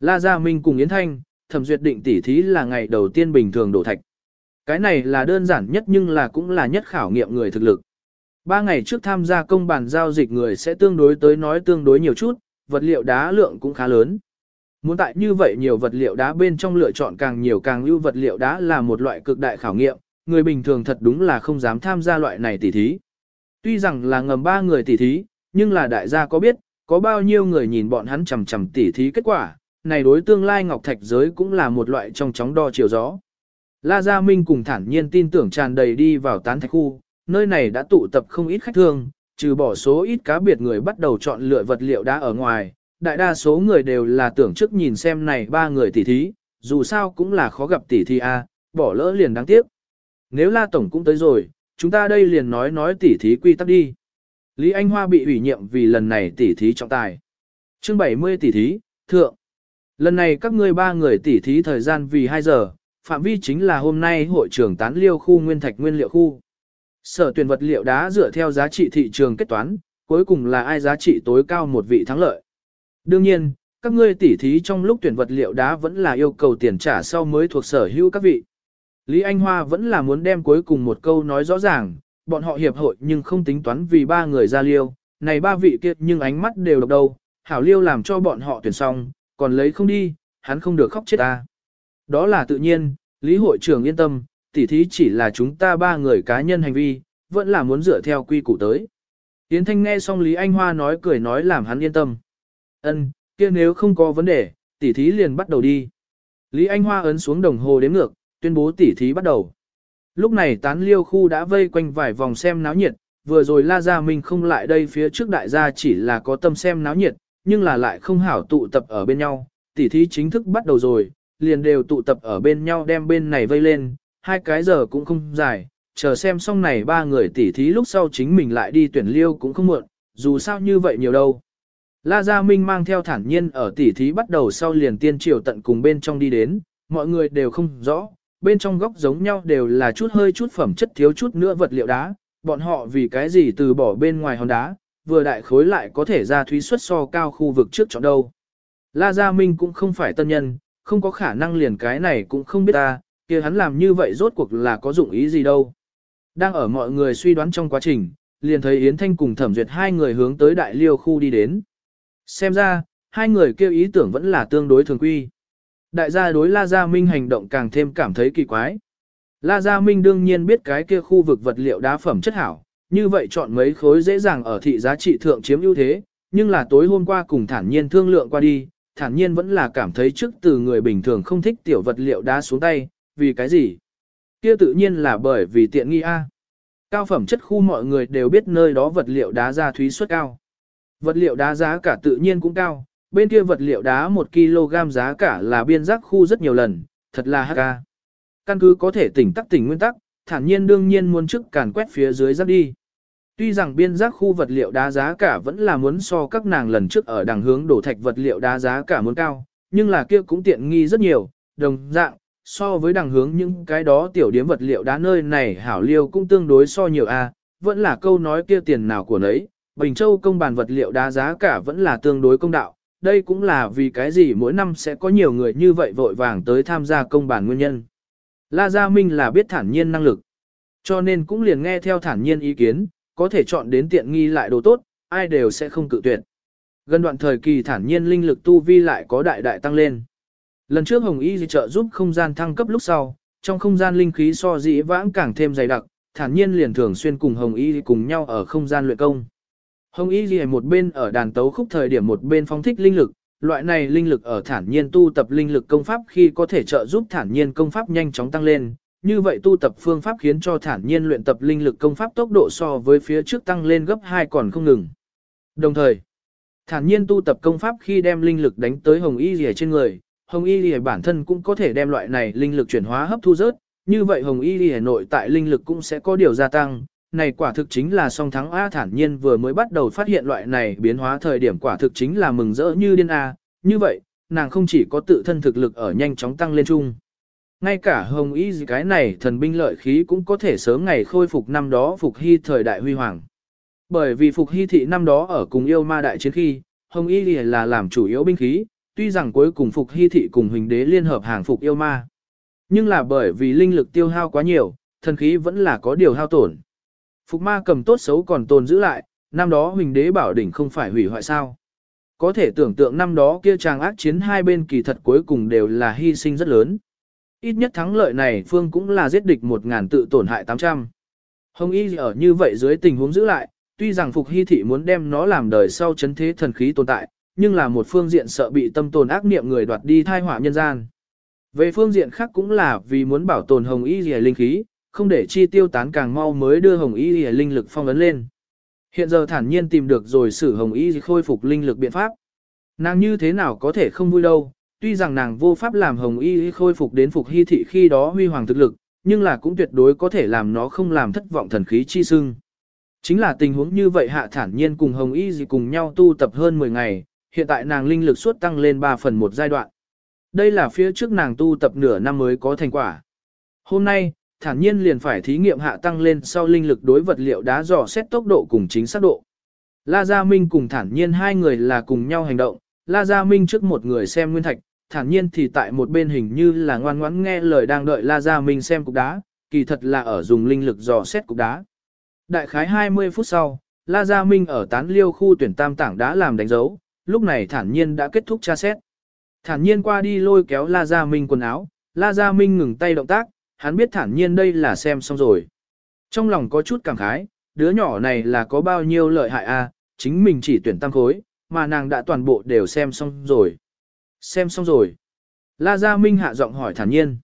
La Gia Minh cùng Yến Thanh, thẩm duyệt định tỉ thí là ngày đầu tiên bình thường đổ thạch. Cái này là đơn giản nhất nhưng là cũng là nhất khảo nghiệm người thực lực. Ba ngày trước tham gia công bàn giao dịch người sẽ tương đối tới nói tương đối nhiều chút, vật liệu đá lượng cũng khá lớn. Muốn tại như vậy nhiều vật liệu đá bên trong lựa chọn càng nhiều càng ưu vật liệu đá là một loại cực đại khảo nghiệm, người bình thường thật đúng là không dám tham gia loại này tỉ thí. Tuy rằng là ngầm ba người tỉ thí, nhưng là đại gia có biết, có bao nhiêu người nhìn bọn hắn chầm chầm tỉ thí kết quả, này đối tương lai ngọc thạch giới cũng là một loại trong chóng đo chiều gió. La Gia Minh cùng thản nhiên tin tưởng tràn đầy đi vào tán thạch khu, nơi này đã tụ tập không ít khách thương, trừ bỏ số ít cá biệt người bắt đầu chọn lựa vật liệu đá ở ngoài, đại đa số người đều là tưởng trước nhìn xem này ba người tỉ thí, dù sao cũng là khó gặp tỉ thí a, bỏ lỡ liền đáng tiếc. Nếu La Tổng cũng tới rồi, chúng ta đây liền nói nói tỉ thí quy tắc đi. Lý Anh Hoa bị ủy nhiệm vì lần này tỉ thí trọng tài. Chương 70 tỉ thí, thượng. Lần này các ngươi ba người tỉ thí thời gian vì 2 giờ, phạm vi chính là hôm nay hội trưởng tán liêu khu nguyên thạch nguyên liệu khu. Sở tuyển vật liệu đá dựa theo giá trị thị trường kết toán, cuối cùng là ai giá trị tối cao một vị thắng lợi. Đương nhiên, các ngươi tỉ thí trong lúc tuyển vật liệu đá vẫn là yêu cầu tiền trả sau mới thuộc sở hữu các vị. Lý Anh Hoa vẫn là muốn đem cuối cùng một câu nói rõ ràng, bọn họ hiệp hội nhưng không tính toán vì ba người ra liêu, này ba vị kia nhưng ánh mắt đều độc đầu, hảo liêu làm cho bọn họ tuyển xong, còn lấy không đi, hắn không được khóc chết ta. Đó là tự nhiên, Lý hội trưởng yên tâm, tỉ thí chỉ là chúng ta ba người cá nhân hành vi, vẫn là muốn dựa theo quy củ tới. Yến Thanh nghe xong Lý Anh Hoa nói cười nói làm hắn yên tâm. Ân, kia nếu không có vấn đề, tỉ thí liền bắt đầu đi. Lý Anh Hoa ấn xuống đồng hồ đếm ngược, tuyên bố tỉ thí bắt đầu. Lúc này tán liêu khu đã vây quanh vài vòng xem náo nhiệt, vừa rồi La Gia Minh không lại đây phía trước đại gia chỉ là có tâm xem náo nhiệt, nhưng là lại không hảo tụ tập ở bên nhau, tỉ thí chính thức bắt đầu rồi, liền đều tụ tập ở bên nhau đem bên này vây lên, hai cái giờ cũng không dài, chờ xem xong này ba người tỉ thí lúc sau chính mình lại đi tuyển liêu cũng không muộn, dù sao như vậy nhiều đâu. La Gia Minh mang theo thản nhiên ở tỉ thí bắt đầu sau liền tiên triều tận cùng bên trong đi đến, mọi người đều không rõ, bên trong góc giống nhau đều là chút hơi chút phẩm chất thiếu chút nữa vật liệu đá, bọn họ vì cái gì từ bỏ bên ngoài hòn đá, vừa đại khối lại có thể ra thúy suất so cao khu vực trước chọn đâu. La Gia Minh cũng không phải tân nhân, không có khả năng liền cái này cũng không biết ta, kia hắn làm như vậy rốt cuộc là có dụng ý gì đâu. Đang ở mọi người suy đoán trong quá trình, liền thấy Yến Thanh cùng thẩm duyệt hai người hướng tới đại liêu khu đi đến. Xem ra, hai người kêu ý tưởng vẫn là tương đối thường quy. Đại gia đối La Gia Minh hành động càng thêm cảm thấy kỳ quái. La Gia Minh đương nhiên biết cái kia khu vực vật liệu đá phẩm chất hảo, như vậy chọn mấy khối dễ dàng ở thị giá trị thượng chiếm ưu thế, nhưng là tối hôm qua cùng thản nhiên thương lượng qua đi, thản nhiên vẫn là cảm thấy trước từ người bình thường không thích tiểu vật liệu đá xuống tay, vì cái gì? Kia tự nhiên là bởi vì tiện nghi A. Cao phẩm chất khu mọi người đều biết nơi đó vật liệu đá ra thúy suất cao. Vật liệu đá giá cả tự nhiên cũng cao, bên kia vật liệu đá 1 kg giá cả là biên giác khu rất nhiều lần, thật là HK. Căn cứ có thể tỉnh tắc tỉnh nguyên tắc, thản nhiên đương nhiên muốn trước càn quét phía dưới rác đi. Tuy rằng biên giác khu vật liệu đá giá cả vẫn là muốn so các nàng lần trước ở đằng hướng đổ thạch vật liệu đá giá cả muốn cao, nhưng là kia cũng tiện nghi rất nhiều, đồng dạng, so với đằng hướng những cái đó tiểu điếm vật liệu đá nơi này hảo liêu cũng tương đối so nhiều a vẫn là câu nói kia tiền nào của nấy, Bình Châu công bàn vật liệu đá giá cả vẫn là tương đối công đạo, đây cũng là vì cái gì mỗi năm sẽ có nhiều người như vậy vội vàng tới tham gia công bàn nguyên nhân. La Gia Minh là biết thản nhiên năng lực, cho nên cũng liền nghe theo thản nhiên ý kiến, có thể chọn đến tiện nghi lại đồ tốt, ai đều sẽ không cự tuyệt. Gần đoạn thời kỳ thản nhiên linh lực tu vi lại có đại đại tăng lên. Lần trước Hồng Y trợ giúp không gian thăng cấp lúc sau, trong không gian linh khí so dĩ vãng càng thêm dày đặc, thản nhiên liền thường xuyên cùng Hồng Y cùng nhau ở không gian luyện công. Hồng Y Ghi một bên ở đàn tấu khúc thời điểm một bên phóng thích linh lực, loại này linh lực ở thản nhiên tu tập linh lực công pháp khi có thể trợ giúp thản nhiên công pháp nhanh chóng tăng lên. Như vậy tu tập phương pháp khiến cho thản nhiên luyện tập linh lực công pháp tốc độ so với phía trước tăng lên gấp 2 còn không ngừng. Đồng thời, thản nhiên tu tập công pháp khi đem linh lực đánh tới Hồng Y Ghi trên người, Hồng Y Lìa bản thân cũng có thể đem loại này linh lực chuyển hóa hấp thu rớt, như vậy Hồng Y Lìa nội tại linh lực cũng sẽ có điều gia tăng, này quả thực chính là song thắng A thản nhiên vừa mới bắt đầu phát hiện loại này biến hóa thời điểm quả thực chính là mừng rỡ như điên A, như vậy, nàng không chỉ có tự thân thực lực ở nhanh chóng tăng lên chung. Ngay cả hồng y gì cái này thần binh lợi khí cũng có thể sớm ngày khôi phục năm đó phục hy thời đại huy hoàng. Bởi vì phục hy thị năm đó ở cùng yêu ma đại chiến khi, hồng y là làm chủ yếu binh khí, tuy rằng cuối cùng phục hy thị cùng huỳnh đế liên hợp hàng phục yêu ma. Nhưng là bởi vì linh lực tiêu hao quá nhiều, thần khí vẫn là có điều hao tổn. Phục ma cầm tốt xấu còn tồn giữ lại, năm đó huỳnh đế bảo đỉnh không phải hủy hoại sao. Có thể tưởng tượng năm đó kia chàng ác chiến hai bên kỳ thật cuối cùng đều là hy sinh rất lớn. Ít nhất thắng lợi này Phương cũng là giết địch một ngàn tự tổn hại 800. Hồng Y ở như vậy dưới tình huống giữ lại, tuy rằng Phục Hy Thị muốn đem nó làm đời sau chấn thế thần khí tồn tại, nhưng là một phương diện sợ bị tâm tồn ác niệm người đoạt đi thai họa nhân gian. Về phương diện khác cũng là vì muốn bảo tồn Hồng Y Lìa linh khí, không để chi tiêu tán càng mau mới đưa Hồng Y Lìa linh lực phong ấn lên. Hiện giờ thản nhiên tìm được rồi sử Hồng Y khôi phục linh lực biện pháp. Nàng như thế nào có thể không vui đâu, tuy rằng nàng vô pháp làm Hồng Y khôi phục đến phục hy thị khi đó huy hoàng thực lực, nhưng là cũng tuyệt đối có thể làm nó không làm thất vọng thần khí chi sưng. Chính là tình huống như vậy hạ thản nhiên cùng Hồng Y gì cùng nhau tu tập hơn 10 ngày, hiện tại nàng linh lực suốt tăng lên 3 phần một giai đoạn. Đây là phía trước nàng tu tập nửa năm mới có thành quả. Hôm nay, thản nhiên liền phải thí nghiệm hạ tăng lên sau linh lực đối vật liệu đá dò xét tốc độ cùng chính xác độ. La Gia Minh cùng thản nhiên hai người là cùng nhau hành động, La Gia Minh trước một người xem nguyên thạch, thản nhiên thì tại một bên hình như là ngoan ngoãn nghe lời đang đợi La Gia Minh xem cục đá, kỳ thật là ở dùng linh lực dò xét cục đá. Đại khái 20 phút sau, La Gia Minh ở tán liêu khu tuyển tam tảng đã làm đánh dấu, lúc này thản nhiên đã kết thúc tra xét. Thản nhiên qua đi lôi kéo La Gia Minh quần áo, La Gia Minh ngừng tay động tác, hắn biết thản nhiên đây là xem xong rồi. Trong lòng có chút cảm khái, đứa nhỏ này là có bao nhiêu lợi hại a, à, chính mình chỉ tuyển tăng khối, mà nàng đã toàn bộ đều xem xong rồi. Xem xong rồi. La Gia Minh hạ giọng hỏi thản nhiên.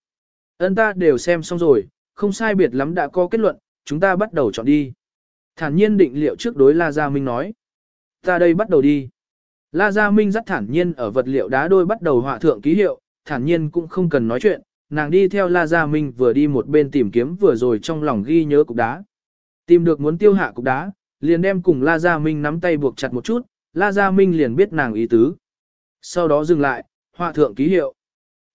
Ân ta đều xem xong rồi, không sai biệt lắm đã có kết luận, chúng ta bắt đầu chọn đi. Thản nhiên định liệu trước đối La Gia Minh nói. Ta đây bắt đầu đi. La Gia Minh dắt thản nhiên ở vật liệu đá đôi bắt đầu họa thượng ký hiệu, thản nhiên cũng không cần nói chuyện, nàng đi theo La Gia Minh vừa đi một bên tìm kiếm vừa rồi trong lòng ghi nhớ cục đá. Tìm được muốn tiêu hạ cục đá, liền đem cùng La Gia Minh nắm tay buộc chặt một chút, La Gia Minh liền biết nàng ý tứ. Sau đó dừng lại, họa thượng ký hiệu.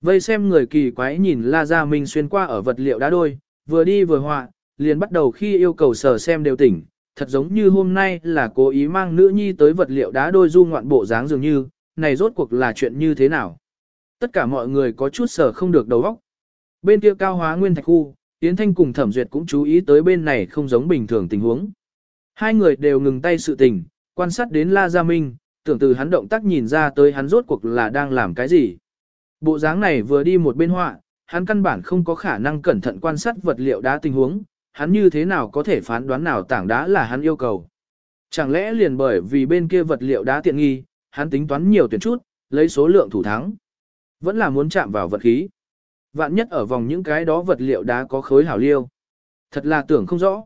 Vây xem người kỳ quái nhìn La Gia Minh xuyên qua ở vật liệu đá đôi, vừa đi vừa họa, liền bắt đầu khi yêu cầu sở xem đều tỉnh, thật giống như hôm nay là cố ý mang nữ nhi tới vật liệu đá đôi du ngoạn bộ dáng dường như, này rốt cuộc là chuyện như thế nào. Tất cả mọi người có chút sở không được đầu óc. Bên kia cao hóa nguyên thạch khu, Yến Thanh cùng Thẩm Duyệt cũng chú ý tới bên này không giống bình thường tình huống. Hai người đều ngừng tay sự tình, quan sát đến La Gia Minh, tưởng từ hắn động tác nhìn ra tới hắn rốt cuộc là đang làm cái gì. Bộ dáng này vừa đi một bên họa, hắn căn bản không có khả năng cẩn thận quan sát vật liệu đá tình huống, hắn như thế nào có thể phán đoán nào tảng đá là hắn yêu cầu. Chẳng lẽ liền bởi vì bên kia vật liệu đá tiện nghi, hắn tính toán nhiều tuyển chút, lấy số lượng thủ thắng. Vẫn là muốn chạm vào vật khí. Vạn nhất ở vòng những cái đó vật liệu đá có khối hảo liêu. Thật là tưởng không rõ.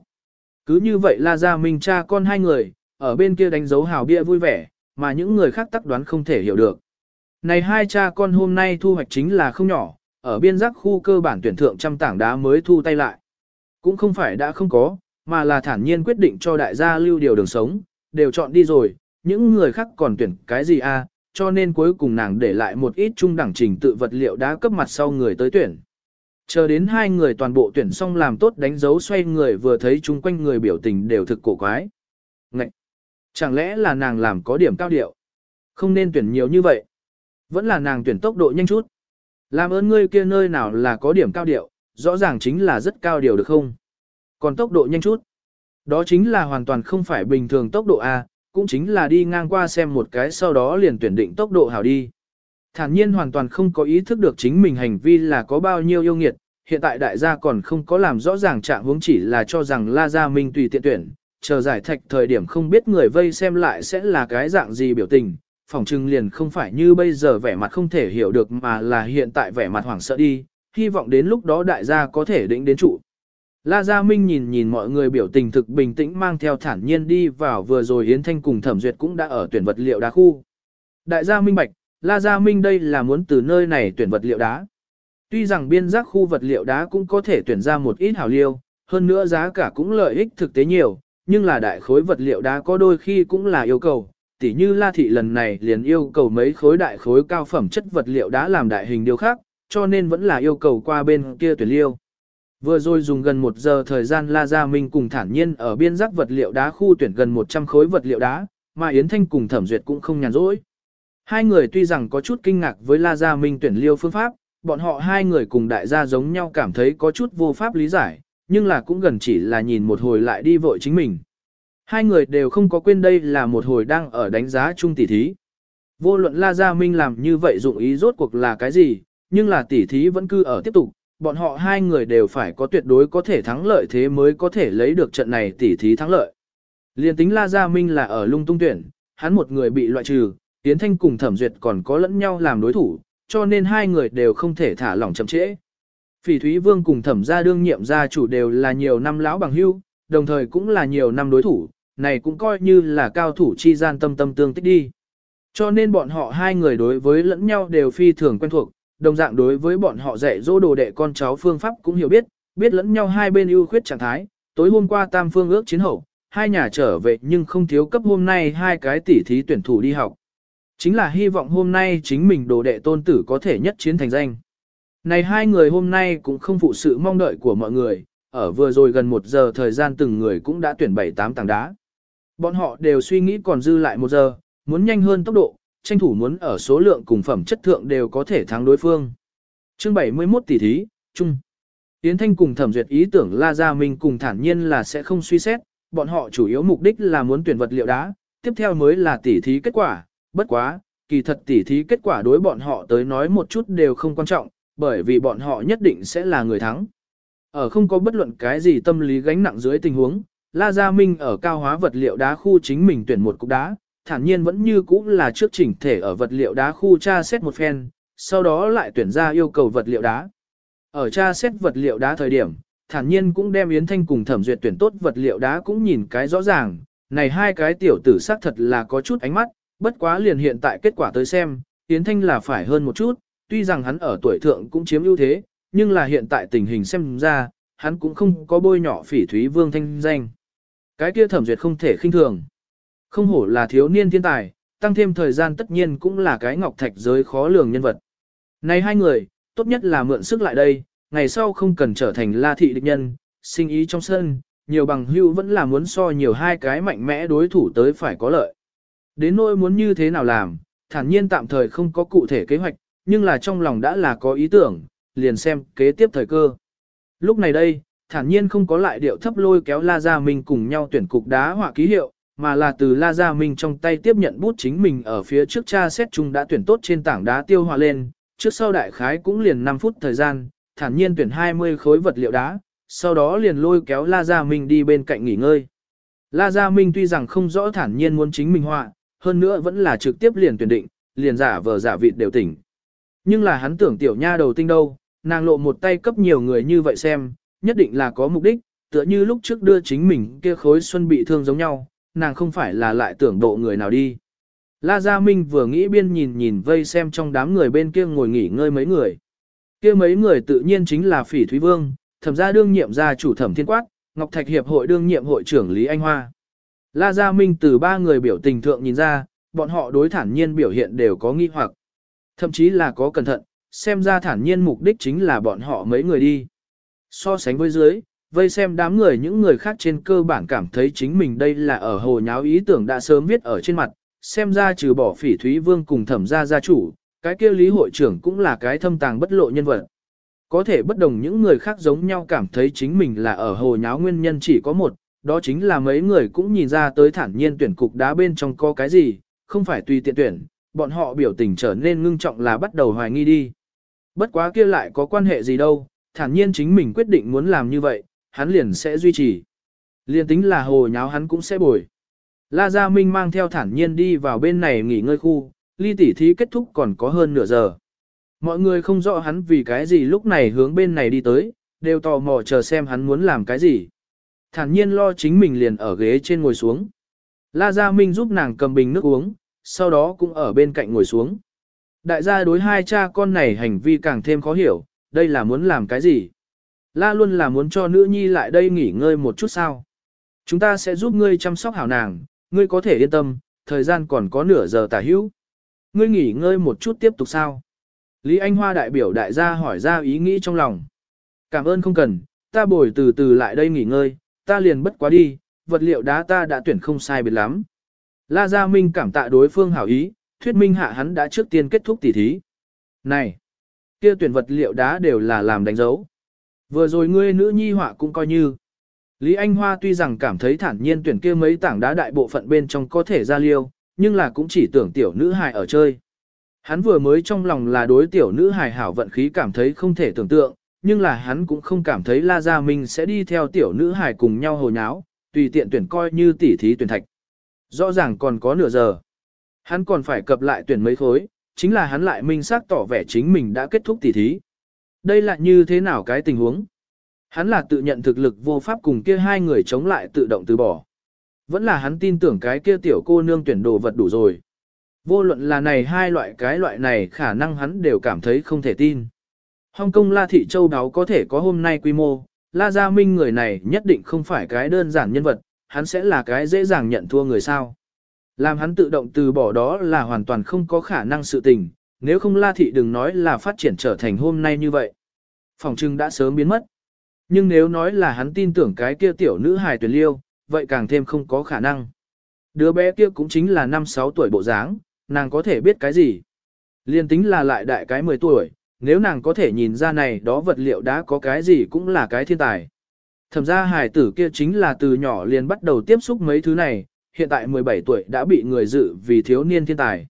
Cứ như vậy La Gia Minh cha con hai người, ở bên kia đánh dấu hào bia vui vẻ, mà những người khác tắc đoán không thể hiểu được. Này hai cha con hôm nay thu hoạch chính là không nhỏ, ở biên giác khu cơ bản tuyển thượng trăm tảng đá mới thu tay lại. Cũng không phải đã không có, mà là thản nhiên quyết định cho đại gia lưu điều đường sống, đều chọn đi rồi, những người khác còn tuyển cái gì a? À, cho nên cuối cùng nàng để lại một ít trung đẳng trình tự vật liệu đá cấp mặt sau người tới tuyển. Chờ đến hai người toàn bộ tuyển xong làm tốt đánh dấu xoay người vừa thấy chung quanh người biểu tình đều thực cổ quái. Ngậy! Chẳng lẽ là nàng làm có điểm cao điệu? Không nên tuyển nhiều như vậy. Vẫn là nàng tuyển tốc độ nhanh chút. Làm ơn ngươi kia nơi nào là có điểm cao điệu, rõ ràng chính là rất cao điều được không? Còn tốc độ nhanh chút. Đó chính là hoàn toàn không phải bình thường tốc độ A, cũng chính là đi ngang qua xem một cái sau đó liền tuyển định tốc độ hảo đi. Thản nhiên hoàn toàn không có ý thức được chính mình hành vi là có bao nhiêu yêu nghiệt, hiện tại đại gia còn không có làm rõ ràng trạng hướng chỉ là cho rằng La Gia Minh tùy tiện tuyển, chờ giải thạch thời điểm không biết người vây xem lại sẽ là cái dạng gì biểu tình, phỏng chừng liền không phải như bây giờ vẻ mặt không thể hiểu được mà là hiện tại vẻ mặt hoảng sợ đi, hy vọng đến lúc đó đại gia có thể định đến trụ. La Gia Minh nhìn nhìn mọi người biểu tình thực bình tĩnh mang theo thản nhiên đi vào vừa rồi Yến Thanh cùng Thẩm Duyệt cũng đã ở tuyển vật liệu đá khu. Đại gia Minh Bạch, La Gia Minh đây là muốn từ nơi này tuyển vật liệu đá. Tuy rằng biên giác khu vật liệu đá cũng có thể tuyển ra một ít hảo liêu, hơn nữa giá cả cũng lợi ích thực tế nhiều, nhưng là đại khối vật liệu đá có đôi khi cũng là yêu cầu, tỉ như La Thị lần này liền yêu cầu mấy khối đại khối cao phẩm chất vật liệu đá làm đại hình điều khác, cho nên vẫn là yêu cầu qua bên kia tuyển liêu. Vừa rồi dùng gần một giờ thời gian La Gia Minh cùng thản nhiên ở biên giác vật liệu đá khu tuyển gần 100 khối vật liệu đá, mà Yến Thanh cùng thẩm duyệt cũng không nhàn rỗi. Hai người tuy rằng có chút kinh ngạc với La Gia Minh tuyển liêu phương pháp, bọn họ hai người cùng đại gia giống nhau cảm thấy có chút vô pháp lý giải, nhưng là cũng gần chỉ là nhìn một hồi lại đi vội chính mình. Hai người đều không có quên đây là một hồi đang ở đánh giá chung tỷ thí. Vô luận La Gia Minh làm như vậy dụng ý rốt cuộc là cái gì, nhưng là tỷ thí vẫn cứ ở tiếp tục, bọn họ hai người đều phải có tuyệt đối có thể thắng lợi thế mới có thể lấy được trận này tỷ thí thắng lợi. Liên tính La Gia Minh là ở lung tung tuyển, hắn một người bị loại trừ, Tiến Thanh cùng Thẩm Duyệt còn có lẫn nhau làm đối thủ, cho nên hai người đều không thể thả lỏng chậm trễ. Phỉ Thúy Vương cùng Thẩm gia đương nhiệm gia chủ đều là nhiều năm lão bằng hưu, đồng thời cũng là nhiều năm đối thủ, này cũng coi như là cao thủ chi gian tâm tâm tương tích đi. Cho nên bọn họ hai người đối với lẫn nhau đều phi thường quen thuộc, đồng dạng đối với bọn họ dạy dỗ đồ đệ con cháu phương pháp cũng hiểu biết, biết lẫn nhau hai bên ưu khuyết trạng thái. Tối hôm qua tam phương ước chiến hậu, hai nhà trở về nhưng không thiếu cấp hôm nay hai cái tỷ thí tuyển thủ đi học. Chính là hy vọng hôm nay chính mình đồ đệ tôn tử có thể nhất chiến thành danh. Này hai người hôm nay cũng không phụ sự mong đợi của mọi người, ở vừa rồi gần một giờ thời gian từng người cũng đã tuyển bảy tám tảng đá. Bọn họ đều suy nghĩ còn dư lại một giờ, muốn nhanh hơn tốc độ, tranh thủ muốn ở số lượng cùng phẩm chất thượng đều có thể thắng đối phương. Chương 71 tỷ thí, chung. Tiến Thanh cùng thẩm duyệt ý tưởng La Gia Minh cùng thản nhiên là sẽ không suy xét, bọn họ chủ yếu mục đích là muốn tuyển vật liệu đá, tiếp theo mới là tỷ thí kết quả, bất quá, kỳ thật tỷ thí kết quả đối bọn họ tới nói một chút đều không quan trọng, bởi vì bọn họ nhất định sẽ là người thắng. Ở không có bất luận cái gì tâm lý gánh nặng dưới tình huống, La Gia Minh ở cao hóa vật liệu đá khu chính mình tuyển một cục đá, thản nhiên vẫn như cũ là trước chỉnh thể ở vật liệu đá khu tra xét một phen, sau đó lại tuyển ra yêu cầu vật liệu đá. Ở tra xét vật liệu đá thời điểm, thản nhiên cũng đem Yến Thanh cùng thẩm duyệt tuyển tốt vật liệu đá cũng nhìn cái rõ ràng, này hai cái tiểu tử xác thật là có chút ánh mắt, bất quá liền hiện tại kết quả tới xem, Yến Thanh là phải hơn một chút, tuy rằng hắn ở tuổi thượng cũng chiếm ưu thế, nhưng là hiện tại tình hình xem ra, hắn cũng không có bôi nhỏ phỉ thúy vương thanh danh. Cái kia thẩm duyệt không thể khinh thường. Không hổ là thiếu niên thiên tài, tăng thêm thời gian tất nhiên cũng là cái ngọc thạch giới khó lường nhân vật. Này hai người, tốt nhất là mượn sức lại đây, ngày sau không cần trở thành la thị địch nhân, sinh ý trong sân, nhiều bằng hưu vẫn là muốn so nhiều hai cái mạnh mẽ đối thủ tới phải có lợi. Đến nỗi muốn như thế nào làm, thản nhiên tạm thời không có cụ thể kế hoạch, nhưng là trong lòng đã là có ý tưởng, liền xem kế tiếp thời cơ. Lúc này đây, thản nhiên không có lại điệu thấp lôi kéo La Gia Minh cùng nhau tuyển cục đá họa ký hiệu, mà là từ La Gia Minh trong tay tiếp nhận bút chính mình ở phía trước cha xét chung đã tuyển tốt trên tảng đá tiêu hòa lên, trước sau đại khái cũng liền 5 phút thời gian, thản nhiên tuyển 20 khối vật liệu đá, sau đó liền lôi kéo La Gia Minh đi bên cạnh nghỉ ngơi. La Gia Minh tuy rằng không rõ thản nhiên muốn chính mình họa, hơn nữa vẫn là trực tiếp liền tuyển định, liền giả vờ giả vịt đều tỉnh. Nhưng là hắn tưởng tiểu nha đầu tinh đâu, nàng lộ một tay cấp nhiều người như vậy xem, nhất định là có mục đích, tựa như lúc trước đưa chính mình kia khối xuân bị thương giống nhau, nàng không phải là lại tưởng độ người nào đi. La Gia Minh vừa nghĩ biên nhìn nhìn vây xem trong đám người bên kia ngồi nghỉ ngơi mấy người. kia mấy người tự nhiên chính là Phỉ Thúy Vương, thẩm gia đương nhiệm gia chủ thẩm thiên quát, Ngọc Thạch Hiệp hội đương nhiệm hội trưởng Lý Anh Hoa. La Gia Minh từ ba người biểu tình thượng nhìn ra, bọn họ đối thản nhiên biểu hiện đều có nghi hoặc. Thậm chí là có cẩn thận, xem ra thản nhiên mục đích chính là bọn họ mấy người đi. So sánh với dưới, vây xem đám người những người khác trên cơ bản cảm thấy chính mình đây là ở hồ nháo ý tưởng đã sớm viết ở trên mặt, xem ra trừ bỏ phỉ thúy vương cùng thẩm gia gia chủ, cái kia lý hội trưởng cũng là cái thâm tàng bất lộ nhân vật. Có thể bất đồng những người khác giống nhau cảm thấy chính mình là ở hồ nháo nguyên nhân chỉ có một, đó chính là mấy người cũng nhìn ra tới thản nhiên tuyển cục đá bên trong có cái gì, không phải tùy tiện tuyển, bọn họ biểu tình trở nên ngưng trọng là bắt đầu hoài nghi đi. Bất quá kia lại có quan hệ gì đâu, thản nhiên chính mình quyết định muốn làm như vậy, hắn liền sẽ duy trì. Liên tính là hồ nháo hắn cũng sẽ bồi. La Gia Minh mang theo thản nhiên đi vào bên này nghỉ ngơi khu, ly tỉ thí kết thúc còn có hơn nửa giờ. Mọi người không rõ hắn vì cái gì lúc này hướng bên này đi tới, đều tò mò chờ xem hắn muốn làm cái gì. Thản nhiên lo chính mình liền ở ghế trên ngồi xuống. La Gia Minh giúp nàng cầm bình nước uống, sau đó cũng ở bên cạnh ngồi xuống. Đại gia đối hai cha con này hành vi càng thêm khó hiểu, đây là muốn làm cái gì? La luôn là muốn cho nữ nhi lại đây nghỉ ngơi một chút sao? Chúng ta sẽ giúp ngươi chăm sóc hảo nàng, ngươi có thể yên tâm, thời gian còn có nửa giờ tả hữu. Ngươi nghỉ ngơi một chút tiếp tục sao? Lý Anh Hoa đại biểu đại gia hỏi ra ý nghĩ trong lòng. Cảm ơn không cần, ta bồi từ từ lại đây nghỉ ngơi, ta liền bất quá đi, vật liệu đá ta đã tuyển không sai biệt lắm. La Gia Minh cảm tạ đối phương hảo ý, thuyết minh hạ hắn đã trước tiên kết thúc tỉ thí. Này, kia tuyển vật liệu đá đều là làm đánh dấu. Vừa rồi ngươi nữ nhi họa cũng coi như. Lý Anh Hoa tuy rằng cảm thấy thản nhiên tuyển kia mấy tảng đá đại bộ phận bên trong có thể ra liêu, nhưng là cũng chỉ tưởng tiểu nữ hài ở chơi. Hắn vừa mới trong lòng là đối tiểu nữ hài hảo vận khí cảm thấy không thể tưởng tượng, nhưng là hắn cũng không cảm thấy La Gia Minh sẽ đi theo tiểu nữ hài cùng nhau hồ nháo, tùy tiện tuyển coi như tỉ thí tuyển thạch. Rõ ràng còn có nửa giờ. Hắn còn phải cập lại tuyển mấy khối, chính là hắn lại minh xác tỏ vẻ chính mình đã kết thúc tỉ thí. Đây là như thế nào cái tình huống? Hắn là tự nhận thực lực vô pháp cùng kia hai người chống lại tự động từ bỏ. Vẫn là hắn tin tưởng cái kia tiểu cô nương tuyển đồ vật đủ rồi. Vô luận là này hai loại cái loại này khả năng hắn đều cảm thấy không thể tin. Hong Kong La Thị Châu Đáo có thể có hôm nay quy mô, La Gia Minh người này nhất định không phải cái đơn giản nhân vật, hắn sẽ là cái dễ dàng nhận thua người sao. Làm hắn tự động từ bỏ đó là hoàn toàn không có khả năng sự tình, nếu không La Thị đừng nói là phát triển trở thành hôm nay như vậy. Phòng trưng đã sớm biến mất. Nhưng nếu nói là hắn tin tưởng cái kia tiểu nữ hài tuyển liêu, vậy càng thêm không có khả năng. Đứa bé kia cũng chính là 5-6 tuổi bộ dáng, nàng có thể biết cái gì. Liên tính là lại đại cái 10 tuổi, nếu nàng có thể nhìn ra này đó vật liệu đã có cái gì cũng là cái thiên tài. Thẩm ra hài tử kia chính là từ nhỏ liền bắt đầu tiếp xúc mấy thứ này, hiện tại 17 tuổi đã bị người dự vì thiếu niên thiên tài.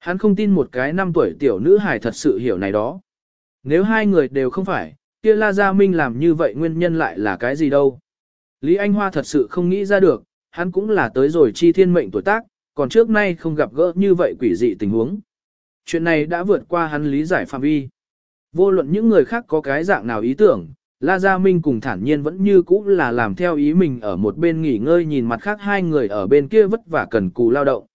Hắn không tin một cái năm tuổi tiểu nữ hài thật sự hiểu này đó. Nếu hai người đều không phải, kia La Gia Minh làm như vậy nguyên nhân lại là cái gì đâu. Lý Anh Hoa thật sự không nghĩ ra được, hắn cũng là tới rồi chi thiên mệnh tuổi tác, còn trước nay không gặp gỡ như vậy quỷ dị tình huống. Chuyện này đã vượt qua hắn lý giải phạm vi. Vô luận những người khác có cái dạng nào ý tưởng, La Gia Minh cùng thản nhiên vẫn như cũ là làm theo ý mình ở một bên nghỉ ngơi nhìn mặt khác hai người ở bên kia vất vả cần cù lao động.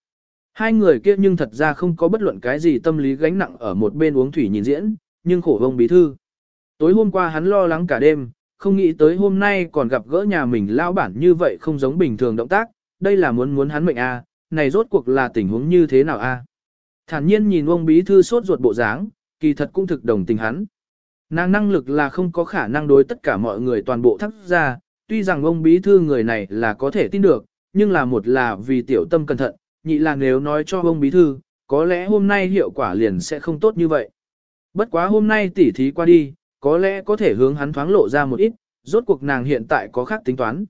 Hai người kia nhưng thật ra không có bất luận cái gì tâm lý gánh nặng ở một bên uống thủy nhìn diễn, nhưng khổ vông bí thư. Tối hôm qua hắn lo lắng cả đêm, không nghĩ tới hôm nay còn gặp gỡ nhà mình lao bản như vậy không giống bình thường động tác, đây là muốn muốn hắn mệnh a, à, này rốt cuộc là tình huống như thế nào a? À? Thản nhiên nhìn ông bí thư sốt ruột bộ dáng, kỳ thật cũng thực đồng tình hắn. Nàng năng lực là không có khả năng đối tất cả mọi người toàn bộ thắc ra, tuy rằng ông bí thư người này là có thể tin được, nhưng là một là vì tiểu tâm cẩn thận, nhị là nếu nói cho ông bí thư, có lẽ hôm nay hiệu quả liền sẽ không tốt như vậy. Bất quá hôm nay tỉ thí qua đi, có lẽ có thể hướng hắn thoáng lộ ra một ít, rốt cuộc nàng hiện tại có khác tính toán.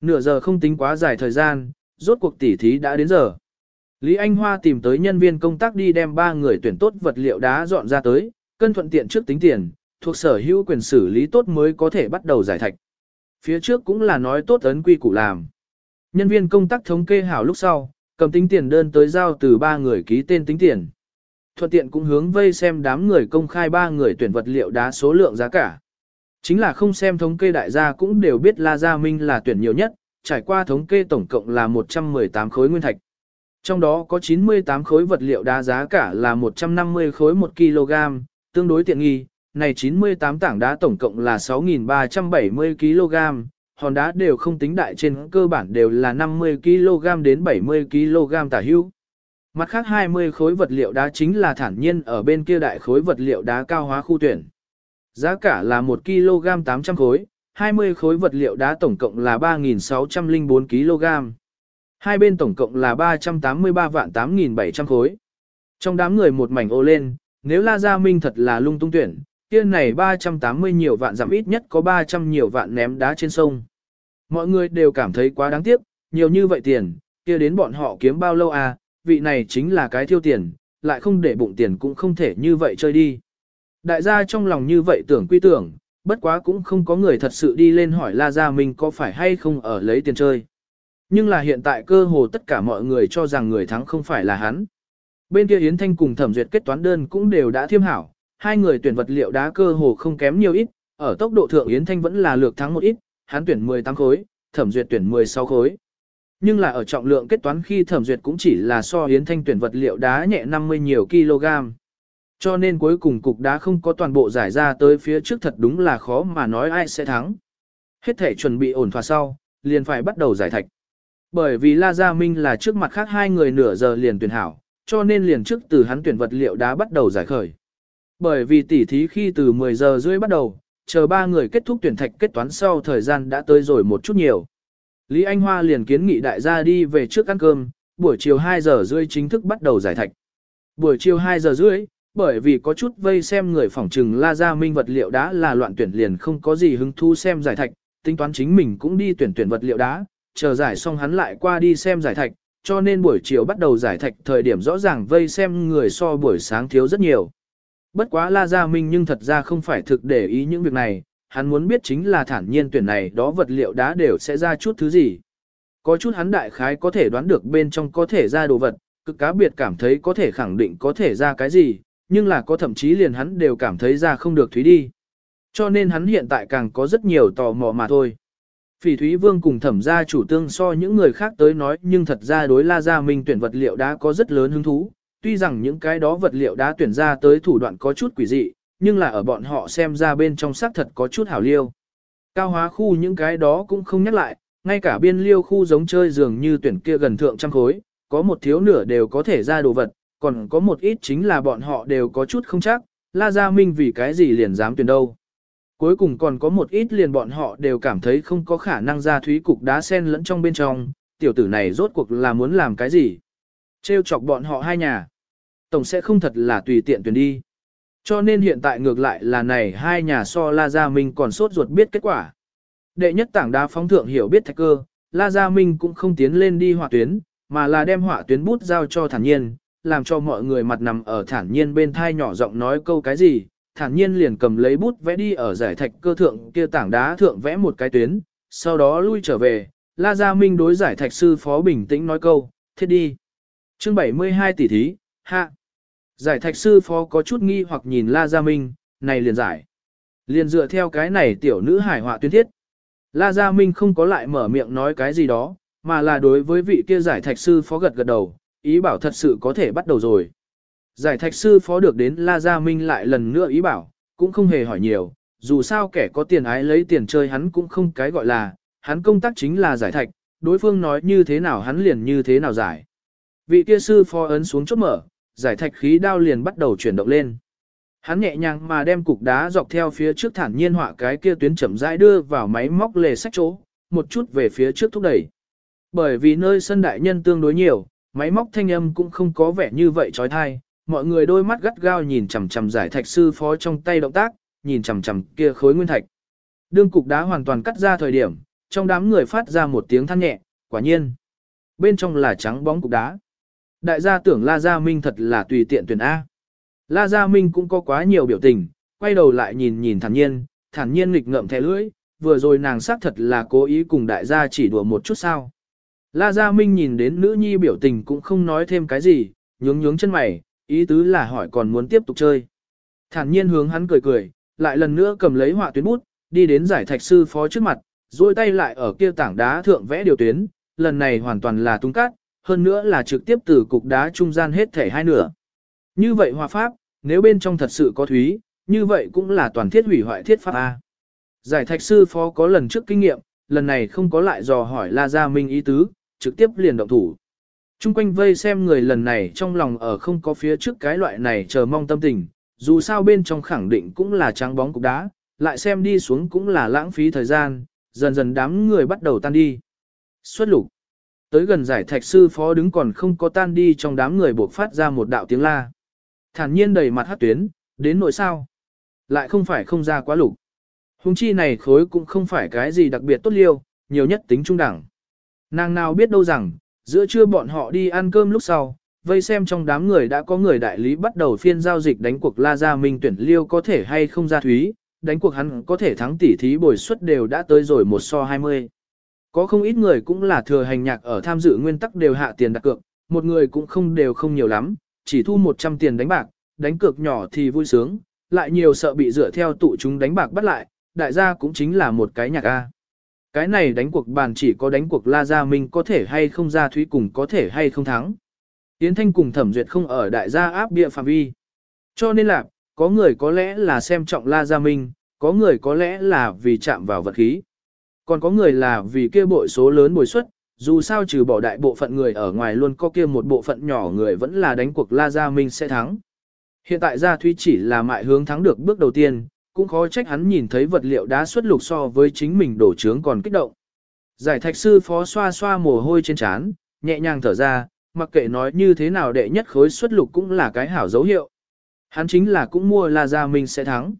Nửa giờ không tính quá dài thời gian, rốt cuộc tỉ thí đã đến giờ. Lý Anh Hoa tìm tới nhân viên công tác đi đem ba người tuyển tốt vật liệu đá dọn ra tới, cân thuận tiện trước tính tiền, thuộc sở hữu quyền xử lý tốt mới có thể bắt đầu giải thạch. Phía trước cũng là nói tốt ấn quy củ làm. Nhân viên công tác thống kê hảo lúc sau, cầm tính tiền đơn tới giao từ ba người ký tên tính tiền. Thuận tiện cũng hướng vây xem đám người công khai ba người tuyển vật liệu đá số lượng giá cả. Chính là không xem thống kê đại gia cũng đều biết La Gia Minh là tuyển nhiều nhất, trải qua thống kê tổng cộng là 118 khối nguyên thạch. Trong đó có 98 khối vật liệu đá giá cả là 150 khối 1 kg, tương đối tiện nghi, này 98 tảng đá tổng cộng là 6.370 kg, hòn đá đều không tính đại trên cơ bản đều là 50 kg đến 70 kg tả hữu. Mặt khác 20 khối vật liệu đá chính là thản nhiên ở bên kia đại khối vật liệu đá cao hóa khu tuyển. Giá cả là 1 kg 800 khối, 20 khối vật liệu đá tổng cộng là 3.604 kg. Hai bên tổng cộng là 383 vạn 8.700 khối. Trong đám người một mảnh ô lên, nếu La Gia Minh thật là lung tung tuyển, kia này 380 nhiều vạn giảm ít nhất có 300 nhiều vạn ném đá trên sông. Mọi người đều cảm thấy quá đáng tiếc, nhiều như vậy tiền, kia đến bọn họ kiếm bao lâu à, vị này chính là cái thiêu tiền, lại không để bụng tiền cũng không thể như vậy chơi đi. Đại gia trong lòng như vậy tưởng quy tưởng, bất quá cũng không có người thật sự đi lên hỏi La Gia Minh có phải hay không ở lấy tiền chơi. Nhưng là hiện tại cơ hồ tất cả mọi người cho rằng người thắng không phải là hắn. Bên kia Yến Thanh cùng thẩm duyệt kết toán đơn cũng đều đã thiêm hảo, hai người tuyển vật liệu đá cơ hồ không kém nhiều ít, ở tốc độ thượng Yến Thanh vẫn là lược thắng một ít, hắn tuyển 18 khối, thẩm duyệt tuyển 16 khối. Nhưng là ở trọng lượng kết toán khi thẩm duyệt cũng chỉ là so Yến Thanh tuyển vật liệu đá nhẹ 50 nhiều kg. Cho nên cuối cùng cục đá không có toàn bộ giải ra tới phía trước thật đúng là khó mà nói ai sẽ thắng. Hết thể chuẩn bị ổn thỏa sau, liền phải bắt đầu giải thạch. Bởi vì La Gia Minh là trước mặt khác hai người nửa giờ liền tuyển hảo, cho nên liền trước từ hắn tuyển vật liệu đá bắt đầu giải khởi. Bởi vì tỉ thí khi từ 10 giờ rưỡi bắt đầu, chờ ba người kết thúc tuyển thạch kết toán sau thời gian đã tới rồi một chút nhiều. Lý Anh Hoa liền kiến nghị đại gia đi về trước ăn cơm, buổi chiều 2 giờ rưỡi chính thức bắt đầu giải thạch. Buổi chiều 2 giờ rưỡi, bởi vì có chút vây xem người phỏng trừng La Gia Minh vật liệu đá là loạn tuyển liền không có gì hứng thú xem giải thạch, tính toán chính mình cũng đi tuyển tuyển vật liệu đá, chờ giải xong hắn lại qua đi xem giải thạch, cho nên buổi chiều bắt đầu giải thạch thời điểm rõ ràng vây xem người so buổi sáng thiếu rất nhiều. Bất quá La Gia Minh nhưng thật ra không phải thực để ý những việc này, hắn muốn biết chính là thản nhiên tuyển này đó vật liệu đá đều sẽ ra chút thứ gì. Có chút hắn đại khái có thể đoán được bên trong có thể ra đồ vật, cực cá biệt cảm thấy có thể khẳng định có thể ra cái gì, nhưng là có thậm chí liền hắn đều cảm thấy ra không được thúy đi. Cho nên hắn hiện tại càng có rất nhiều tò mò mà thôi. Phỉ Thúy Vương cùng thẩm gia chủ tương so những người khác tới nói nhưng thật ra đối La Gia Minh tuyển vật liệu đá có rất lớn hứng thú. Tuy rằng những cái đó vật liệu đã tuyển ra tới thủ đoạn có chút quỷ dị, nhưng là ở bọn họ xem ra bên trong xác thật có chút hảo liêu. Cao hóa khu những cái đó cũng không nhắc lại, ngay cả biên liêu khu giống chơi dường như tuyển kia gần thượng trăm khối, có một thiếu nửa đều có thể ra đồ vật, còn có một ít chính là bọn họ đều có chút không chắc, La Gia Minh vì cái gì liền dám tuyển đâu. Cuối cùng còn có một ít liền bọn họ đều cảm thấy không có khả năng ra thúy cục đá sen lẫn trong bên trong, tiểu tử này rốt cuộc là muốn làm cái gì. Trêu chọc bọn họ hai nhà. Tổng sẽ không thật là tùy tiện tuyển đi. Cho nên hiện tại ngược lại là này hai nhà so La Gia Minh còn sốt ruột biết kết quả. Đệ nhất tảng đá phóng thượng hiểu biết thạch cơ, La Gia Minh cũng không tiến lên đi họa tuyến, mà là đem họa tuyến bút giao cho thản nhiên, làm cho mọi người mặt nằm ở thản nhiên bên thai nhỏ giọng nói câu cái gì, thản nhiên liền cầm lấy bút vẽ đi ở giải thạch cơ thượng kia tảng đá thượng vẽ một cái tuyến, sau đó lui trở về, La Gia Minh đối giải thạch sư phó bình tĩnh nói câu, thiết đi. Chương 72 tỷ thí, hạ. Giải thạch sư phó có chút nghi hoặc nhìn La Gia Minh, này liền giải. Liền dựa theo cái này tiểu nữ hải họa tuyên thiết. La Gia Minh không có lại mở miệng nói cái gì đó, mà là đối với vị kia giải thạch sư phó gật gật đầu, ý bảo thật sự có thể bắt đầu rồi. Giải thạch sư phó được đến La Gia Minh lại lần nữa ý bảo, cũng không hề hỏi nhiều, dù sao kẻ có tiền ái lấy tiền chơi hắn cũng không cái gọi là, hắn công tác chính là giải thạch, đối phương nói như thế nào hắn liền như thế nào giải. Vị kia sư phó ấn xuống chốt mở, giải thạch khí đao liền bắt đầu chuyển động lên. Hắn nhẹ nhàng mà đem cục đá dọc theo phía trước thản nhiên họa cái kia tuyến chậm rãi đưa vào máy móc lề sách chỗ, một chút về phía trước thúc đẩy. Bởi vì nơi sân đại nhân tương đối nhiều, máy móc thanh âm cũng không có vẻ như vậy trói thai, mọi người đôi mắt gắt gao nhìn chằm chằm giải thạch sư phó trong tay động tác, nhìn chằm chằm kia khối nguyên thạch. Đương cục đá hoàn toàn cắt ra thời điểm, trong đám người phát ra một tiếng than nhẹ, quả nhiên. Bên trong là trắng bóng cục đá. Đại gia tưởng La Gia Minh thật là tùy tiện tuyển A. La Gia Minh cũng có quá nhiều biểu tình, quay đầu lại nhìn nhìn thản nhiên, thản nhiên nghịch ngợm thẻ lưỡi, vừa rồi nàng xác thật là cố ý cùng đại gia chỉ đùa một chút sao. La Gia Minh nhìn đến nữ nhi biểu tình cũng không nói thêm cái gì, nhướng nhướng chân mày, ý tứ là hỏi còn muốn tiếp tục chơi. Thản nhiên hướng hắn cười cười, lại lần nữa cầm lấy họa tuyến bút, đi đến giải thạch sư phó trước mặt, duỗi tay lại ở kia tảng đá thượng vẽ điều tuyến, lần này hoàn toàn là tung cát, hơn nữa là trực tiếp từ cục đá trung gian hết thể hai nửa. Như vậy hòa pháp, nếu bên trong thật sự có thúy, như vậy cũng là toàn thiết hủy hoại thiết pháp A. Giải thạch sư phó có lần trước kinh nghiệm, lần này không có lại dò hỏi La Gia Minh ý tứ, trực tiếp liền động thủ. Trung quanh vây xem người lần này trong lòng ở không có phía trước cái loại này chờ mong tâm tình, dù sao bên trong khẳng định cũng là trắng bóng cục đá, lại xem đi xuống cũng là lãng phí thời gian, dần dần đám người bắt đầu tan đi. Xuất lục. Tới gần giải thạch sư phó đứng còn không có tan đi trong đám người buộc phát ra một đạo tiếng la. Thản nhiên đầy mặt hát tuyến, đến nội sao. Lại không phải không ra quá lục. Hùng chi này khối cũng không phải cái gì đặc biệt tốt liêu, nhiều nhất tính trung đẳng. Nàng nào biết đâu rằng, giữa trưa bọn họ đi ăn cơm lúc sau, vây xem trong đám người đã có người đại lý bắt đầu phiên giao dịch đánh cuộc La Gia Minh tuyển liêu có thể hay không ra thúy, đánh cuộc hắn có thể thắng tỷ thí bồi suất đều đã tới rồi một so 20. Có không ít người cũng là thừa hành nhạc ở tham dự nguyên tắc đều hạ tiền đặt cược, một người cũng không đều không nhiều lắm, chỉ thu 100 tiền đánh bạc, đánh cược nhỏ thì vui sướng, lại nhiều sợ bị dựa theo tụ chúng đánh bạc bắt lại, đại gia cũng chính là một cái nhạc A. Cái này đánh cuộc bàn chỉ có đánh cuộc La Gia Minh có thể hay không ra thúy cùng có thể hay không thắng. Yến Thanh cùng thẩm duyệt không ở đại gia áp địa phạm vi. Cho nên là, có người có lẽ là xem trọng La Gia Minh, có người có lẽ là vì chạm vào vật khí. Còn có người là vì kia bội số lớn bồi suất, dù sao trừ bỏ đại bộ phận người ở ngoài luôn có kia một bộ phận nhỏ người vẫn là đánh cuộc La Gia Minh sẽ thắng. Hiện tại Gia Thúy chỉ là mại hướng thắng được bước đầu tiên, cũng khó trách hắn nhìn thấy vật liệu đá xuất lục so với chính mình đổ trướng còn kích động. Giải thạch sư phó xoa xoa mồ hôi trên trán, nhẹ nhàng thở ra, mặc kệ nói như thế nào đệ nhất khối xuất lục cũng là cái hảo dấu hiệu. Hắn chính là cũng mua La Gia Minh sẽ thắng.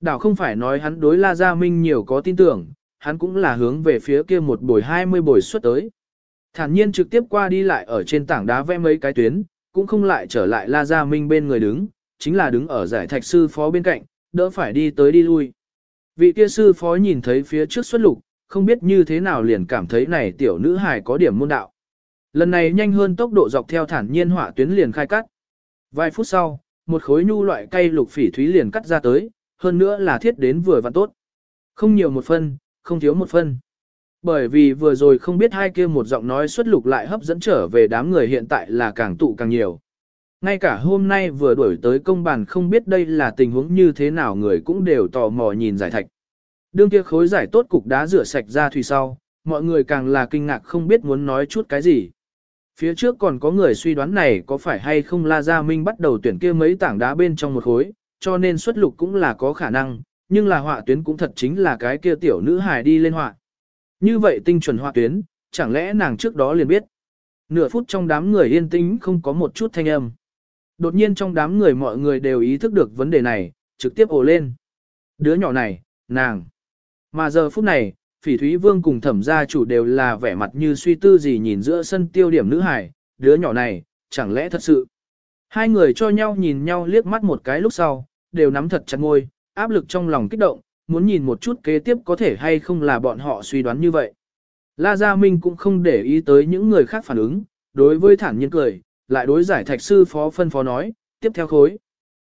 Đảo không phải nói hắn đối La Gia Minh nhiều có tin tưởng, hắn cũng là hướng về phía kia một buổi 20 buổi xuất tới. Thản nhiên trực tiếp qua đi lại ở trên tảng đá vẽ mấy cái tuyến, cũng không lại trở lại La Gia Minh bên người đứng, chính là đứng ở giải thạch sư phó bên cạnh, đỡ phải đi tới đi lui. Vị kia sư phó nhìn thấy phía trước xuất lục, không biết như thế nào liền cảm thấy này tiểu nữ hài có điểm môn đạo. Lần này nhanh hơn tốc độ dọc theo thản nhiên hỏa tuyến liền khai cắt. Vài phút sau, một khối nhu loại cây lục phỉ thúy liền cắt ra tới, hơn nữa là thiết đến vừa và tốt. Không nhiều một phân, không thiếu một phân. Bởi vì vừa rồi không biết hai kia một giọng nói xuất lục lại hấp dẫn trở về đám người hiện tại là càng tụ càng nhiều. Ngay cả hôm nay vừa đuổi tới công bàn không biết đây là tình huống như thế nào người cũng đều tò mò nhìn giải thạch. Đương kia khối giải tốt cục đá rửa sạch ra thủy sau, mọi người càng là kinh ngạc không biết muốn nói chút cái gì. Phía trước còn có người suy đoán này có phải hay không La Gia Minh bắt đầu tuyển kia mấy tảng đá bên trong một khối, cho nên xuất lục cũng là có khả năng, nhưng là họa tuyến cũng thật chính là cái kia tiểu nữ hài đi lên họa. Như vậy tinh chuẩn họa tuyến, chẳng lẽ nàng trước đó liền biết. Nửa phút trong đám người yên tĩnh không có một chút thanh âm. Đột nhiên trong đám người mọi người đều ý thức được vấn đề này, trực tiếp ồ lên. Đứa nhỏ này, nàng. Mà giờ phút này, phỉ thúy vương cùng thẩm gia chủ đều là vẻ mặt như suy tư gì nhìn giữa sân tiêu điểm nữ hải, đứa nhỏ này, chẳng lẽ thật sự. Hai người cho nhau nhìn nhau liếc mắt một cái lúc sau, đều nắm thật chặt ngôi, áp lực trong lòng kích động, muốn nhìn một chút kế tiếp có thể hay không là bọn họ suy đoán như vậy. La Gia Minh cũng không để ý tới những người khác phản ứng, đối với thản nhiên cười, lại đối giải thạch sư phó phân phó nói, tiếp theo khối.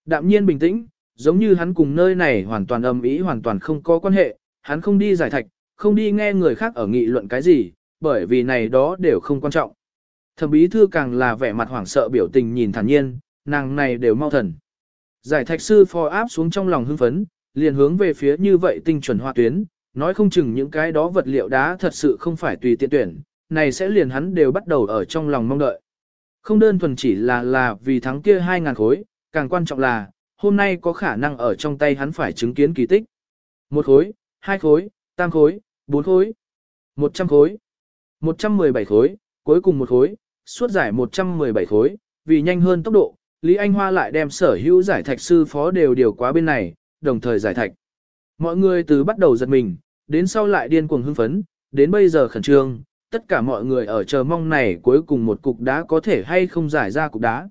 Đạm nhiên bình tĩnh, Giống như hắn cùng nơi này hoàn toàn âm ý hoàn toàn không có quan hệ, hắn không đi giải thạch, không đi nghe người khác ở nghị luận cái gì, bởi vì này đó đều không quan trọng. Thẩm bí thư càng là vẻ mặt hoảng sợ biểu tình nhìn thản nhiên, nàng này đều mau thần. Giải thạch sư phò áp xuống trong lòng hưng phấn, liền hướng về phía như vậy tinh chuẩn hoa tuyến, nói không chừng những cái đó vật liệu đá thật sự không phải tùy tiện tuyển, này sẽ liền hắn đều bắt đầu ở trong lòng mong đợi. Không đơn thuần chỉ là là vì thắng kia 2.000 khối, càng quan trọng là, hôm nay có khả năng ở trong tay hắn phải chứng kiến kỳ tích. Một khối, hai khối, tam khối, bốn khối, một trăm khối, một trăm mười bảy khối, cuối cùng một khối, suốt giải một trăm mười bảy khối, vì nhanh hơn tốc độ, Lý Anh Hoa lại đem sở hữu giải thạch sư phó đều điều quá bên này, đồng thời giải thạch. Mọi người từ bắt đầu giật mình, đến sau lại điên cuồng hưng phấn, đến bây giờ khẩn trương, tất cả mọi người ở chờ mong này cuối cùng một cục đá có thể hay không giải ra cục đá.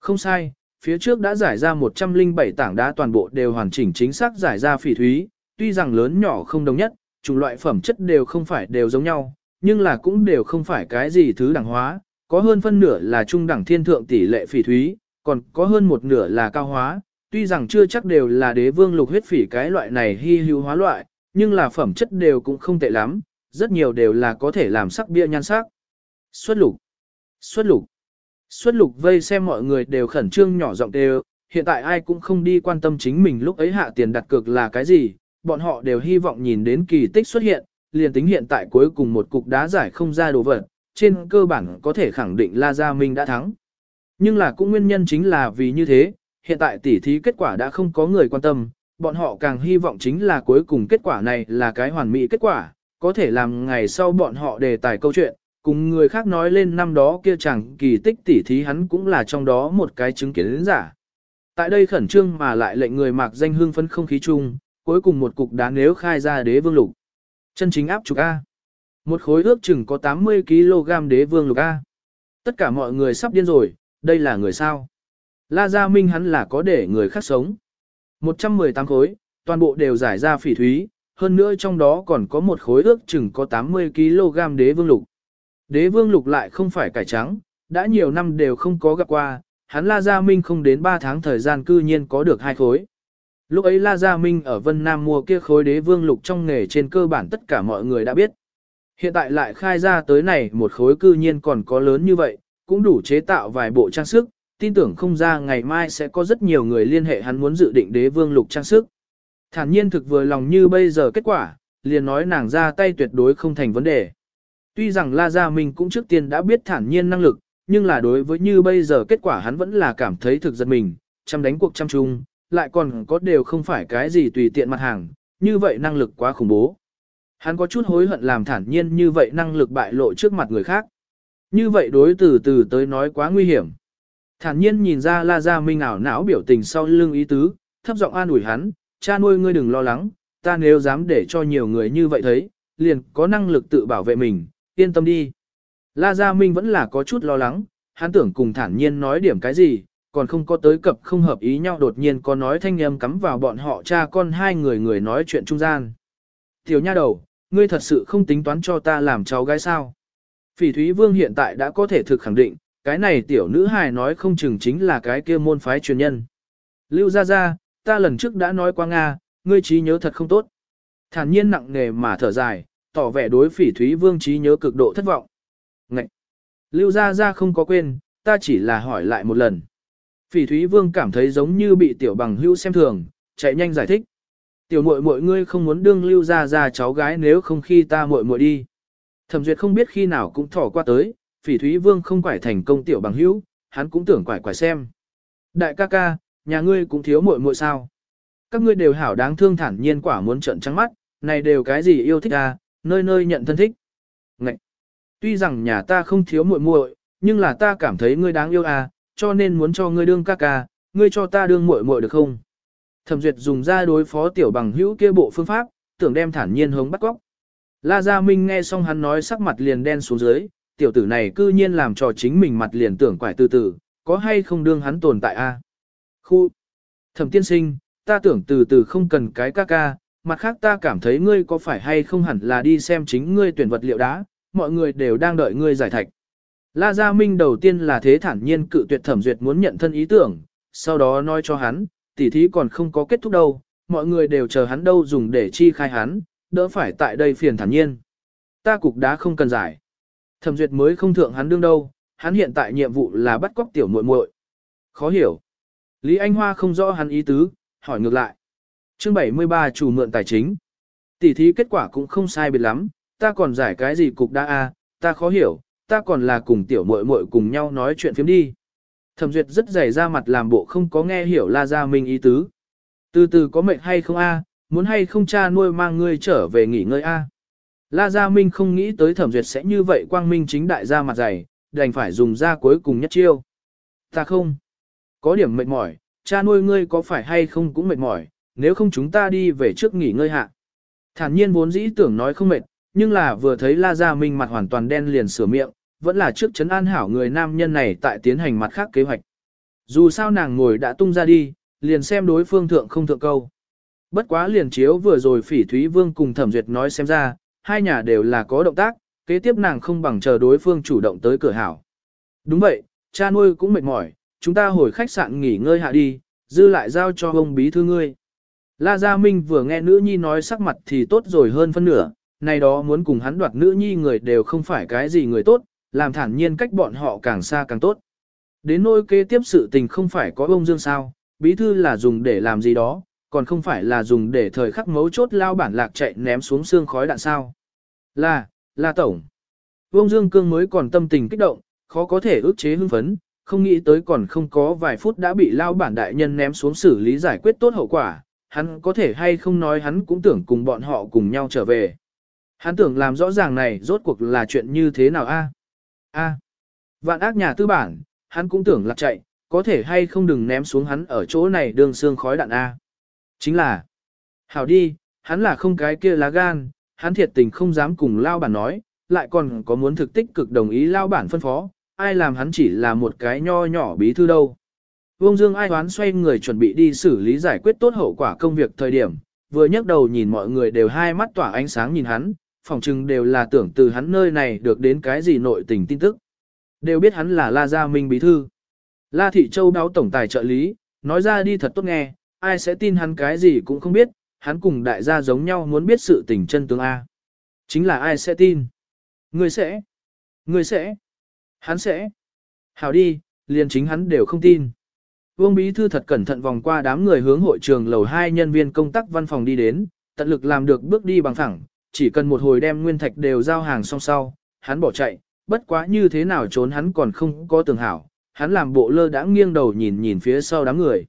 Không sai, phía trước đã giải ra 107 tảng đá toàn bộ đều hoàn chỉnh chính xác giải ra phỉ thúy, tuy rằng lớn nhỏ không đồng nhất, chủng loại phẩm chất đều không phải đều giống nhau, nhưng là cũng đều không phải cái gì thứ đẳng hóa, có hơn phân nửa là trung đẳng thiên thượng tỷ lệ phỉ thúy, còn có hơn một nửa là cao hóa, tuy rằng chưa chắc đều là đế vương lục huyết phỉ cái loại này hy hữu hóa loại, nhưng là phẩm chất đều cũng không tệ lắm, rất nhiều đều là có thể làm sắc bia nhan sắc. Xuất lục, xuất lục, xuất lục vây xem mọi người đều khẩn trương nhỏ giọng đều, hiện tại ai cũng không đi quan tâm chính mình lúc ấy hạ tiền đặt cược là cái gì, bọn họ đều hy vọng nhìn đến kỳ tích xuất hiện, liền tính hiện tại cuối cùng một cục đá giải không ra đồ vật, trên cơ bản có thể khẳng định La Gia Minh đã thắng. Nhưng là cũng nguyên nhân chính là vì như thế, hiện tại tỉ thí kết quả đã không có người quan tâm, bọn họ càng hy vọng chính là cuối cùng kết quả này là cái hoàn mỹ kết quả, có thể làm ngày sau bọn họ đề tài câu chuyện, cùng người khác nói lên năm đó kia chẳng kỳ tích tỉ thí hắn cũng là trong đó một cái chứng kiến giả. Tại đây khẩn trương mà lại lệnh người mạc danh hương phấn không khí chung, cuối cùng một cục đá nếu khai ra đế vương lục. Chân chính áp trục A. Một khối ước chừng có 80kg đế vương lục A. Tất cả mọi người sắp điên rồi, đây là người sao. La Gia Minh hắn là có để người khác sống. 118 khối, toàn bộ đều giải ra phỉ thúy, hơn nữa trong đó còn có một khối ước chừng có 80kg đế vương lục. Đế vương lục lại không phải cải trắng, đã nhiều năm đều không có gặp qua, hắn La Gia Minh không đến 3 tháng thời gian cư nhiên có được hai khối. Lúc ấy La Gia Minh ở Vân Nam mua kia khối đế vương lục trong nghề trên cơ bản tất cả mọi người đã biết. Hiện tại lại khai ra tới này một khối cư nhiên còn có lớn như vậy, cũng đủ chế tạo vài bộ trang sức, tin tưởng không ra ngày mai sẽ có rất nhiều người liên hệ hắn muốn dự định đế vương lục trang sức. Thản nhiên thực vừa lòng như bây giờ kết quả, liền nói nàng ra tay tuyệt đối không thành vấn đề. Tuy rằng La Gia Minh cũng trước tiên đã biết thản nhiên năng lực, nhưng là đối với như bây giờ kết quả hắn vẫn là cảm thấy thực giật mình, chăm đánh cuộc chăm chung, lại còn có đều không phải cái gì tùy tiện mặt hàng, như vậy năng lực quá khủng bố. Hắn có chút hối hận làm thản nhiên như vậy năng lực bại lộ trước mặt người khác. Như vậy đối từ từ tới nói quá nguy hiểm. Thản nhiên nhìn ra La Gia Minh ảo não biểu tình sau lưng ý tứ, thấp giọng an ủi hắn, cha nuôi ngươi đừng lo lắng, ta nếu dám để cho nhiều người như vậy thấy, liền có năng lực tự bảo vệ mình, yên tâm đi. La Gia Minh vẫn là có chút lo lắng, hắn tưởng cùng thản nhiên nói điểm cái gì, còn không có tới cập không hợp ý nhau đột nhiên có nói thanh âm cắm vào bọn họ cha con hai người người nói chuyện trung gian. Tiểu nha đầu, ngươi thật sự không tính toán cho ta làm cháu gái sao? Phỉ Thúy Vương hiện tại đã có thể thực khẳng định, cái này tiểu nữ hài nói không chừng chính là cái kia môn phái truyền nhân. Lưu ra ra, ta lần trước đã nói qua Nga, ngươi trí nhớ thật không tốt. Thản nhiên nặng nề mà thở dài, tỏ vẻ đối phỉ Thúy Vương trí nhớ cực độ thất vọng. Ngậy! Lưu ra ra không có quên, ta chỉ là hỏi lại một lần. Phỉ Thúy Vương cảm thấy giống như bị tiểu bằng hữu xem thường, chạy nhanh giải thích. Tiểu muội muội ngươi không muốn đương lưu ra ra cháu gái nếu không khi ta muội muội đi. Thẩm Duyệt không biết khi nào cũng thỏ qua tới, Phỉ Thúy Vương không phải thành công tiểu bằng hữu, hắn cũng tưởng quải quải xem. Đại ca ca, nhà ngươi cũng thiếu muội muội sao? Các ngươi đều hảo đáng thương thản nhiên quả muốn trợn trắng mắt, này đều cái gì yêu thích à, nơi nơi nhận thân thích. Ngậy! Tuy rằng nhà ta không thiếu muội muội, nhưng là ta cảm thấy ngươi đáng yêu à, cho nên muốn cho ngươi đương ca ca, ngươi cho ta đương muội muội được không? Thẩm Duyệt dùng ra đối phó tiểu bằng hữu kia bộ phương pháp, tưởng đem thản nhiên hống bắt góc. La Gia Minh nghe xong hắn nói sắc mặt liền đen xuống dưới, tiểu tử này cư nhiên làm cho chính mình mặt liền tưởng quải từ từ, có hay không đương hắn tồn tại a? Khu! Thẩm tiên sinh, ta tưởng từ từ không cần cái ca ca, mặt khác ta cảm thấy ngươi có phải hay không hẳn là đi xem chính ngươi tuyển vật liệu đá, mọi người đều đang đợi ngươi giải thạch. La Gia Minh đầu tiên là thế thản nhiên cự tuyệt thẩm duyệt muốn nhận thân ý tưởng, sau đó nói cho hắn, tỉ thí còn không có kết thúc đâu, mọi người đều chờ hắn đâu dùng để chi khai hắn, đỡ phải tại đây phiền thản nhiên. Ta cục đá không cần giải. Thẩm duyệt mới không thượng hắn đương đâu, hắn hiện tại nhiệm vụ là bắt cóc tiểu muội muội. Khó hiểu. Lý Anh Hoa không rõ hắn ý tứ, hỏi ngược lại. Chương 73 chủ mượn tài chính. Tỷ thí kết quả cũng không sai biệt lắm, ta còn giải cái gì cục đa a, à, ta khó hiểu, ta còn là cùng tiểu muội muội cùng nhau nói chuyện phiếm đi. Thẩm Duyệt rất dày ra mặt làm bộ không có nghe hiểu La Gia Minh ý tứ. Từ từ có mệnh hay không a, muốn hay không cha nuôi mang ngươi trở về nghỉ ngơi a. La Gia Minh không nghĩ tới Thẩm Duyệt sẽ như vậy quang minh chính đại ra mặt dày, đành phải dùng ra cuối cùng nhất chiêu. Ta không. Có điểm mệt mỏi, cha nuôi ngươi có phải hay không cũng mệt mỏi, nếu không chúng ta đi về trước nghỉ ngơi hạ. Thản nhiên vốn dĩ tưởng nói không mệt, nhưng là vừa thấy La Gia Minh mặt hoàn toàn đen liền sửa miệng, vẫn là trước chấn an hảo người nam nhân này tại tiến hành mặt khác kế hoạch. Dù sao nàng ngồi đã tung ra đi, liền xem đối phương thượng không thượng câu. Bất quá liền chiếu vừa rồi phỉ Thúy Vương cùng thẩm duyệt nói xem ra, hai nhà đều là có động tác, kế tiếp nàng không bằng chờ đối phương chủ động tới cửa hảo. Đúng vậy, cha nuôi cũng mệt mỏi, chúng ta hồi khách sạn nghỉ ngơi hạ đi, dư lại giao cho ông bí thư ngươi. La Gia Minh vừa nghe nữ nhi nói sắc mặt thì tốt rồi hơn phân nửa, nay đó muốn cùng hắn đoạt nữ nhi người đều không phải cái gì người tốt, làm thản nhiên cách bọn họ càng xa càng tốt. Đến nỗi kế tiếp sự tình không phải có ông Dương sao, bí thư là dùng để làm gì đó, còn không phải là dùng để thời khắc mấu chốt lao bản lạc chạy ném xuống xương khói đạn sao. Là, là tổng. Vương Dương Cương mới còn tâm tình kích động, khó có thể ước chế hưng phấn, không nghĩ tới còn không có vài phút đã bị lao bản đại nhân ném xuống xử lý giải quyết tốt hậu quả, hắn có thể hay không nói hắn cũng tưởng cùng bọn họ cùng nhau trở về. Hắn tưởng làm rõ ràng này rốt cuộc là chuyện như thế nào a? A. Vạn ác nhà tư bản, hắn cũng tưởng lạc chạy, có thể hay không đừng ném xuống hắn ở chỗ này đường xương khói đạn a. Chính là, hảo đi, hắn là không cái kia lá gan, hắn thiệt tình không dám cùng lao bản nói, lại còn có muốn thực tích cực đồng ý lao bản phân phó, ai làm hắn chỉ là một cái nho nhỏ bí thư đâu. Vương Dương ai đoán xoay người chuẩn bị đi xử lý giải quyết tốt hậu quả công việc thời điểm, vừa nhấc đầu nhìn mọi người đều hai mắt tỏa ánh sáng nhìn hắn, phòng chừng đều là tưởng từ hắn nơi này được đến cái gì nội tình tin tức. Đều biết hắn là La Gia Minh bí thư. La Thị Châu đáo tổng tài trợ lý, nói ra đi thật tốt nghe, ai sẽ tin hắn cái gì cũng không biết, hắn cùng đại gia giống nhau muốn biết sự tình chân tướng A. Chính là ai sẽ tin? Người sẽ. Người sẽ. Hắn sẽ. Hảo đi, liền chính hắn đều không tin. Vương Bí Thư thật cẩn thận vòng qua đám người hướng hội trường lầu hai nhân viên công tác văn phòng đi đến, tận lực làm được bước đi bằng thẳng, chỉ cần một hồi đem nguyên thạch đều giao hàng xong sau, hắn bỏ chạy, bất quá như thế nào trốn hắn còn không có tường hảo, hắn làm bộ lơ đã nghiêng đầu nhìn nhìn phía sau đám người.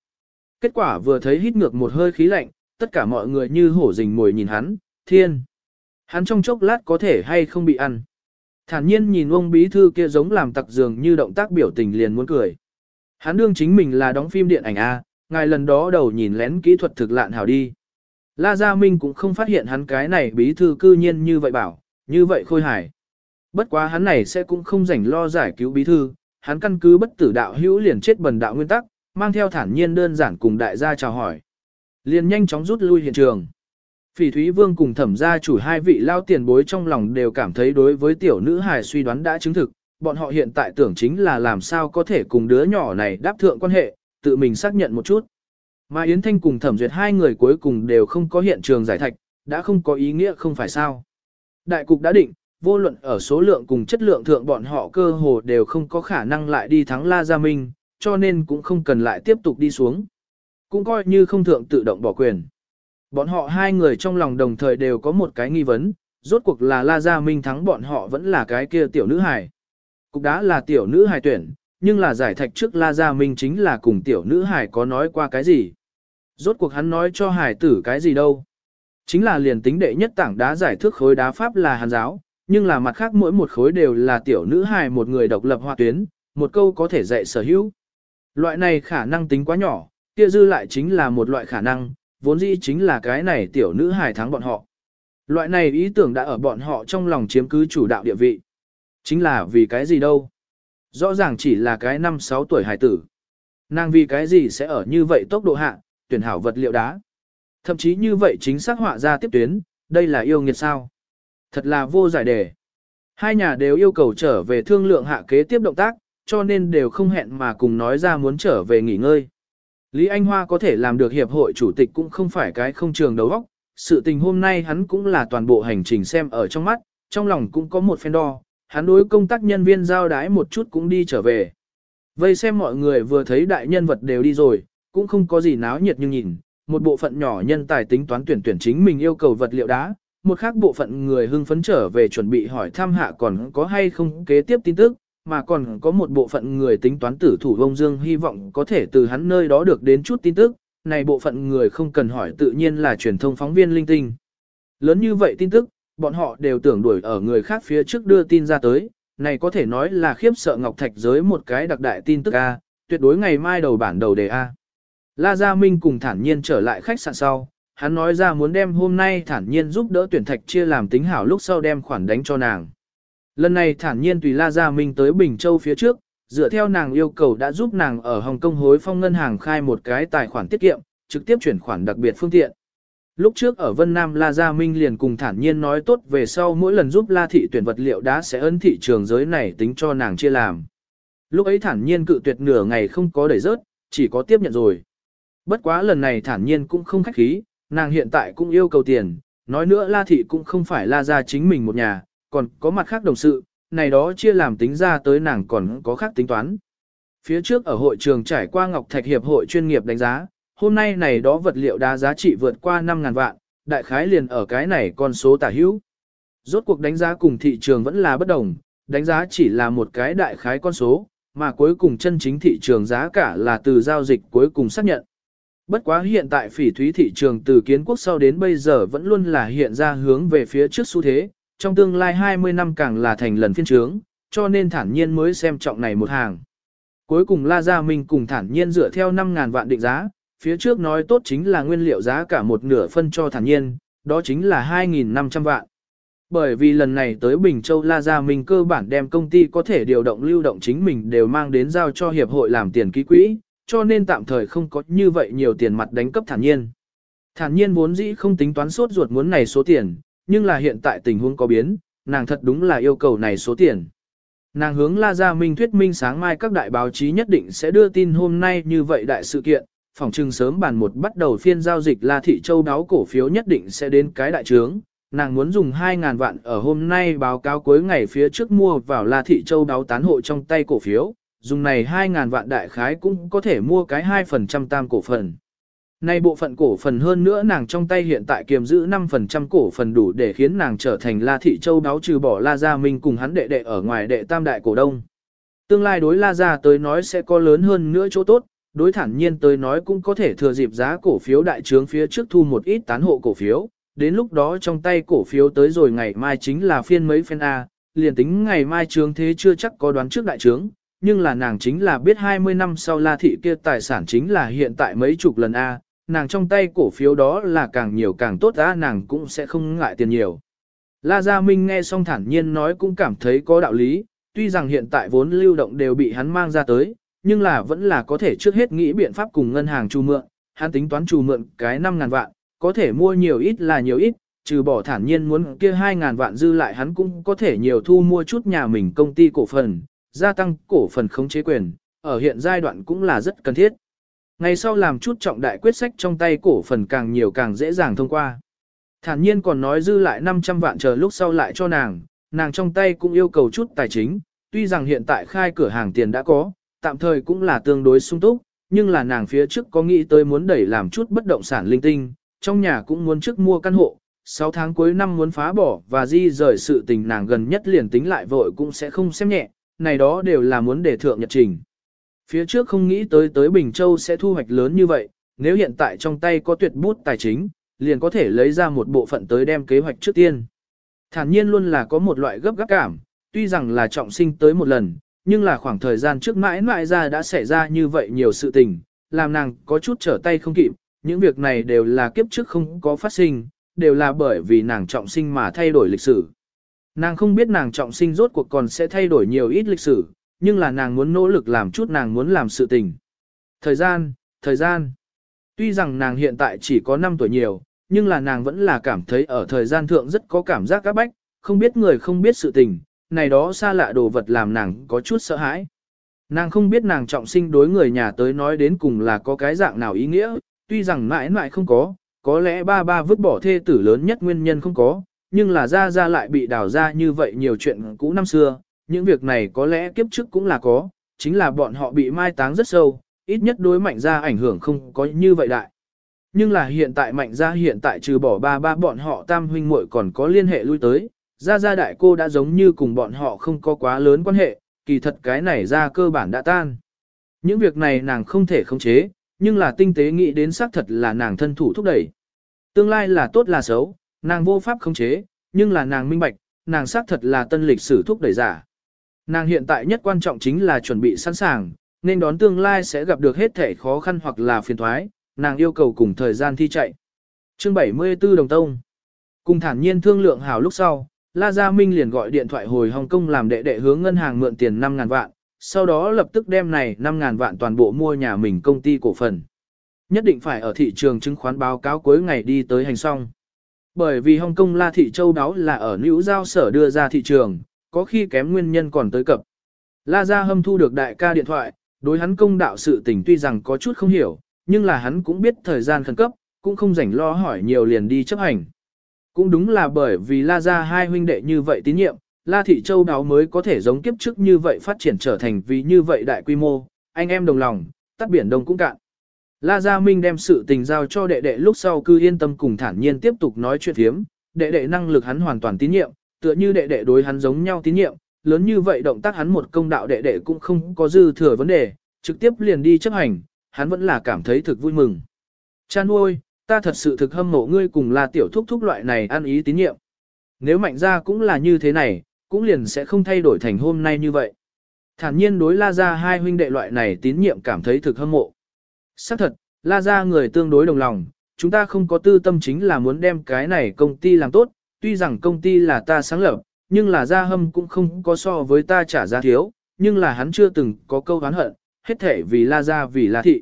Kết quả vừa thấy hít ngược một hơi khí lạnh, tất cả mọi người như hổ rình mồi nhìn hắn, thiên. Hắn trong chốc lát có thể hay không bị ăn. Thản nhiên nhìn ông bí thư kia giống làm tặc dường như động tác biểu tình liền muốn cười. Hắn đương chính mình là đóng phim điện ảnh A, ngài lần đó đầu nhìn lén kỹ thuật thực lạn hảo đi. La Gia Minh cũng không phát hiện hắn cái này bí thư cư nhiên như vậy bảo, như vậy khôi hài. Bất quá hắn này sẽ cũng không rảnh lo giải cứu bí thư, hắn căn cứ bất tử đạo hữu liền chết bần đạo nguyên tắc, mang theo thản nhiên đơn giản cùng đại gia chào hỏi. Liền nhanh chóng rút lui hiện trường. Phỉ Thúy Vương cùng thẩm gia chủ hai vị lao tiền bối trong lòng đều cảm thấy đối với tiểu nữ hài suy đoán đã chứng thực, bọn họ hiện tại tưởng chính là làm sao có thể cùng đứa nhỏ này đáp thượng quan hệ, tự mình xác nhận một chút. Mà Yến Thanh cùng thẩm duyệt hai người cuối cùng đều không có hiện trường giải thạch, đã không có ý nghĩa không phải sao. Đại cục đã định, vô luận ở số lượng cùng chất lượng thượng bọn họ cơ hồ đều không có khả năng lại đi thắng La Gia Minh, cho nên cũng không cần lại tiếp tục đi xuống. Cũng coi như không thượng tự động bỏ quyền. Bọn họ hai người trong lòng đồng thời đều có một cái nghi vấn, rốt cuộc là La Gia Minh thắng bọn họ vẫn là cái kia tiểu nữ hài. Cục đá là tiểu nữ hài tuyển, nhưng là giải thạch trước La Gia Minh chính là cùng tiểu nữ hài có nói qua cái gì. Rốt cuộc hắn nói cho hài tử cái gì đâu. Chính là liền tính đệ nhất tảng đá giải thước khối đá pháp là hàn giáo, nhưng là mặt khác mỗi một khối đều là tiểu nữ hài một người độc lập hoa tuyến, một câu có thể dạy sở hữu. Loại này khả năng tính quá nhỏ, kia dư lại chính là một loại khả năng, vốn dĩ chính là cái này tiểu nữ hài thắng bọn họ. Loại này ý tưởng đã ở bọn họ trong lòng chiếm cứ chủ đạo địa vị. Chính là vì cái gì đâu. Rõ ràng chỉ là cái năm sáu tuổi hài tử. Nàng vì cái gì sẽ ở như vậy tốc độ hạ, tuyển hảo vật liệu đá. Thậm chí như vậy chính xác họa ra tiếp tuyến, đây là yêu nghiệt sao. Thật là vô giải đề. Hai nhà đều yêu cầu trở về thương lượng hạ kế tiếp động tác, cho nên đều không hẹn mà cùng nói ra muốn trở về nghỉ ngơi. Lý Anh Hoa có thể làm được hiệp hội chủ tịch cũng không phải cái không trường đấu óc, sự tình hôm nay hắn cũng là toàn bộ hành trình xem ở trong mắt, trong lòng cũng có một phen đo, hắn đối công tác nhân viên giao đái một chút cũng đi trở về. Vây xem mọi người vừa thấy đại nhân vật đều đi rồi, cũng không có gì náo nhiệt nhưng nhìn, một bộ phận nhỏ nhân tài tính toán tuyển tuyển chính mình yêu cầu vật liệu đá, một khác bộ phận người hưng phấn trở về chuẩn bị hỏi thăm hạ còn có hay không kế tiếp tin tức, mà còn có một bộ phận người tính toán tử thủ Vông Dương hy vọng có thể từ hắn nơi đó được đến chút tin tức, này bộ phận người không cần hỏi tự nhiên là truyền thông phóng viên linh tinh. Lớn như vậy tin tức, bọn họ đều tưởng đuổi ở người khác phía trước đưa tin ra tới, này có thể nói là khiếp sợ Ngọc Thạch giới một cái đặc đại tin tức A, tuyệt đối ngày mai đầu bản đầu đề A. La Gia Minh cùng thản nhiên trở lại khách sạn sau, hắn nói ra muốn đem hôm nay thản nhiên giúp đỡ tuyển thạch chia làm tính hảo lúc sau đem khoản đánh cho nàng. Lần này thản nhiên tùy La Gia Minh tới Bình Châu phía trước, dựa theo nàng yêu cầu đã giúp nàng ở Hồng Kông hối phong ngân hàng khai một cái tài khoản tiết kiệm, trực tiếp chuyển khoản đặc biệt phương tiện. Lúc trước ở Vân Nam La Gia Minh liền cùng thản nhiên nói tốt về sau mỗi lần giúp La Thị tuyển vật liệu đã sẽ ấn thị trường giới này tính cho nàng chia làm. Lúc ấy thản nhiên cự tuyệt nửa ngày không có đẩy rớt, chỉ có tiếp nhận rồi. Bất quá lần này thản nhiên cũng không khách khí, nàng hiện tại cũng yêu cầu tiền, nói nữa La Thị cũng không phải La Gia chính mình một nhà, còn có mặt khác đồng sự, này đó chia làm tính ra tới nàng còn có khác tính toán. Phía trước ở hội trường trải qua Ngọc Thạch Hiệp hội chuyên nghiệp đánh giá, hôm nay này đó vật liệu đá giá trị vượt qua 5.000 vạn, đại khái liền ở cái này con số tả hữu. Rốt cuộc đánh giá cùng thị trường vẫn là bất đồng, đánh giá chỉ là một cái đại khái con số, mà cuối cùng chân chính thị trường giá cả là từ giao dịch cuối cùng xác nhận. Bất quá hiện tại phỉ thúy thị trường từ kiến quốc sau đến bây giờ vẫn luôn là hiện ra hướng về phía trước xu thế, trong tương lai 20 năm càng là thành lần phiên trướng, cho nên thản nhiên mới xem trọng này một hàng. Cuối cùng La Gia Minh cùng thản nhiên dựa theo 5.000 vạn định giá, phía trước nói tốt chính là nguyên liệu giá cả một nửa phân cho thản nhiên, đó chính là 2.500 vạn. Bởi vì lần này tới Bình Châu La Gia Minh cơ bản đem công ty có thể điều động lưu động chính mình đều mang đến giao cho hiệp hội làm tiền ký quỹ, cho nên tạm thời không có như vậy nhiều tiền mặt đánh cấp thản nhiên. Thản nhiên vốn dĩ không tính toán suốt ruột muốn này số tiền, nhưng là hiện tại tình huống có biến, nàng thật đúng là yêu cầu này số tiền. Nàng hướng La Gia Minh thuyết minh sáng mai các đại báo chí nhất định sẽ đưa tin hôm nay như vậy đại sự kiện, phòng trưng sớm bàn một bắt đầu phiên giao dịch La Thị Châu đáo cổ phiếu nhất định sẽ đến cái đại trướng. Nàng muốn dùng 2.000 vạn ở hôm nay báo cáo cuối ngày phía trước mua vào La Thị Châu đáo tán hộ trong tay cổ phiếu, dùng này 2.000 vạn đại khái cũng có thể mua cái 2% tam cổ phần. Nay bộ phận cổ phần hơn nữa nàng trong tay hiện tại kiềm giữ 5% cổ phần đủ để khiến nàng trở thành La Thị Châu đáo trừ bỏ La Gia Minh cùng hắn đệ đệ ở ngoài đệ tam đại cổ đông. Tương lai đối La Gia tới nói sẽ có lớn hơn nữa chỗ tốt, đối thản nhiên tới nói cũng có thể thừa dịp giá cổ phiếu đại trướng phía trước thu một ít tán hộ cổ phiếu, đến lúc đó trong tay cổ phiếu tới rồi ngày mai chính là phiên mấy phen A, liền tính ngày mai trướng thế chưa chắc có đoán trước đại trướng, nhưng là nàng chính là biết 20 năm sau La Thị kia tài sản chính là hiện tại mấy chục lần A, nàng trong tay cổ phiếu đó là càng nhiều càng tốt ra nàng cũng sẽ không ngại tiền nhiều. La Gia Minh nghe xong thản nhiên nói cũng cảm thấy có đạo lý, tuy rằng hiện tại vốn lưu động đều bị hắn mang ra tới, nhưng là vẫn là có thể trước hết nghĩ biện pháp cùng ngân hàng chu mượn, hắn tính toán chu mượn cái 5.000 vạn, có thể mua nhiều ít là nhiều ít, trừ bỏ thản nhiên muốn kia 2.000 vạn dư lại hắn cũng có thể nhiều thu mua chút nhà mình công ty cổ phần, gia tăng cổ phần khống chế quyền, ở hiện giai đoạn cũng là rất cần thiết. Ngày sau làm chút trọng đại quyết sách trong tay cổ phần càng nhiều càng dễ dàng thông qua. Thản nhiên còn nói dư lại 500 vạn chờ lúc sau lại cho nàng, nàng trong tay cũng yêu cầu chút tài chính, tuy rằng hiện tại khai cửa hàng tiền đã có, tạm thời cũng là tương đối sung túc, nhưng là nàng phía trước có nghĩ tới muốn đẩy làm chút bất động sản linh tinh, trong nhà cũng muốn trước mua căn hộ, 6 tháng cuối năm muốn phá bỏ và di rời sự tình nàng gần nhất liền tính lại vội cũng sẽ không xem nhẹ, này đó đều là muốn để thượng nhật trình. Phía trước không nghĩ tới tới Bình Châu sẽ thu hoạch lớn như vậy, nếu hiện tại trong tay có tuyệt bút tài chính, liền có thể lấy ra một bộ phận tới đem kế hoạch trước tiên. Thản nhiên luôn là có một loại gấp gáp cảm, tuy rằng là trọng sinh tới một lần, nhưng là khoảng thời gian trước mãi mãi ra đã xảy ra như vậy nhiều sự tình, làm nàng có chút trở tay không kịp, những việc này đều là kiếp trước không có phát sinh, đều là bởi vì nàng trọng sinh mà thay đổi lịch sử. Nàng không biết nàng trọng sinh rốt cuộc còn sẽ thay đổi nhiều ít lịch sử, nhưng là nàng muốn nỗ lực làm chút nàng muốn làm sự tình. Thời gian, thời gian. Tuy rằng nàng hiện tại chỉ có 5 tuổi nhiều, nhưng là nàng vẫn là cảm thấy ở thời gian thượng rất có cảm giác các bách, không biết người không biết sự tình, này đó xa lạ đồ vật làm nàng có chút sợ hãi. Nàng không biết nàng trọng sinh đối người nhà tới nói đến cùng là có cái dạng nào ý nghĩa, tuy rằng mãi mãi không có, có lẽ ba ba vứt bỏ thê tử lớn nhất nguyên nhân không có, nhưng là ra ra lại bị đào ra như vậy nhiều chuyện cũ năm xưa, những việc này có lẽ kiếp trước cũng là có, chính là bọn họ bị mai táng rất sâu, ít nhất đối mạnh ra ảnh hưởng không có như vậy đại. Nhưng là hiện tại mạnh ra hiện tại trừ bỏ ba ba bọn họ tam huynh muội còn có liên hệ lui tới, ra ra đại cô đã giống như cùng bọn họ không có quá lớn quan hệ, kỳ thật cái này ra cơ bản đã tan. Những việc này nàng không thể khống chế, nhưng là tinh tế nghĩ đến xác thật là nàng thân thủ thúc đẩy. Tương lai là tốt là xấu, nàng vô pháp khống chế, nhưng là nàng minh bạch, nàng xác thật là tân lịch sử thúc đẩy giả. Nàng hiện tại nhất quan trọng chính là chuẩn bị sẵn sàng, nên đón tương lai sẽ gặp được hết thể khó khăn hoặc là phiền thoái, nàng yêu cầu cùng thời gian thi chạy. Chương 74 Đồng Tông Cùng thản nhiên thương lượng hào lúc sau, La Gia Minh liền gọi điện thoại hồi Hồng Kông làm đệ đệ hướng ngân hàng mượn tiền 5.000 vạn, sau đó lập tức đem này 5.000 vạn toàn bộ mua nhà mình công ty cổ phần. Nhất định phải ở thị trường chứng khoán báo cáo cuối ngày đi tới hành xong. Bởi vì Hồng Kông La Thị Châu đó là ở nữ giao sở đưa ra thị trường, có khi kém nguyên nhân còn tới cập. La Gia Hâm thu được đại ca điện thoại, đối hắn công đạo sự tình tuy rằng có chút không hiểu, nhưng là hắn cũng biết thời gian khẩn cấp, cũng không rảnh lo hỏi nhiều liền đi chấp hành. Cũng đúng là bởi vì La Gia hai huynh đệ như vậy tín nhiệm, La Thị Châu đáo mới có thể giống kiếp trước như vậy phát triển trở thành vì như vậy đại quy mô, anh em đồng lòng, tắt biển đông cũng cạn. La Gia Minh đem sự tình giao cho đệ đệ lúc sau cứ yên tâm cùng thản nhiên tiếp tục nói chuyện thiếm, đệ đệ năng lực hắn hoàn toàn tín nhiệm, tựa như đệ đệ đối hắn giống nhau tín nhiệm, lớn như vậy động tác hắn một công đạo đệ đệ cũng không có dư thừa vấn đề, trực tiếp liền đi chấp hành, hắn vẫn là cảm thấy thực vui mừng. Cha nuôi, ta thật sự thực hâm mộ ngươi cùng là tiểu thúc thúc loại này ăn ý tín nhiệm. Nếu mạnh ra cũng là như thế này, cũng liền sẽ không thay đổi thành hôm nay như vậy. Thản nhiên đối la ra hai huynh đệ loại này tín nhiệm cảm thấy thực hâm mộ. Xác thật, la ra người tương đối đồng lòng, chúng ta không có tư tâm chính là muốn đem cái này công ty làm tốt, tuy rằng công ty là ta sáng lập, nhưng là gia hâm cũng không có so với ta trả giá thiếu, nhưng là hắn chưa từng có câu hán hận, hết thể vì la gia vì la thị.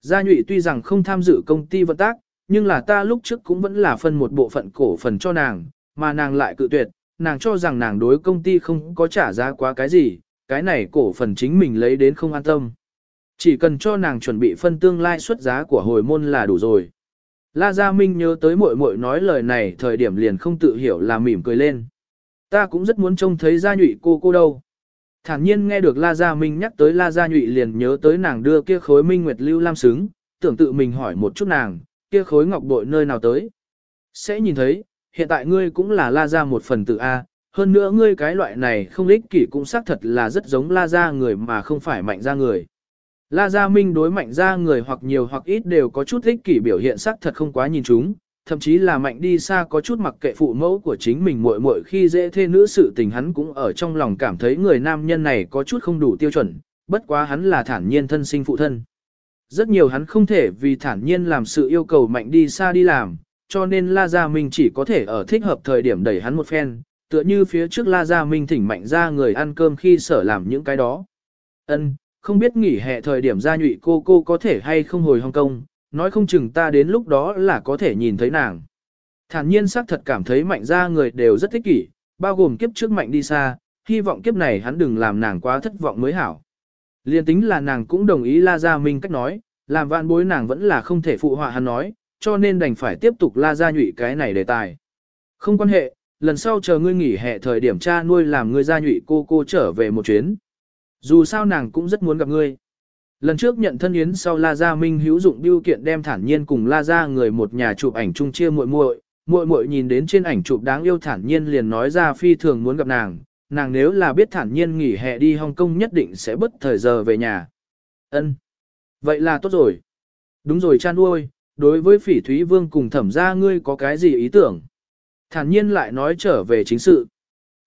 Gia nhụy tuy rằng không tham dự công ty vận tác, nhưng là ta lúc trước cũng vẫn là phân một bộ phận cổ phần cho nàng, mà nàng lại cự tuyệt, nàng cho rằng nàng đối công ty không có trả giá quá cái gì, cái này cổ phần chính mình lấy đến không an tâm. Chỉ cần cho nàng chuẩn bị phân tương lai xuất giá của hồi môn là đủ rồi. La Gia Minh nhớ tới muội muội nói lời này thời điểm liền không tự hiểu là mỉm cười lên. Ta cũng rất muốn trông thấy Gia Nhụy cô cô đâu. Thản nhiên nghe được La Gia Minh nhắc tới La Gia Nhụy liền nhớ tới nàng đưa kia khối minh nguyệt lưu lam xứng, tưởng tự mình hỏi một chút nàng, kia khối ngọc bội nơi nào tới. Sẽ nhìn thấy, hiện tại ngươi cũng là La Gia một phần tự A, hơn nữa ngươi cái loại này không lích kỷ cũng xác thật là rất giống La Gia người mà không phải mạnh ra người. La Gia Minh đối mạnh ra người hoặc nhiều hoặc ít đều có chút ích kỷ biểu hiện sắc thật không quá nhìn chúng, thậm chí là mạnh đi xa có chút mặc kệ phụ mẫu của chính mình muội muội khi dễ thê nữ sự tình hắn cũng ở trong lòng cảm thấy người nam nhân này có chút không đủ tiêu chuẩn, bất quá hắn là thản nhiên thân sinh phụ thân. Rất nhiều hắn không thể vì thản nhiên làm sự yêu cầu mạnh đi xa đi làm, cho nên La Gia Minh chỉ có thể ở thích hợp thời điểm đẩy hắn một phen, tựa như phía trước La Gia Minh thỉnh mạnh ra người ăn cơm khi sở làm những cái đó. Ân, không biết nghỉ hè thời điểm gia nhụy cô cô có thể hay không hồi Hong Kong, nói không chừng ta đến lúc đó là có thể nhìn thấy nàng. Thản nhiên xác thật cảm thấy mạnh ra người đều rất thích kỷ, bao gồm kiếp trước mạnh đi xa, hy vọng kiếp này hắn đừng làm nàng quá thất vọng mới hảo. Liên tính là nàng cũng đồng ý La Gia Minh cách nói, làm vạn bối nàng vẫn là không thể phụ họa hắn nói, cho nên đành phải tiếp tục La Gia nhụy cái này đề tài. Không quan hệ, lần sau chờ ngươi nghỉ hè thời điểm cha nuôi làm ngươi Gia nhụy cô cô trở về một chuyến. Dù sao nàng cũng rất muốn gặp ngươi. Lần trước nhận thân yến sau La Gia Minh hữu dụng biêu kiện đem thản nhiên cùng La Gia người một nhà chụp ảnh chung chia muội muội, muội muội nhìn đến trên ảnh chụp đáng yêu thản nhiên liền nói ra phi thường muốn gặp nàng, nàng nếu là biết thản nhiên nghỉ hè đi Hong Kong nhất định sẽ bất thời giờ về nhà. Ân, Vậy là tốt rồi. Đúng rồi cha nuôi, đối với phỉ thúy vương cùng thẩm gia ngươi có cái gì ý tưởng? Thản nhiên lại nói trở về chính sự.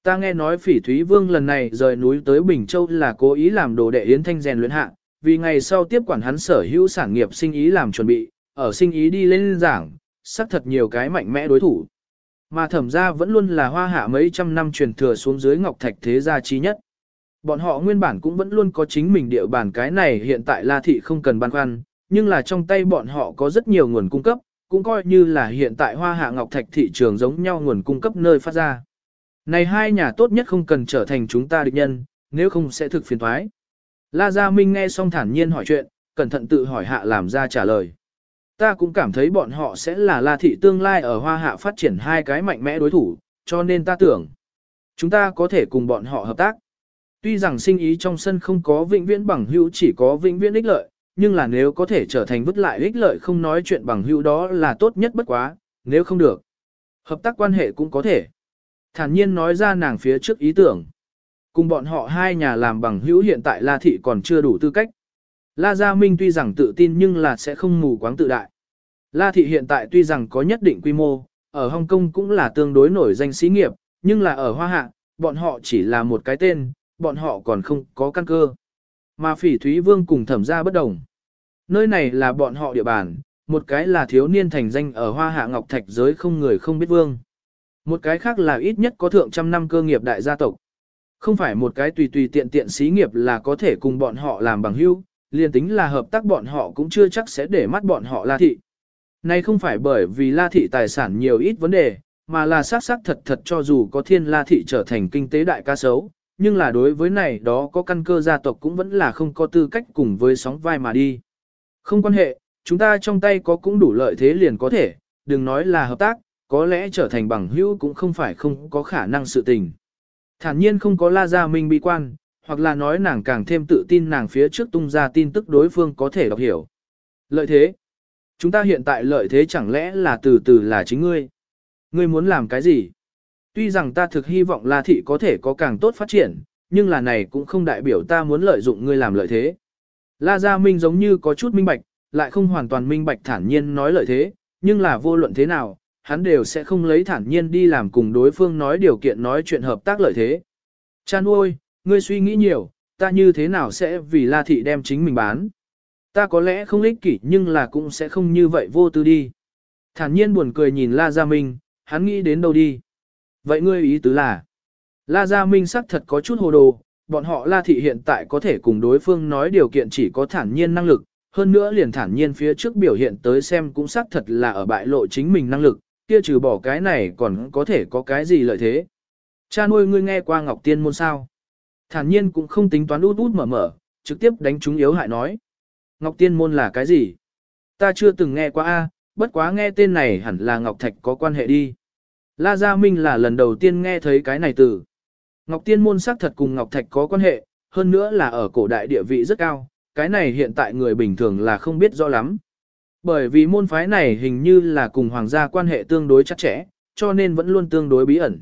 Ta nghe nói phỉ thúy vương lần này rời núi tới Bình Châu là cố ý làm đồ đệ Yến Thanh rèn luyện hạ, vì ngày sau tiếp quản hắn sở hữu sản nghiệp sinh ý làm chuẩn bị, ở sinh ý đi lên giảng, xác thật nhiều cái mạnh mẽ đối thủ. Mà thẩm gia vẫn luôn là hoa hạ mấy trăm năm truyền thừa xuống dưới ngọc thạch thế gia chi nhất. Bọn họ nguyên bản cũng vẫn luôn có chính mình địa bàn cái này hiện tại La Thị không cần băn khoăn, nhưng là trong tay bọn họ có rất nhiều nguồn cung cấp, cũng coi như là hiện tại hoa hạ ngọc thạch thị trường giống nhau nguồn cung cấp nơi phát ra. Này hai nhà tốt nhất không cần trở thành chúng ta địch nhân, nếu không sẽ thực phiền thoái. La Gia Minh nghe xong thản nhiên hỏi chuyện, cẩn thận tự hỏi hạ làm ra trả lời. Ta cũng cảm thấy bọn họ sẽ là La Thị tương lai ở Hoa Hạ phát triển hai cái mạnh mẽ đối thủ, cho nên ta tưởng, chúng ta có thể cùng bọn họ hợp tác. Tuy rằng sinh ý trong sân không có vĩnh viễn bằng hữu chỉ có vĩnh viễn ích lợi, nhưng là nếu có thể trở thành vứt lại ích lợi không nói chuyện bằng hữu đó là tốt nhất bất quá, nếu không được. Hợp tác quan hệ cũng có thể. Thản nhiên nói ra nàng phía trước ý tưởng. Cùng bọn họ hai nhà làm bằng hữu hiện tại La Thị còn chưa đủ tư cách. La Gia Minh tuy rằng tự tin nhưng là sẽ không mù quáng tự đại. La Thị hiện tại tuy rằng có nhất định quy mô, ở Hồng Kông cũng là tương đối nổi danh sĩ nghiệp, nhưng là ở Hoa Hạ, bọn họ chỉ là một cái tên, bọn họ còn không có căn cơ. Mà phỉ Thúy Vương cùng thẩm gia bất đồng. Nơi này là bọn họ địa bàn, một cái là thiếu niên thành danh ở Hoa Hạ Ngọc Thạch giới không người không biết vương. Một cái khác là ít nhất có thượng trăm năm cơ nghiệp đại gia tộc. Không phải một cái tùy tùy tiện tiện xí nghiệp là có thể cùng bọn họ làm bằng hữu, liền tính là hợp tác bọn họ cũng chưa chắc sẽ để mắt bọn họ La Thị. nay không phải bởi vì La Thị tài sản nhiều ít vấn đề, mà là xác xác thật thật cho dù có thiên La Thị trở thành kinh tế đại ca sấu, nhưng là đối với này đó có căn cơ gia tộc cũng vẫn là không có tư cách cùng với sóng vai mà đi. Không quan hệ, chúng ta trong tay có cũng đủ lợi thế liền có thể, đừng nói là hợp tác, có lẽ trở thành bằng hữu cũng không phải không có khả năng sự tình. Thản nhiên không có la gia minh bi quan, hoặc là nói nàng càng thêm tự tin nàng phía trước tung ra tin tức đối phương có thể đọc hiểu. Lợi thế. Chúng ta hiện tại lợi thế chẳng lẽ là từ từ là chính ngươi. Ngươi muốn làm cái gì? Tuy rằng ta thực hy vọng La Thị có thể có càng tốt phát triển, nhưng là này cũng không đại biểu ta muốn lợi dụng ngươi làm lợi thế. La Gia Minh giống như có chút minh bạch, lại không hoàn toàn minh bạch thản nhiên nói lợi thế, nhưng là vô luận thế nào, hắn đều sẽ không lấy thản nhiên đi làm cùng đối phương nói điều kiện nói chuyện hợp tác lợi thế. Chan ôi, ngươi suy nghĩ nhiều, ta như thế nào sẽ vì La Thị đem chính mình bán. Ta có lẽ không ích kỷ nhưng là cũng sẽ không như vậy vô tư đi. Thản nhiên buồn cười nhìn La Gia Minh, hắn nghĩ đến đâu đi. Vậy ngươi ý tứ là, La Gia Minh sắc thật có chút hồ đồ, bọn họ La Thị hiện tại có thể cùng đối phương nói điều kiện chỉ có thản nhiên năng lực, hơn nữa liền thản nhiên phía trước biểu hiện tới xem cũng xác thật là ở bại lộ chính mình năng lực, kia trừ bỏ cái này còn có thể có cái gì lợi thế. Cha nuôi ngươi nghe qua Ngọc Tiên môn sao? Thản nhiên cũng không tính toán út út mở mở, trực tiếp đánh chúng yếu hại nói. Ngọc Tiên môn là cái gì? Ta chưa từng nghe qua a, bất quá nghe tên này hẳn là Ngọc Thạch có quan hệ đi. La Gia Minh là lần đầu tiên nghe thấy cái này từ. Ngọc Tiên môn xác thật cùng Ngọc Thạch có quan hệ, hơn nữa là ở cổ đại địa vị rất cao, cái này hiện tại người bình thường là không biết rõ lắm. Bởi vì môn phái này hình như là cùng hoàng gia quan hệ tương đối chặt chẽ, cho nên vẫn luôn tương đối bí ẩn.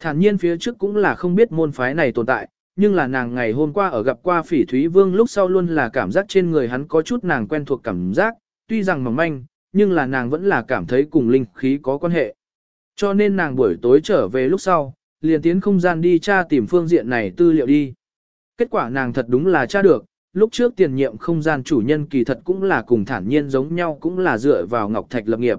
Thản nhiên phía trước cũng là không biết môn phái này tồn tại, nhưng là nàng ngày hôm qua ở gặp qua phỉ thúy vương lúc sau luôn là cảm giác trên người hắn có chút nàng quen thuộc cảm giác, tuy rằng mỏng manh, nhưng là nàng vẫn là cảm thấy cùng linh khí có quan hệ. Cho nên nàng buổi tối trở về lúc sau, liền tiến không gian đi tra tìm phương diện này tư liệu đi. Kết quả nàng thật đúng là tra được, lúc trước tiền nhiệm không gian chủ nhân kỳ thật cũng là cùng thản nhiên giống nhau cũng là dựa vào ngọc thạch lập nghiệp.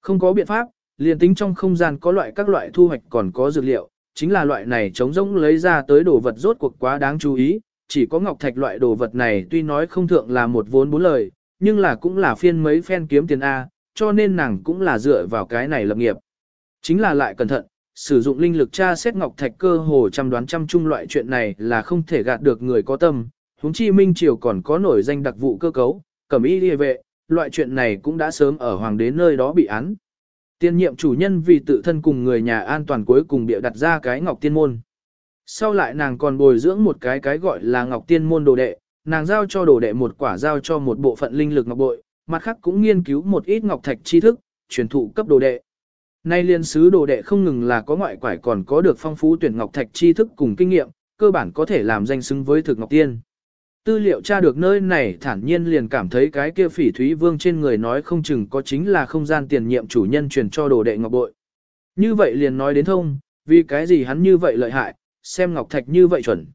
Không có biện pháp, liền tính trong không gian có loại các loại thu hoạch còn có dược liệu, chính là loại này chống rỗng lấy ra tới đồ vật rốt cuộc quá đáng chú ý, chỉ có ngọc thạch loại đồ vật này tuy nói không thượng là một vốn bốn lời, nhưng là cũng là phiên mấy phen kiếm tiền A, cho nên nàng cũng là dựa vào cái này lập nghiệp. Chính là lại cẩn thận, sử dụng linh lực tra xét ngọc thạch cơ hồ chăm đoán chăm chung loại chuyện này là không thể gạt được người có tâm, huống chi minh triều còn có nổi danh đặc vụ cơ cấu, cẩm y địa vệ, loại chuyện này cũng đã sớm ở hoàng đế nơi đó bị án. Tiên nhiệm chủ nhân vì tự thân cùng người nhà an toàn cuối cùng bịa đặt ra cái ngọc tiên môn. Sau lại nàng còn bồi dưỡng một cái cái gọi là ngọc tiên môn đồ đệ, nàng giao cho đồ đệ một quả giao cho một bộ phận linh lực ngọc bội, mặt khác cũng nghiên cứu một ít ngọc thạch tri thức, truyền thụ cấp đồ đệ. Nay liên sứ đồ đệ không ngừng là có ngoại quải còn có được phong phú tuyển ngọc thạch tri thức cùng kinh nghiệm, cơ bản có thể làm danh xứng với thực ngọc tiên. Tư liệu tra được nơi này thản nhiên liền cảm thấy cái kia phỉ thúy vương trên người nói không chừng có chính là không gian tiền nhiệm chủ nhân truyền cho đồ đệ ngọc bội. Như vậy liền nói đến thông, vì cái gì hắn như vậy lợi hại, xem ngọc thạch như vậy chuẩn.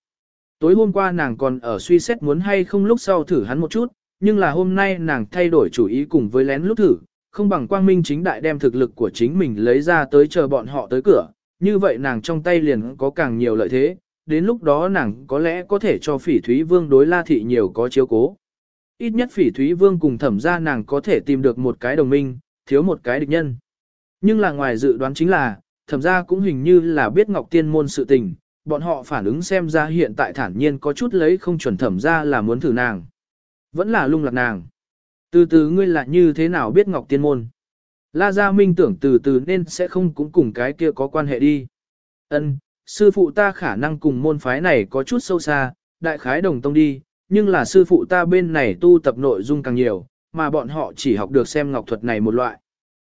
Tối hôm qua nàng còn ở suy xét muốn hay không lúc sau thử hắn một chút, nhưng là hôm nay nàng thay đổi chủ ý cùng với lén lúc thử, không bằng quang minh chính đại đem thực lực của chính mình lấy ra tới chờ bọn họ tới cửa, như vậy nàng trong tay liền có càng nhiều lợi thế, đến lúc đó nàng có lẽ có thể cho phỉ thúy vương đối la thị nhiều có chiếu cố. Ít nhất phỉ thúy vương cùng thẩm ra nàng có thể tìm được một cái đồng minh, thiếu một cái địch nhân. Nhưng là ngoài dự đoán chính là, thẩm ra cũng hình như là biết ngọc tiên môn sự tình, bọn họ phản ứng xem ra hiện tại thản nhiên có chút lấy không chuẩn thẩm ra là muốn thử nàng. Vẫn là lung lạc nàng. Từ từ ngươi là như thế nào biết Ngọc Tiên Môn? La Gia Minh tưởng từ từ nên sẽ không cũng cùng cái kia có quan hệ đi. Ân, sư phụ ta khả năng cùng môn phái này có chút sâu xa, đại khái đồng tông đi, nhưng là sư phụ ta bên này tu tập nội dung càng nhiều, mà bọn họ chỉ học được xem ngọc thuật này một loại.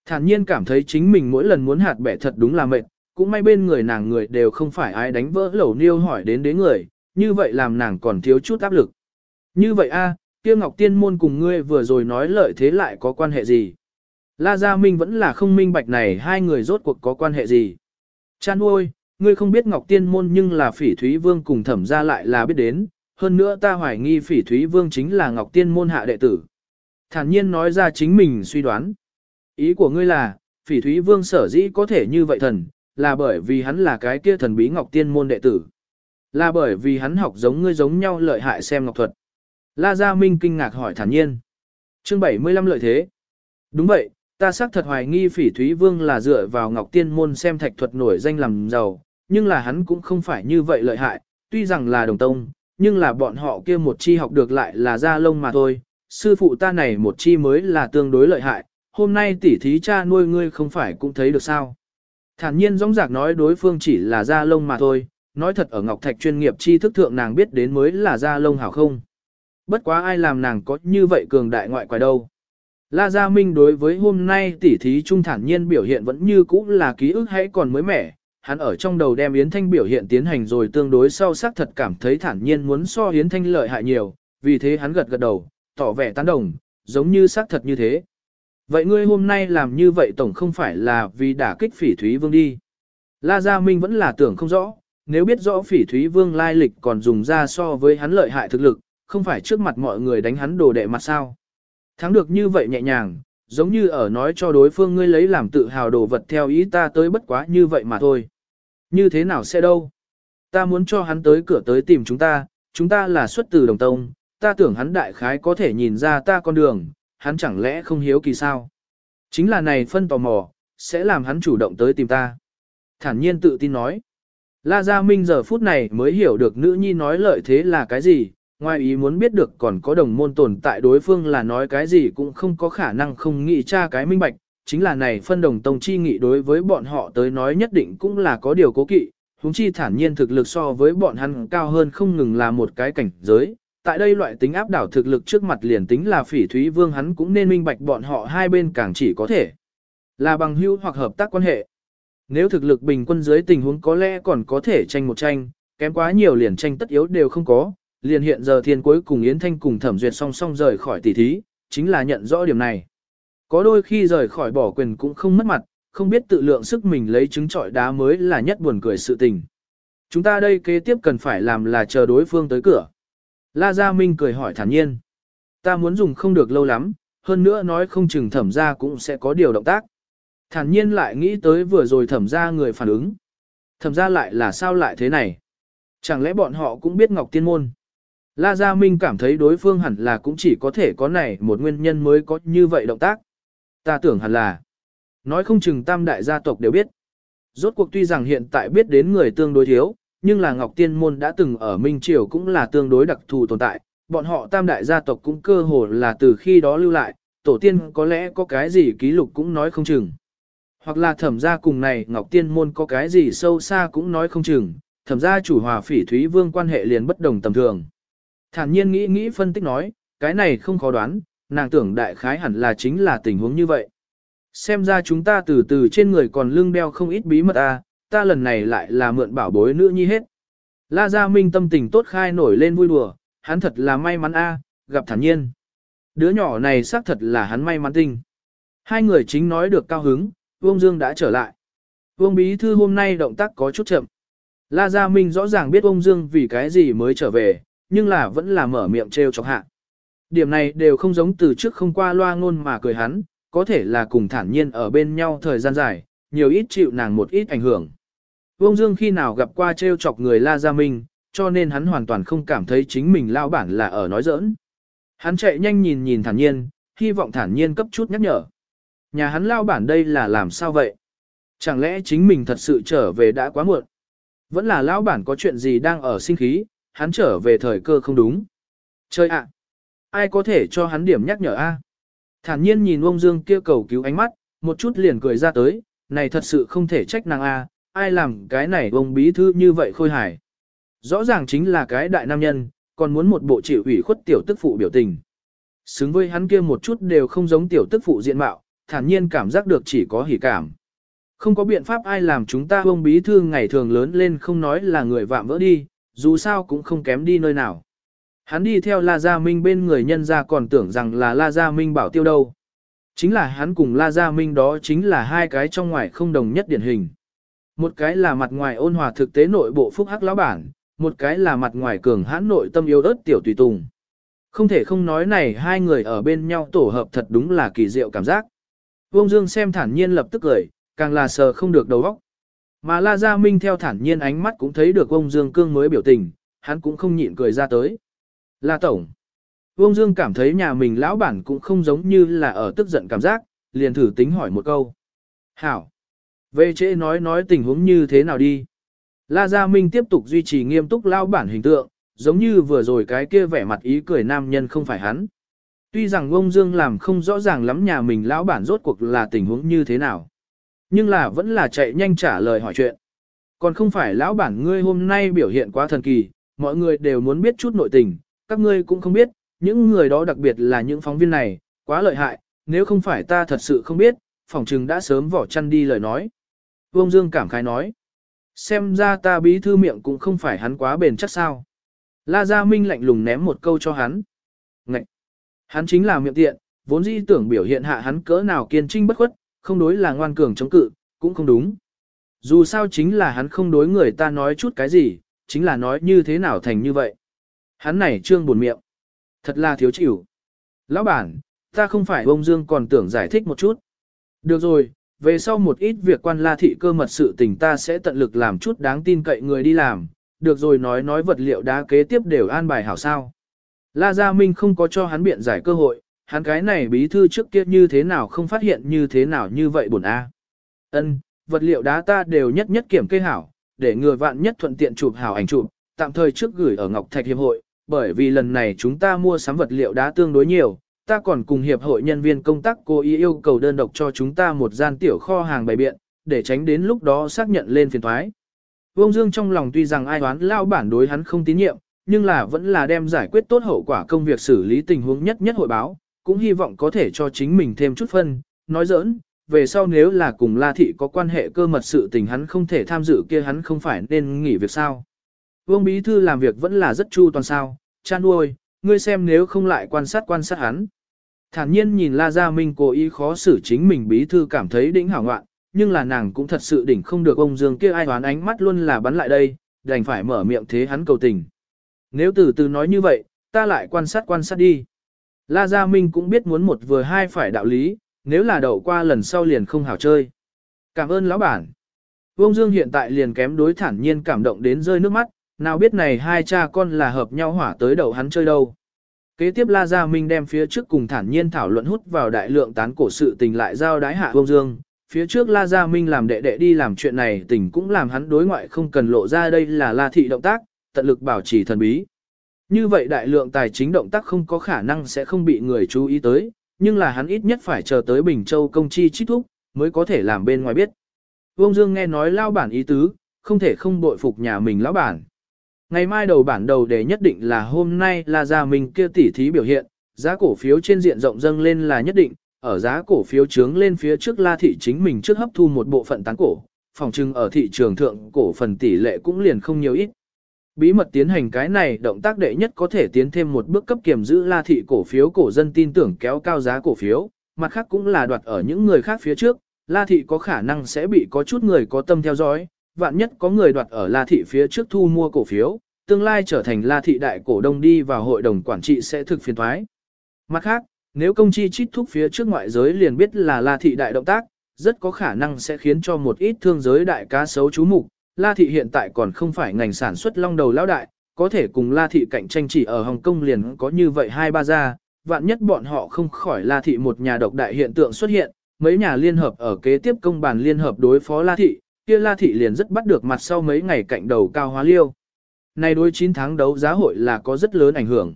Thản nhiên cảm thấy chính mình mỗi lần muốn hạt bẻ thật đúng là mệt, cũng may bên người nàng người đều không phải ai đánh vỡ lẩu niêu hỏi đến đến người, như vậy làm nàng còn thiếu chút áp lực. Như vậy a, kia Ngọc Tiên môn cùng ngươi vừa rồi nói lợi thế lại có quan hệ gì? La Gia Minh vẫn là không minh bạch này hai người rốt cuộc có quan hệ gì. Chan ôi, ngươi không biết Ngọc Tiên môn nhưng là phỉ Thúy Vương cùng thẩm ra lại là biết đến, hơn nữa ta hoài nghi phỉ Thúy Vương chính là Ngọc Tiên môn hạ đệ tử. Thản nhiên nói ra chính mình suy đoán. Ý của ngươi là, phỉ Thúy Vương sở dĩ có thể như vậy thần, là bởi vì hắn là cái kia thần bí Ngọc Tiên môn đệ tử. Là bởi vì hắn học giống ngươi giống nhau lợi hại xem ngọc thuật. La Gia Minh kinh ngạc hỏi thản nhiên. Chương 75 lợi thế. Đúng vậy, ta xác thật hoài nghi phỉ Thúy Vương là dựa vào Ngọc Tiên Môn xem thạch thuật nổi danh làm giàu, nhưng là hắn cũng không phải như vậy lợi hại, tuy rằng là đồng tông, nhưng là bọn họ kia một chi học được lại là da lông mà thôi. Sư phụ ta này một chi mới là tương đối lợi hại, hôm nay tỷ thí cha nuôi ngươi không phải cũng thấy được sao. Thản nhiên dõng dạc nói đối phương chỉ là da lông mà thôi, nói thật ở Ngọc Thạch chuyên nghiệp chi thức thượng nàng biết đến mới là da lông hảo không. Bất quá ai làm nàng có như vậy cường đại ngoại quái đâu. La Gia Minh đối với hôm nay tỉ thí trung thản nhiên biểu hiện vẫn như cũ là ký ức hãy còn mới mẻ, hắn ở trong đầu đem Yến Thanh biểu hiện tiến hành rồi tương đối sau sắc thật cảm thấy thản nhiên muốn so Yến Thanh lợi hại nhiều, vì thế hắn gật gật đầu, tỏ vẻ tán đồng, giống như sắc thật như thế. Vậy ngươi hôm nay làm như vậy tổng không phải là vì đả kích phỉ Thúy Vương đi. La Gia Minh vẫn là tưởng không rõ, nếu biết rõ phỉ Thúy Vương lai lịch còn dùng ra so với hắn lợi hại thực lực, không phải trước mặt mọi người đánh hắn đồ đệ mặt sao. Thắng được như vậy nhẹ nhàng, giống như ở nói cho đối phương ngươi lấy làm tự hào đồ vật theo ý ta tới bất quá như vậy mà thôi. Như thế nào sẽ đâu? Ta muốn cho hắn tới cửa tới tìm chúng ta, chúng ta là xuất từ đồng tông, ta tưởng hắn đại khái có thể nhìn ra ta con đường, hắn chẳng lẽ không hiếu kỳ sao? Chính là này phân tò mò, sẽ làm hắn chủ động tới tìm ta. Thản nhiên tự tin nói. La Gia Minh giờ phút này mới hiểu được nữ nhi nói lợi thế là cái gì, ngoài ý muốn biết được còn có đồng môn tồn tại đối phương là nói cái gì cũng không có khả năng không nghĩ tra cái minh bạch, chính là này phân đồng tông chi nghị đối với bọn họ tới nói nhất định cũng là có điều cố kỵ, huống chi thản nhiên thực lực so với bọn hắn cao hơn không ngừng là một cái cảnh giới. Tại đây loại tính áp đảo thực lực trước mặt liền tính là phỉ thúy vương hắn cũng nên minh bạch bọn họ hai bên càng chỉ có thể là bằng hữu hoặc hợp tác quan hệ. Nếu thực lực bình quân dưới tình huống có lẽ còn có thể tranh một tranh, kém quá nhiều liền tranh tất yếu đều không có, liền hiện giờ thiên cuối cùng Yến Thanh cùng thẩm duyệt song song rời khỏi tỷ thí, chính là nhận rõ điểm này. Có đôi khi rời khỏi bỏ quyền cũng không mất mặt, không biết tự lượng sức mình lấy trứng trọi đá mới là nhất buồn cười sự tình. Chúng ta đây kế tiếp cần phải làm là chờ đối phương tới cửa. La Gia Minh cười hỏi thản nhiên. Ta muốn dùng không được lâu lắm, hơn nữa nói không chừng thẩm ra cũng sẽ có điều động tác. Thản nhiên lại nghĩ tới vừa rồi thẩm ra người phản ứng. Thẩm ra lại là sao lại thế này? Chẳng lẽ bọn họ cũng biết Ngọc Tiên Môn? La Gia Minh cảm thấy đối phương hẳn là cũng chỉ có thể có này một nguyên nhân mới có như vậy động tác. Ta tưởng hẳn là, nói không chừng tam đại gia tộc đều biết. Rốt cuộc tuy rằng hiện tại biết đến người tương đối thiếu, nhưng là Ngọc Tiên Môn đã từng ở Minh Triều cũng là tương đối đặc thù tồn tại, bọn họ tam đại gia tộc cũng cơ hồ là từ khi đó lưu lại, tổ tiên có lẽ có cái gì ký lục cũng nói không chừng. Hoặc là thẩm gia cùng này Ngọc Tiên Môn có cái gì sâu xa cũng nói không chừng, thẩm gia chủ hòa phỉ Thúy Vương quan hệ liền bất đồng tầm thường. Thản nhiên nghĩ nghĩ phân tích nói, cái này không khó đoán, nàng tưởng đại khái hẳn là chính là tình huống như vậy. Xem ra chúng ta từ từ trên người còn lưng đeo không ít bí mật a, à, ta lần này lại là mượn bảo bối nữ nhi hết. La Gia Minh tâm tình tốt khai nổi lên vui đùa, hắn thật là may mắn a, gặp thản nhiên. Đứa nhỏ này xác thật là hắn may mắn tinh. Hai người chính nói được cao hứng, Vương Dương đã trở lại. Vương Bí Thư hôm nay động tác có chút chậm. La Gia Minh rõ ràng biết Vương Dương vì cái gì mới trở về, nhưng là vẫn là mở miệng trêu chọc hạ. Điểm này đều không giống từ trước không qua loa ngôn mà cười hắn, có thể là cùng thản nhiên ở bên nhau thời gian dài, nhiều ít chịu nàng một ít ảnh hưởng. Vương Dương khi nào gặp qua trêu chọc người La Gia Minh, cho nên hắn hoàn toàn không cảm thấy chính mình lao bản là ở nói giỡn. Hắn chạy nhanh nhìn nhìn thản nhiên, hy vọng thản nhiên cấp chút nhắc nhở. Nhà hắn lao bản đây là làm sao vậy? Chẳng lẽ chính mình thật sự trở về đã quá muộn? Vẫn là lão bản có chuyện gì đang ở sinh khí, hắn trở về thời cơ không đúng. Chơi ạ! Ai có thể cho hắn điểm nhắc nhở a? Thản nhiên nhìn ông Dương kia cầu cứu ánh mắt, một chút liền cười ra tới, này thật sự không thể trách nàng a, ai làm cái này ông bí thư như vậy khôi hài. Rõ ràng chính là cái đại nam nhân, còn muốn một bộ chịu ủy khuất tiểu tức phụ biểu tình. Xứng với hắn kia một chút đều không giống tiểu tức phụ diện mạo, thản nhiên cảm giác được chỉ có hỉ cảm. Không có biện pháp ai làm chúng ta ông bí thư ngày thường lớn lên không nói là người vạm vỡ đi, dù sao cũng không kém đi nơi nào. Hắn đi theo La Gia Minh bên người nhân ra còn tưởng rằng là La Gia Minh bảo tiêu đâu. Chính là hắn cùng La Gia Minh đó chính là hai cái trong ngoài không đồng nhất điển hình. Một cái là mặt ngoài ôn hòa thực tế nội bộ phúc hắc lão bản, một cái là mặt ngoài cường hãn nội tâm yếu ớt tiểu tùy tùng. Không thể không nói này hai người ở bên nhau tổ hợp thật đúng là kỳ diệu cảm giác. Vương Dương xem thản nhiên lập tức cười, càng là sờ không được đầu óc. Mà La Gia Minh theo thản nhiên ánh mắt cũng thấy được ông Dương Cương mới biểu tình, hắn cũng không nhịn cười ra tới. La Tổng. Vương Dương cảm thấy nhà mình lão bản cũng không giống như là ở tức giận cảm giác, liền thử tính hỏi một câu. Hảo. Về trễ nói nói tình huống như thế nào đi. La Gia Minh tiếp tục duy trì nghiêm túc lão bản hình tượng, giống như vừa rồi cái kia vẻ mặt ý cười nam nhân không phải hắn. Tuy rằng ông Dương làm không rõ ràng lắm nhà mình lão bản rốt cuộc là tình huống như thế nào. Nhưng là vẫn là chạy nhanh trả lời hỏi chuyện. Còn không phải lão bản ngươi hôm nay biểu hiện quá thần kỳ, mọi người đều muốn biết chút nội tình, các ngươi cũng không biết, những người đó đặc biệt là những phóng viên này, quá lợi hại, nếu không phải ta thật sự không biết, phỏng chừng đã sớm vỏ chăn đi lời nói. Vương Dương cảm khái nói, xem ra ta bí thư miệng cũng không phải hắn quá bền chắc sao. La Gia Minh lạnh lùng ném một câu cho hắn. Ngậy! Hắn chính là miệng tiện, vốn dĩ tưởng biểu hiện hạ hắn cỡ nào kiên trinh bất khuất, không đối là ngoan cường chống cự, cũng không đúng. Dù sao chính là hắn không đối người ta nói chút cái gì, chính là nói như thế nào thành như vậy. Hắn này trương buồn miệng. Thật là thiếu chịu. Lão bản, ta không phải bông dương còn tưởng giải thích một chút. Được rồi, về sau một ít việc quan la thị cơ mật sự tình ta sẽ tận lực làm chút đáng tin cậy người đi làm. Được rồi nói nói vật liệu đá kế tiếp đều an bài hảo sao. La Gia Minh không có cho hắn biện giải cơ hội, hắn cái này bí thư trước kia như thế nào không phát hiện như thế nào như vậy buồn a. Ân, vật liệu đá ta đều nhất nhất kiểm kê hảo, để người vạn nhất thuận tiện chụp hảo ảnh chụp, tạm thời trước gửi ở Ngọc Thạch Hiệp hội, bởi vì lần này chúng ta mua sắm vật liệu đá tương đối nhiều, ta còn cùng hiệp hội nhân viên công tác cố ý yêu cầu đơn độc cho chúng ta một gian tiểu kho hàng bày biện, để tránh đến lúc đó xác nhận lên phiền thoái. Vương Dương trong lòng tuy rằng ai đoán lao bản đối hắn không tín nhiệm, nhưng là vẫn là đem giải quyết tốt hậu quả công việc xử lý tình huống nhất nhất hội báo, cũng hy vọng có thể cho chính mình thêm chút phân, nói giỡn, về sau nếu là cùng La Thị có quan hệ cơ mật sự tình hắn không thể tham dự kia hắn không phải nên nghỉ việc sao. Vương Bí Thư làm việc vẫn là rất chu toàn sao, chan uôi, ngươi xem nếu không lại quan sát quan sát hắn. Thản nhiên nhìn La Gia Minh cố ý khó xử chính mình Bí Thư cảm thấy đỉnh hảo ngoạn, nhưng là nàng cũng thật sự đỉnh không được ông Dương kia ai đoán ánh mắt luôn là bắn lại đây, đành phải mở miệng thế hắn cầu tình. Nếu từ từ nói như vậy, ta lại quan sát quan sát đi. La Gia Minh cũng biết muốn một vừa hai phải đạo lý, nếu là đậu qua lần sau liền không hảo chơi. Cảm ơn lão bản. Vương Dương hiện tại liền kém đối thản nhiên cảm động đến rơi nước mắt, nào biết này hai cha con là hợp nhau hỏa tới đầu hắn chơi đâu. Kế tiếp La Gia Minh đem phía trước cùng thản nhiên thảo luận hút vào đại lượng tán cổ sự tình lại giao đái hạ Vương Dương. Phía trước La Gia Minh làm đệ đệ đi làm chuyện này tình cũng làm hắn đối ngoại không cần lộ ra đây là La Thị động tác, tận lực bảo trì thần bí. Như vậy đại lượng tài chính động tác không có khả năng sẽ không bị người chú ý tới, nhưng là hắn ít nhất phải chờ tới Bình Châu công chi trích thúc, mới có thể làm bên ngoài biết. Vương Dương nghe nói lao bản ý tứ, không thể không bội phục nhà mình lão bản. Ngày mai đầu bản đầu để nhất định là hôm nay là gia mình kia tỉ thí biểu hiện, giá cổ phiếu trên diện rộng dâng lên là nhất định, ở giá cổ phiếu trướng lên phía trước la thị chính mình trước hấp thu một bộ phận tán cổ, phòng trưng ở thị trường thượng cổ phần tỷ lệ cũng liền không nhiều ít. Bí mật tiến hành cái này động tác đệ nhất có thể tiến thêm một bước cấp kiểm giữ la thị cổ phiếu cổ dân tin tưởng kéo cao giá cổ phiếu, mặt khác cũng là đoạt ở những người khác phía trước, la thị có khả năng sẽ bị có chút người có tâm theo dõi, vạn nhất có người đoạt ở la thị phía trước thu mua cổ phiếu, tương lai trở thành la thị đại cổ đông đi vào hội đồng quản trị sẽ thực phiền thoái. Mặt khác, nếu công chi chít thúc phía trước ngoại giới liền biết là la thị đại động tác, rất có khả năng sẽ khiến cho một ít thương giới đại cá sấu chú mục, La Thị hiện tại còn không phải ngành sản xuất long đầu lão đại, có thể cùng La Thị cạnh tranh chỉ ở Hồng Kông liền có như vậy hai ba gia, vạn nhất bọn họ không khỏi La Thị một nhà độc đại hiện tượng xuất hiện, mấy nhà liên hợp ở kế tiếp công bàn liên hợp đối phó La Thị, kia La Thị liền rất bắt được mặt sau mấy ngày cạnh đầu cao hóa liêu. Nay đối 9 tháng đấu giá hội là có rất lớn ảnh hưởng.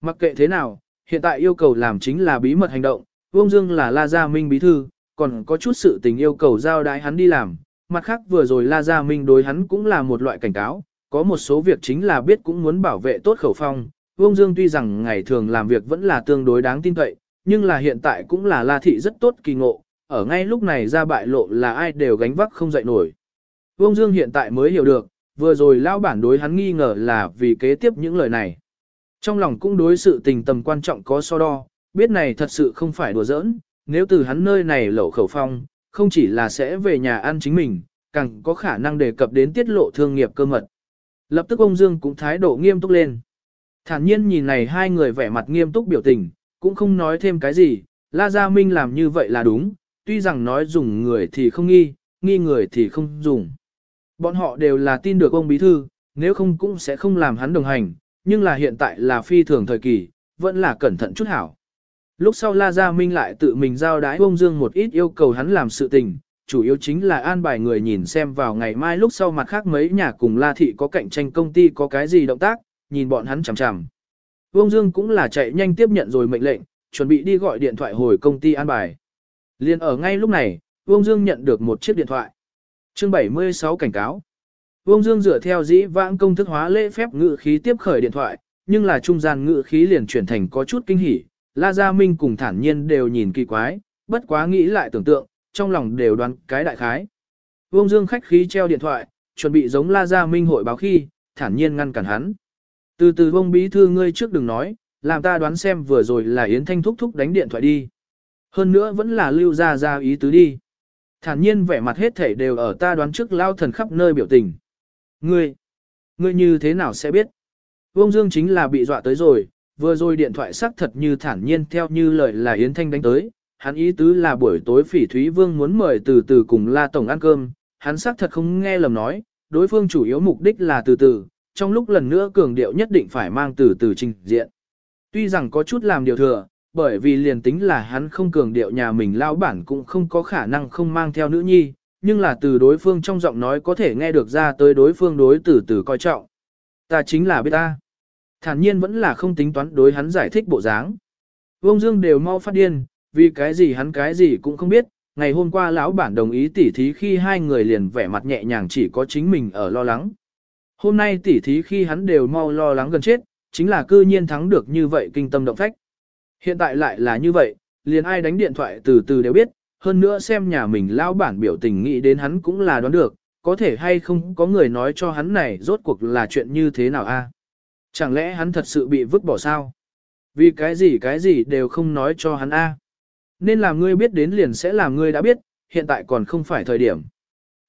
Mặc kệ thế nào, hiện tại yêu cầu làm chính là bí mật hành động, Vương Dương là La Gia Minh bí thư, còn có chút sự tình yêu cầu giao đái hắn đi làm. Mặt khác vừa rồi La Gia Minh đối hắn cũng là một loại cảnh cáo, có một số việc chính là biết cũng muốn bảo vệ tốt khẩu phong. Vương Dương tuy rằng ngày thường làm việc vẫn là tương đối đáng tin cậy, nhưng là hiện tại cũng là La Thị rất tốt kỳ ngộ, ở ngay lúc này ra bại lộ là ai đều gánh vác không dậy nổi. Vương Dương hiện tại mới hiểu được, vừa rồi lão bản đối hắn nghi ngờ là vì kế tiếp những lời này. Trong lòng cũng đối sự tình tầm quan trọng có so đo, biết này thật sự không phải đùa giỡn, nếu từ hắn nơi này lẩu khẩu phong, không chỉ là sẽ về nhà ăn chính mình, càng có khả năng đề cập đến tiết lộ thương nghiệp cơ mật. Lập tức ông Dương cũng thái độ nghiêm túc lên. Thản nhiên nhìn này hai người vẻ mặt nghiêm túc biểu tình, cũng không nói thêm cái gì, La Gia Minh làm như vậy là đúng, tuy rằng nói dùng người thì không nghi, nghi người thì không dùng. Bọn họ đều là tin được ông bí thư, nếu không cũng sẽ không làm hắn đồng hành, nhưng là hiện tại là phi thường thời kỳ, vẫn là cẩn thận chút hảo. Lúc sau La Gia Minh lại tự mình giao đái ông Dương một ít yêu cầu hắn làm sự tình, chủ yếu chính là an bài người nhìn xem vào ngày mai lúc sau mặt khác mấy nhà cùng La Thị có cạnh tranh công ty có cái gì động tác, nhìn bọn hắn chằm chằm. Vương Dương cũng là chạy nhanh tiếp nhận rồi mệnh lệnh, chuẩn bị đi gọi điện thoại hồi công ty an bài. Liên ở ngay lúc này, Vương Dương nhận được một chiếc điện thoại. Chương 76 cảnh cáo. Vương Dương dựa theo dĩ vãng công thức hóa lễ phép ngự khí tiếp khởi điện thoại, nhưng là trung gian ngự khí liền chuyển thành có chút kinh hỉ. La Gia Minh cùng thản nhiên đều nhìn kỳ quái, bất quá nghĩ lại tưởng tượng, trong lòng đều đoán cái đại khái. Vương Dương khách khí treo điện thoại, chuẩn bị giống La Gia Minh hội báo khi, thản nhiên ngăn cản hắn. Từ từ vông bí thư ngươi trước đừng nói, làm ta đoán xem vừa rồi là Yến Thanh thúc thúc đánh điện thoại đi. Hơn nữa vẫn là lưu ra ra ý tứ đi. Thản nhiên vẻ mặt hết thể đều ở ta đoán trước lao thần khắp nơi biểu tình. Ngươi, ngươi như thế nào sẽ biết? Vương Dương chính là bị dọa tới rồi, vừa rồi điện thoại xác thật như thản nhiên theo như lời là Yến Thanh đánh tới. Hắn ý tứ là buổi tối phỉ Thúy Vương muốn mời từ từ cùng La Tổng ăn cơm, hắn xác thật không nghe lầm nói, đối phương chủ yếu mục đích là từ từ, trong lúc lần nữa cường điệu nhất định phải mang từ từ trình diện. Tuy rằng có chút làm điều thừa, bởi vì liền tính là hắn không cường điệu nhà mình lao bản cũng không có khả năng không mang theo nữ nhi, nhưng là từ đối phương trong giọng nói có thể nghe được ra tới đối phương đối từ từ coi trọng. Ta chính là biết ta. Thản nhiên vẫn là không tính toán đối hắn giải thích bộ dáng. Vông Dương đều mau phát điên, vì cái gì hắn cái gì cũng không biết, ngày hôm qua lão bản đồng ý tỉ thí khi hai người liền vẻ mặt nhẹ nhàng chỉ có chính mình ở lo lắng. Hôm nay tỉ thí khi hắn đều mau lo lắng gần chết, chính là cư nhiên thắng được như vậy kinh tâm động phách. Hiện tại lại là như vậy, liền ai đánh điện thoại từ từ đều biết, hơn nữa xem nhà mình lao bản biểu tình nghĩ đến hắn cũng là đoán được, có thể hay không có người nói cho hắn này rốt cuộc là chuyện như thế nào a? Chẳng lẽ hắn thật sự bị vứt bỏ sao? Vì cái gì cái gì đều không nói cho hắn a. Nên làm ngươi biết đến liền sẽ làm ngươi đã biết, hiện tại còn không phải thời điểm.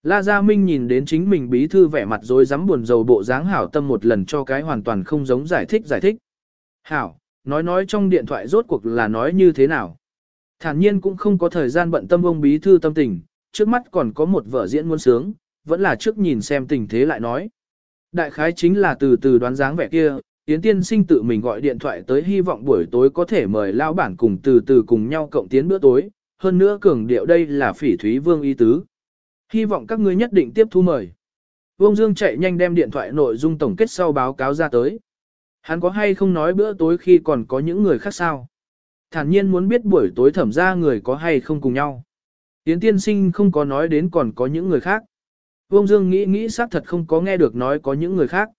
La Gia Minh nhìn đến chính mình bí thư vẻ mặt rồi dám buồn rầu bộ dáng hảo tâm một lần cho cái hoàn toàn không giống giải thích giải thích. Hảo, nói nói trong điện thoại rốt cuộc là nói như thế nào. Thản nhiên cũng không có thời gian bận tâm ông bí thư tâm tình, trước mắt còn có một vở diễn muốn sướng, vẫn là trước nhìn xem tình thế lại nói. Đại khái chính là từ từ đoán dáng vẻ kia, Yến Tiên Sinh tự mình gọi điện thoại tới hy vọng buổi tối có thể mời lao bản cùng từ từ cùng nhau cộng tiến bữa tối, hơn nữa cường điệu đây là phỉ thúy vương y tứ. Hy vọng các ngươi nhất định tiếp thu mời. Vương Dương chạy nhanh đem điện thoại nội dung tổng kết sau báo cáo ra tới. Hắn có hay không nói bữa tối khi còn có những người khác sao? Thản nhiên muốn biết buổi tối thẩm ra người có hay không cùng nhau. Tiến tiên sinh không có nói đến còn có những người khác. Vương Dương nghĩ nghĩ xác thật không có nghe được nói có những người khác.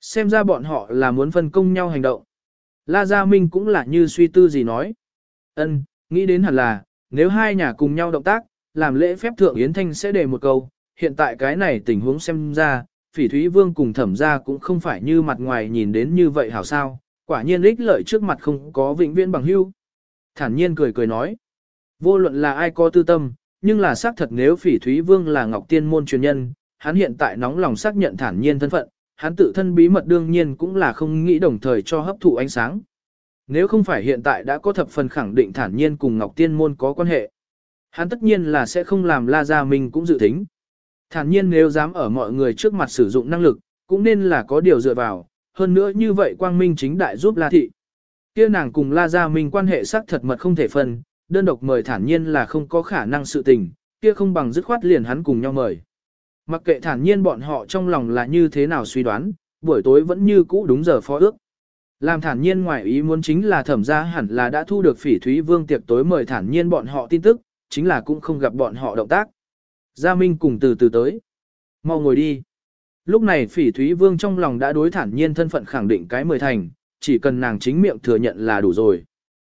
Xem ra bọn họ là muốn phân công nhau hành động. La Gia Minh cũng là như suy tư gì nói. Ân, nghĩ đến hẳn là, nếu hai nhà cùng nhau động tác, làm lễ phép thượng Yến Thanh sẽ đề một câu, hiện tại cái này tình huống xem ra, phỉ thúy vương cùng thẩm ra cũng không phải như mặt ngoài nhìn đến như vậy hảo sao, quả nhiên ích lợi trước mặt không có vĩnh viễn bằng hưu. Thản nhiên cười cười nói, vô luận là ai có tư tâm, nhưng là xác thật nếu phỉ thúy vương là ngọc tiên môn truyền nhân, hắn hiện tại nóng lòng xác nhận thản nhiên thân phận, hắn tự thân bí mật đương nhiên cũng là không nghĩ đồng thời cho hấp thụ ánh sáng. Nếu không phải hiện tại đã có thập phần khẳng định thản nhiên cùng ngọc tiên môn có quan hệ, hắn tất nhiên là sẽ không làm la gia mình cũng dự tính. Thản nhiên nếu dám ở mọi người trước mặt sử dụng năng lực, cũng nên là có điều dựa vào, hơn nữa như vậy quang minh chính đại giúp La Thị. Kia nàng cùng La Gia Minh quan hệ xác thật mật không thể phân, đơn độc mời thản nhiên là không có khả năng sự tình, kia không bằng dứt khoát liền hắn cùng nhau mời. Mặc kệ thản nhiên bọn họ trong lòng là như thế nào suy đoán, buổi tối vẫn như cũ đúng giờ phó ước. Làm thản nhiên ngoài ý muốn chính là thẩm gia hẳn là đã thu được phỉ thúy vương tiệc tối mời thản nhiên bọn họ tin tức, chính là cũng không gặp bọn họ động tác. Gia Minh cùng từ từ tới. Mau ngồi đi. Lúc này phỉ thúy vương trong lòng đã đối thản nhiên thân phận khẳng định cái mười thành, chỉ cần nàng chính miệng thừa nhận là đủ rồi.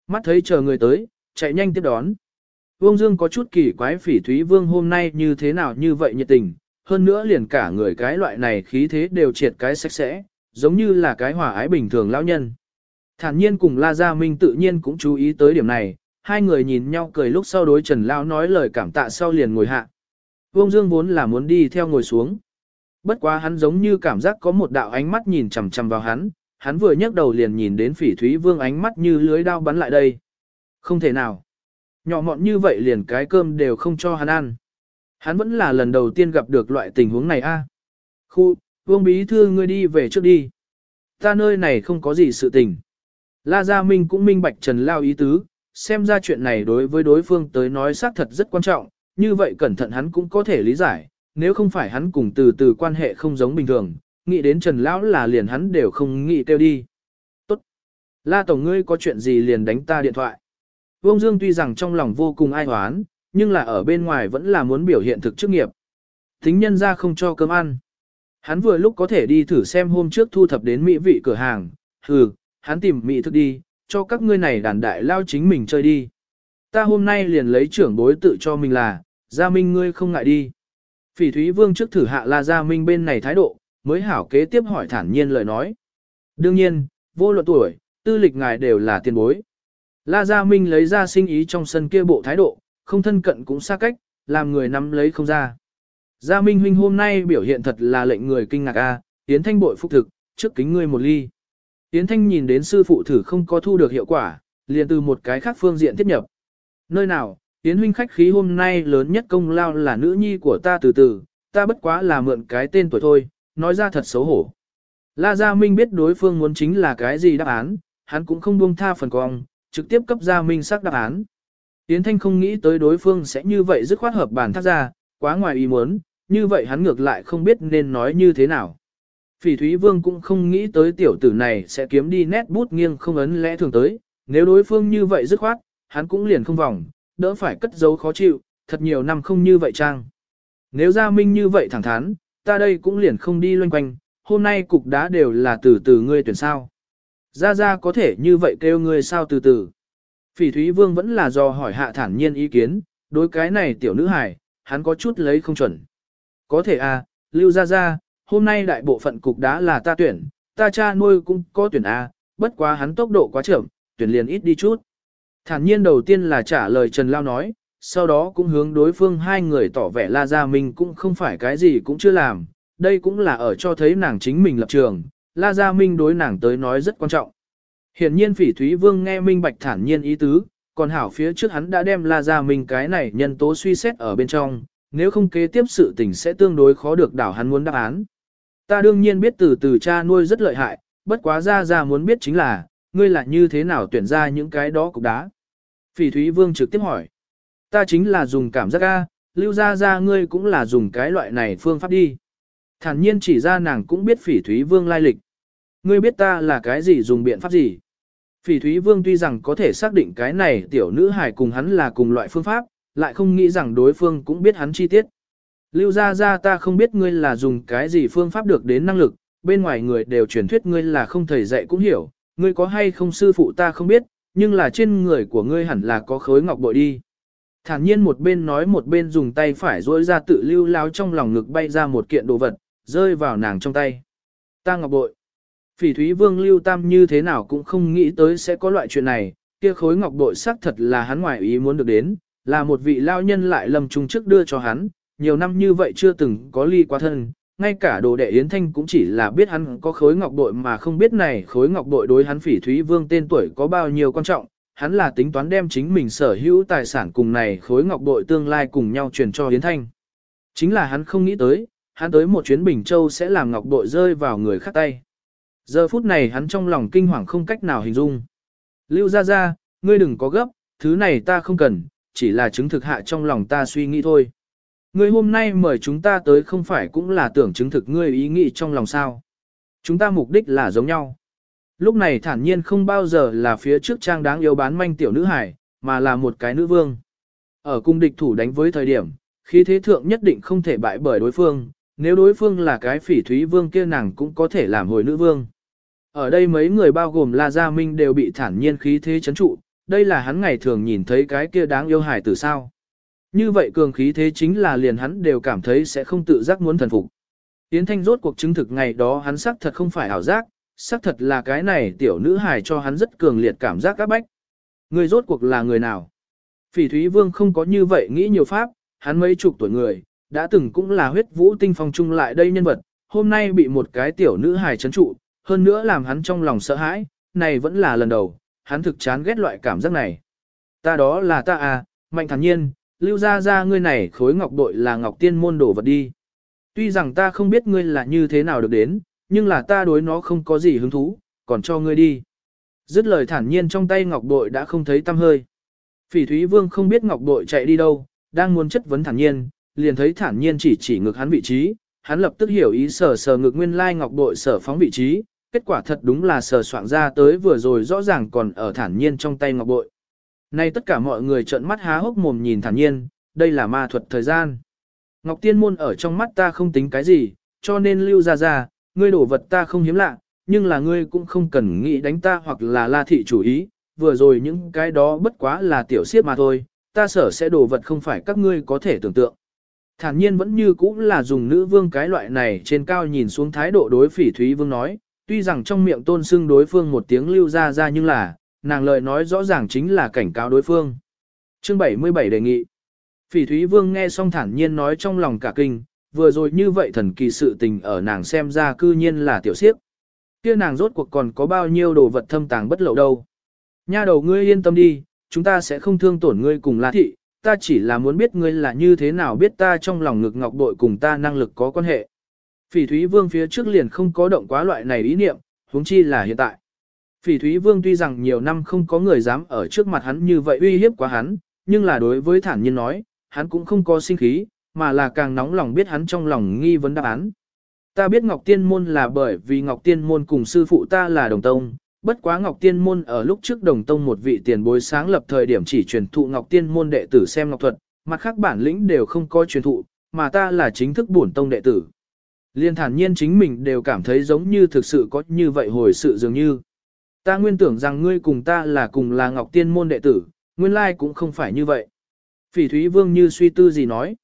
Mắt thấy chờ người tới, chạy nhanh tiếp đón. Vương Dương có chút kỳ quái phỉ thúy vương hôm nay như thế nào như vậy nhiệt tình, hơn nữa liền cả người cái loại này khí thế đều triệt cái sạch sẽ, giống như là cái hòa ái bình thường lão nhân. Thản nhiên cùng La Gia Minh tự nhiên cũng chú ý tới điểm này, hai người nhìn nhau cười lúc sau đối Trần Lão nói lời cảm tạ sau liền ngồi hạ. Vương Dương vốn là muốn đi theo ngồi xuống. Bất quá hắn giống như cảm giác có một đạo ánh mắt nhìn chằm chằm vào hắn, hắn vừa nhấc đầu liền nhìn đến phỉ thúy vương ánh mắt như lưới đao bắn lại đây. Không thể nào. Nhỏ mọn như vậy liền cái cơm đều không cho hắn ăn. Hắn vẫn là lần đầu tiên gặp được loại tình huống này a. Khu, vương bí thư ngươi đi về trước đi. Ta nơi này không có gì sự tình. La Gia Minh cũng minh bạch Trần Lao ý tứ, xem ra chuyện này đối với đối phương tới nói xác thật rất quan trọng, như vậy cẩn thận hắn cũng có thể lý giải, nếu không phải hắn cùng từ từ quan hệ không giống bình thường, nghĩ đến Trần Lão là liền hắn đều không nghĩ kêu đi. Tốt. La Tổng ngươi có chuyện gì liền đánh ta điện thoại. Vương Dương tuy rằng trong lòng vô cùng ai hoán, nhưng là ở bên ngoài vẫn là muốn biểu hiện thực chức nghiệp. Thính nhân ra không cho cơm ăn. Hắn vừa lúc có thể đi thử xem hôm trước thu thập đến mỹ vị cửa hàng, hừ, hắn tìm mỹ thức đi, cho các ngươi này đàn đại lao chính mình chơi đi. Ta hôm nay liền lấy trưởng bối tự cho mình là, Gia Minh ngươi không ngại đi. Phỉ Thúy Vương trước thử hạ La Gia Minh bên này thái độ, mới hảo kế tiếp hỏi thản nhiên lời nói. Đương nhiên, vô luận tuổi, tư lịch ngài đều là tiền bối. La Gia Minh lấy ra sinh ý trong sân kia bộ thái độ, không thân cận cũng xa cách, làm người nắm lấy không ra. Gia Minh huynh hôm nay biểu hiện thật là lệnh người kinh ngạc a, Yến Thanh bội phục thực, trước kính ngươi một ly. Yến Thanh nhìn đến sư phụ thử không có thu được hiệu quả, liền từ một cái khác phương diện tiếp nhập. Nơi nào, Yến huynh khách khí hôm nay lớn nhất công lao là nữ nhi của ta từ từ, ta bất quá là mượn cái tên tuổi thôi, nói ra thật xấu hổ. La Gia Minh biết đối phương muốn chính là cái gì đáp án, hắn cũng không buông tha phần cong, trực tiếp cấp Gia Minh xác đáp án. Yến Thanh không nghĩ tới đối phương sẽ như vậy dứt khoát hợp bản thác ra, quá ngoài ý muốn, như vậy hắn ngược lại không biết nên nói như thế nào. Phỉ Thúy Vương cũng không nghĩ tới tiểu tử này sẽ kiếm đi nét bút nghiêng không ấn lẽ thường tới, nếu đối phương như vậy dứt khoát, hắn cũng liền không vòng, đỡ phải cất giấu khó chịu, thật nhiều năm không như vậy trang. Nếu Gia Minh như vậy thẳng thắn, ta đây cũng liền không đi loanh quanh, hôm nay cục đá đều là từ từ ngươi tuyển sao. Gia Gia có thể như vậy kêu ngươi sao từ từ. Phỉ Thúy Vương vẫn là do hỏi hạ thản nhiên ý kiến, đối cái này tiểu nữ hài, hắn có chút lấy không chuẩn. Có thể à, Lưu Gia Gia, hôm nay đại bộ phận cục đá là ta tuyển, ta cha nuôi cũng có tuyển à, bất quá hắn tốc độ quá chậm, tuyển liền ít đi chút. Thản nhiên đầu tiên là trả lời Trần Lao nói, sau đó cũng hướng đối phương hai người tỏ vẻ La Gia Minh cũng không phải cái gì cũng chưa làm, đây cũng là ở cho thấy nàng chính mình lập trường, La Gia Minh đối nàng tới nói rất quan trọng. Hiển nhiên Phỉ Thúy Vương nghe Minh Bạch thản nhiên ý tứ, còn hảo phía trước hắn đã đem La Gia Minh cái này nhân tố suy xét ở bên trong, nếu không kế tiếp sự tình sẽ tương đối khó được đảo hắn muốn đáp án. Ta đương nhiên biết từ từ cha nuôi rất lợi hại, bất quá Gia Gia muốn biết chính là, ngươi là như thế nào tuyển ra những cái đó cục đá. Phỉ Thúy Vương trực tiếp hỏi. Ta chính là dùng cảm giác A, lưu ra ra ngươi cũng là dùng cái loại này phương pháp đi. Thản nhiên chỉ ra nàng cũng biết Phỉ Thúy Vương lai lịch. Ngươi biết ta là cái gì dùng biện pháp gì. Phỉ Thúy Vương tuy rằng có thể xác định cái này tiểu nữ hài cùng hắn là cùng loại phương pháp, lại không nghĩ rằng đối phương cũng biết hắn chi tiết. Lưu ra ra ta không biết ngươi là dùng cái gì phương pháp được đến năng lực, bên ngoài người đều truyền thuyết ngươi là không thầy dạy cũng hiểu, ngươi có hay không sư phụ ta không biết, nhưng là trên người của ngươi hẳn là có khối ngọc bội đi. Thản nhiên một bên nói một bên dùng tay phải duỗi ra tự lưu lao trong lòng ngực bay ra một kiện đồ vật, rơi vào nàng trong tay. Ta ngọc bội. Phỉ thúy vương lưu tam như thế nào cũng không nghĩ tới sẽ có loại chuyện này, kia khối ngọc bội xác thật là hắn ngoài ý muốn được đến, là một vị lao nhân lại lầm trung trước đưa cho hắn, nhiều năm như vậy chưa từng có ly qua thân, ngay cả đồ đệ Yến Thanh cũng chỉ là biết hắn có khối ngọc bội mà không biết này khối ngọc bội đối hắn phỉ thúy vương tên tuổi có bao nhiêu quan trọng, hắn là tính toán đem chính mình sở hữu tài sản cùng này khối ngọc bội tương lai cùng nhau truyền cho Yến Thanh. Chính là hắn không nghĩ tới, hắn tới một chuyến Bình Châu sẽ làm ngọc bội rơi vào người khác tay. Giờ phút này hắn trong lòng kinh hoàng không cách nào hình dung. Lưu ra ra, ngươi đừng có gấp, thứ này ta không cần, chỉ là chứng thực hạ trong lòng ta suy nghĩ thôi. Ngươi hôm nay mời chúng ta tới không phải cũng là tưởng chứng thực ngươi ý nghĩ trong lòng sao. Chúng ta mục đích là giống nhau. Lúc này thản nhiên không bao giờ là phía trước trang đáng yêu bán manh tiểu nữ hải, mà là một cái nữ vương. Ở cung địch thủ đánh với thời điểm, khí thế thượng nhất định không thể bại bởi đối phương, nếu đối phương là cái phỉ thúy vương kia nàng cũng có thể làm hồi nữ vương. Ở đây mấy người bao gồm La Gia Minh đều bị thản nhiên khí thế chấn trụ, đây là hắn ngày thường nhìn thấy cái kia đáng yêu hải từ sao. Như vậy cường khí thế chính là liền hắn đều cảm thấy sẽ không tự giác muốn thần phục. Yến Thanh rốt cuộc chứng thực ngày đó hắn xác thật không phải ảo giác, xác thật là cái này tiểu nữ hài cho hắn rất cường liệt cảm giác các bách. Người rốt cuộc là người nào? Phỉ Thúy Vương không có như vậy nghĩ nhiều pháp, hắn mấy chục tuổi người, đã từng cũng là huyết vũ tinh phong trung lại đây nhân vật, hôm nay bị một cái tiểu nữ hài chấn trụ, hơn nữa làm hắn trong lòng sợ hãi, này vẫn là lần đầu, hắn thực chán ghét loại cảm giác này. Ta đó là ta à, mạnh thản nhiên, lưu ra ra ngươi này khối ngọc bội là ngọc tiên môn đổ vật đi. Tuy rằng ta không biết ngươi là như thế nào được đến, nhưng là ta đối nó không có gì hứng thú, còn cho ngươi đi. Dứt lời thản nhiên trong tay ngọc bội đã không thấy tăm hơi. Phỉ Thúy Vương không biết ngọc bội chạy đi đâu, đang muốn chất vấn thản nhiên, liền thấy thản nhiên chỉ chỉ ngực hắn vị trí, hắn lập tức hiểu ý sở sở ngực nguyên lai ngọc bội sở phóng vị trí, kết quả thật đúng là sở soạn ra tới vừa rồi rõ ràng còn ở thản nhiên trong tay ngọc bội. Nay tất cả mọi người trợn mắt há hốc mồm nhìn thản nhiên, đây là ma thuật thời gian. Ngọc Tiên Môn ở trong mắt ta không tính cái gì, cho nên lưu ra ra, ngươi đổ vật ta không hiếm lạ, nhưng là ngươi cũng không cần nghĩ đánh ta hoặc là la thị chủ ý, vừa rồi những cái đó bất quá là tiểu siết mà thôi, ta sở sẽ đổ vật không phải các ngươi có thể tưởng tượng. Thản nhiên vẫn như cũ là dùng nữ vương cái loại này trên cao nhìn xuống thái độ đối phỉ thúy vương nói, tuy rằng trong miệng tôn xưng đối phương một tiếng lưu ra ra nhưng là, nàng lời nói rõ ràng chính là cảnh cáo đối phương. Chương 77 đề nghị. Phỉ Thúy Vương nghe xong thản nhiên nói trong lòng cả kinh, vừa rồi như vậy thần kỳ sự tình ở nàng xem ra cư nhiên là tiểu siếp. Kia nàng rốt cuộc còn có bao nhiêu đồ vật thâm tàng bất lộ đâu. Nha đầu ngươi yên tâm đi, chúng ta sẽ không thương tổn ngươi cùng La Thị, ta chỉ là muốn biết ngươi là như thế nào biết ta trong lòng ngực ngọc bội cùng ta năng lực có quan hệ. Phỉ Thúy Vương phía trước liền không có động quá loại này ý niệm, huống chi là hiện tại. Phỉ Thúy Vương tuy rằng nhiều năm không có người dám ở trước mặt hắn như vậy uy hiếp quá hắn, nhưng là đối với thản nhiên nói, hắn cũng không có sinh khí, mà là càng nóng lòng biết hắn trong lòng nghi vấn đáp án. Ta biết Ngọc Tiên Môn là bởi vì Ngọc Tiên Môn cùng sư phụ ta là đồng tông, bất quá Ngọc Tiên Môn ở lúc trước đồng tông một vị tiền bối sáng lập thời điểm chỉ truyền thụ Ngọc Tiên Môn đệ tử xem Ngọc Thuật, mặt khác bản lĩnh đều không có truyền thụ, mà ta là chính thức bổn tông đệ tử. Liên thản nhiên chính mình đều cảm thấy giống như thực sự có như vậy hồi sự dường như. Ta nguyên tưởng rằng ngươi cùng ta là cùng là Ngọc Tiên môn đệ tử, nguyên lai cũng không phải như vậy. Phỉ Thúy Vương như suy tư gì nói.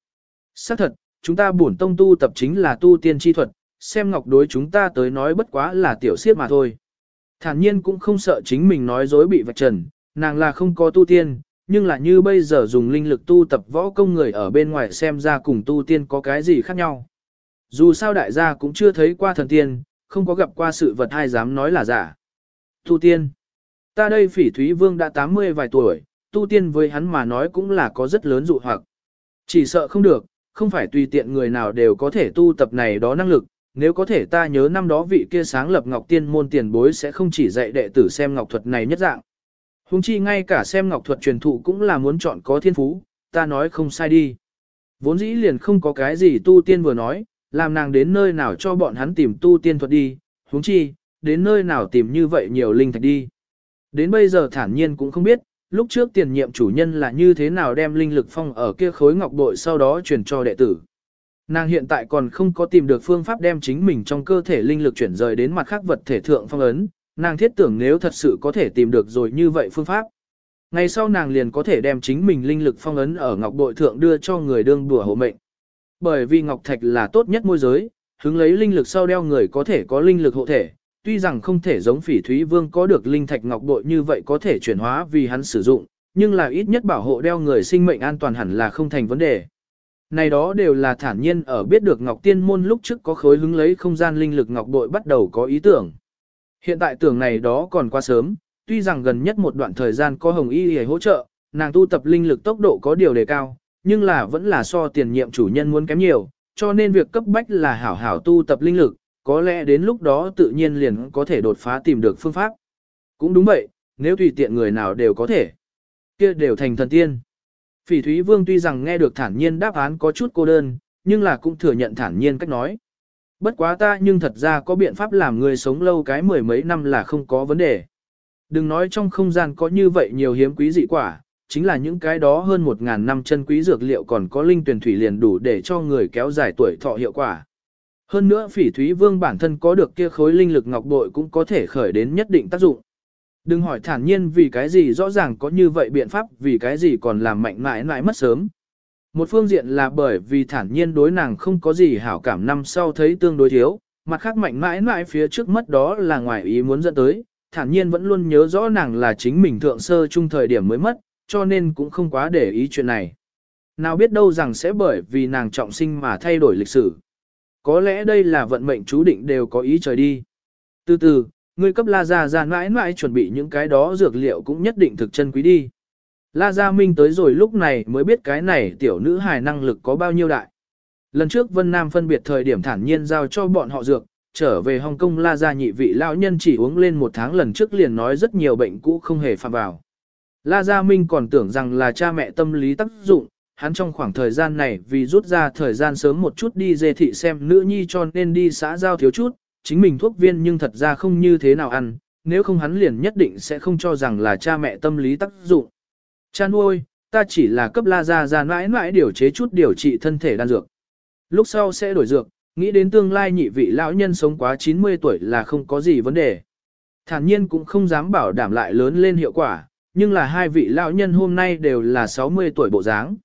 Xác thật, chúng ta bổn tông tu tập chính là tu tiên chi thuật, xem Ngọc đối chúng ta tới nói bất quá là tiểu siết mà thôi. Thản nhiên cũng không sợ chính mình nói dối bị vạch trần, nàng là không có tu tiên, nhưng là như bây giờ dùng linh lực tu tập võ công người ở bên ngoài xem ra cùng tu tiên có cái gì khác nhau. Dù sao đại gia cũng chưa thấy qua thần tiên, không có gặp qua sự vật ai dám nói là giả. Tu tiên. Ta đây phỉ thúy vương đã 80 vài tuổi, tu tiên với hắn mà nói cũng là có rất lớn dụ hoặc. Chỉ sợ không được, không phải tùy tiện người nào đều có thể tu tập này đó năng lực, nếu có thể ta nhớ năm đó vị kia sáng lập ngọc tiên môn tiền bối sẽ không chỉ dạy đệ tử xem ngọc thuật này nhất dạng. Hùng chi ngay cả xem ngọc thuật truyền thụ cũng là muốn chọn có thiên phú, ta nói không sai đi. Vốn dĩ liền không có cái gì tu tiên vừa nói, làm nàng đến nơi nào cho bọn hắn tìm tu tiên thuật đi, huống chi, đến nơi nào tìm như vậy nhiều linh thạch đi. Đến bây giờ thản nhiên cũng không biết, lúc trước tiền nhiệm chủ nhân là như thế nào đem linh lực phong ở kia khối ngọc bội sau đó truyền cho đệ tử. Nàng hiện tại còn không có tìm được phương pháp đem chính mình trong cơ thể linh lực chuyển rời đến mặt khác vật thể thượng phong ấn, nàng thiết tưởng nếu thật sự có thể tìm được rồi như vậy phương pháp. Ngày sau nàng liền có thể đem chính mình linh lực phong ấn ở ngọc bội thượng đưa cho người đương đùa hộ mệnh. Bởi vì ngọc thạch là tốt nhất môi giới, hứng lấy linh lực sau đeo người có thể có linh lực hộ thể, tuy rằng không thể giống phỉ thúy vương có được linh thạch ngọc bội như vậy có thể chuyển hóa vì hắn sử dụng, nhưng là ít nhất bảo hộ đeo người sinh mệnh an toàn hẳn là không thành vấn đề. Này đó đều là thản nhiên ở biết được Ngọc Tiên Môn lúc trước có khối hứng lấy không gian linh lực Ngọc Bội bắt đầu có ý tưởng. Hiện tại tưởng này đó còn quá sớm, tuy rằng gần nhất một đoạn thời gian có Hồng Y để hỗ trợ, nàng tu tập linh lực tốc độ có điều đề cao, nhưng là vẫn là so tiền nhiệm chủ nhân muốn kém nhiều, cho nên việc cấp bách là hảo hảo tu tập linh lực, có lẽ đến lúc đó tự nhiên liền có thể đột phá tìm được phương pháp. Cũng đúng vậy, nếu tùy tiện người nào đều có thể, kia đều thành thần tiên. Phỉ Thúy Vương tuy rằng nghe được thản nhiên đáp án có chút cô đơn, nhưng là cũng thừa nhận thản nhiên cách nói. Bất quá ta nhưng thật ra có biện pháp làm người sống lâu cái mười mấy năm là không có vấn đề. Đừng nói trong không gian có như vậy nhiều hiếm quý dị quả, chính là những cái đó hơn một ngàn năm chân quý dược liệu còn có linh tuyển thủy liền đủ để cho người kéo dài tuổi thọ hiệu quả. Hơn nữa phỉ thúy vương bản thân có được kia khối linh lực ngọc bội cũng có thể khởi đến nhất định tác dụng. Đừng hỏi thản nhiên vì cái gì rõ ràng có như vậy biện pháp vì cái gì còn làm mạnh mãi mãi mất sớm. Một phương diện là bởi vì thản nhiên đối nàng không có gì hảo cảm năm sau thấy tương đối thiếu, mặt khác mạnh mãi mãi phía trước mất đó là ngoài ý muốn dẫn tới, thản nhiên vẫn luôn nhớ rõ nàng là chính mình thượng sơ chung thời điểm mới mất, cho nên cũng không quá để ý chuyện này. Nào biết đâu rằng sẽ bởi vì nàng trọng sinh mà thay đổi lịch sử. Có lẽ đây là vận mệnh chú định đều có ý trời đi. Từ từ, ngươi cấp La Gia Gia mãi mãi chuẩn bị những cái đó dược liệu cũng nhất định thực chân quý đi. La Gia Minh tới rồi lúc này mới biết cái này tiểu nữ hài năng lực có bao nhiêu đại. Lần trước Vân Nam phân biệt thời điểm thản nhiên giao cho bọn họ dược, trở về Hồng Kông La Gia nhị vị lão nhân chỉ uống lên một tháng lần trước liền nói rất nhiều bệnh cũ không hề phạm vào. La Gia Minh còn tưởng rằng là cha mẹ tâm lý tác dụng, hắn trong khoảng thời gian này vì rút ra thời gian sớm một chút đi dê thị xem nữ nhi cho nên đi xã giao thiếu chút, chính mình thuốc viên nhưng thật ra không như thế nào ăn, nếu không hắn liền nhất định sẽ không cho rằng là cha mẹ tâm lý tác dụng. Cha nuôi, ta chỉ là cấp la ra ra mãi mãi điều chế chút điều trị thân thể đan dược. Lúc sau sẽ đổi dược, nghĩ đến tương lai nhị vị lão nhân sống quá 90 tuổi là không có gì vấn đề. Thản nhiên cũng không dám bảo đảm lại lớn lên hiệu quả, nhưng là hai vị lão nhân hôm nay đều là 60 tuổi bộ dáng.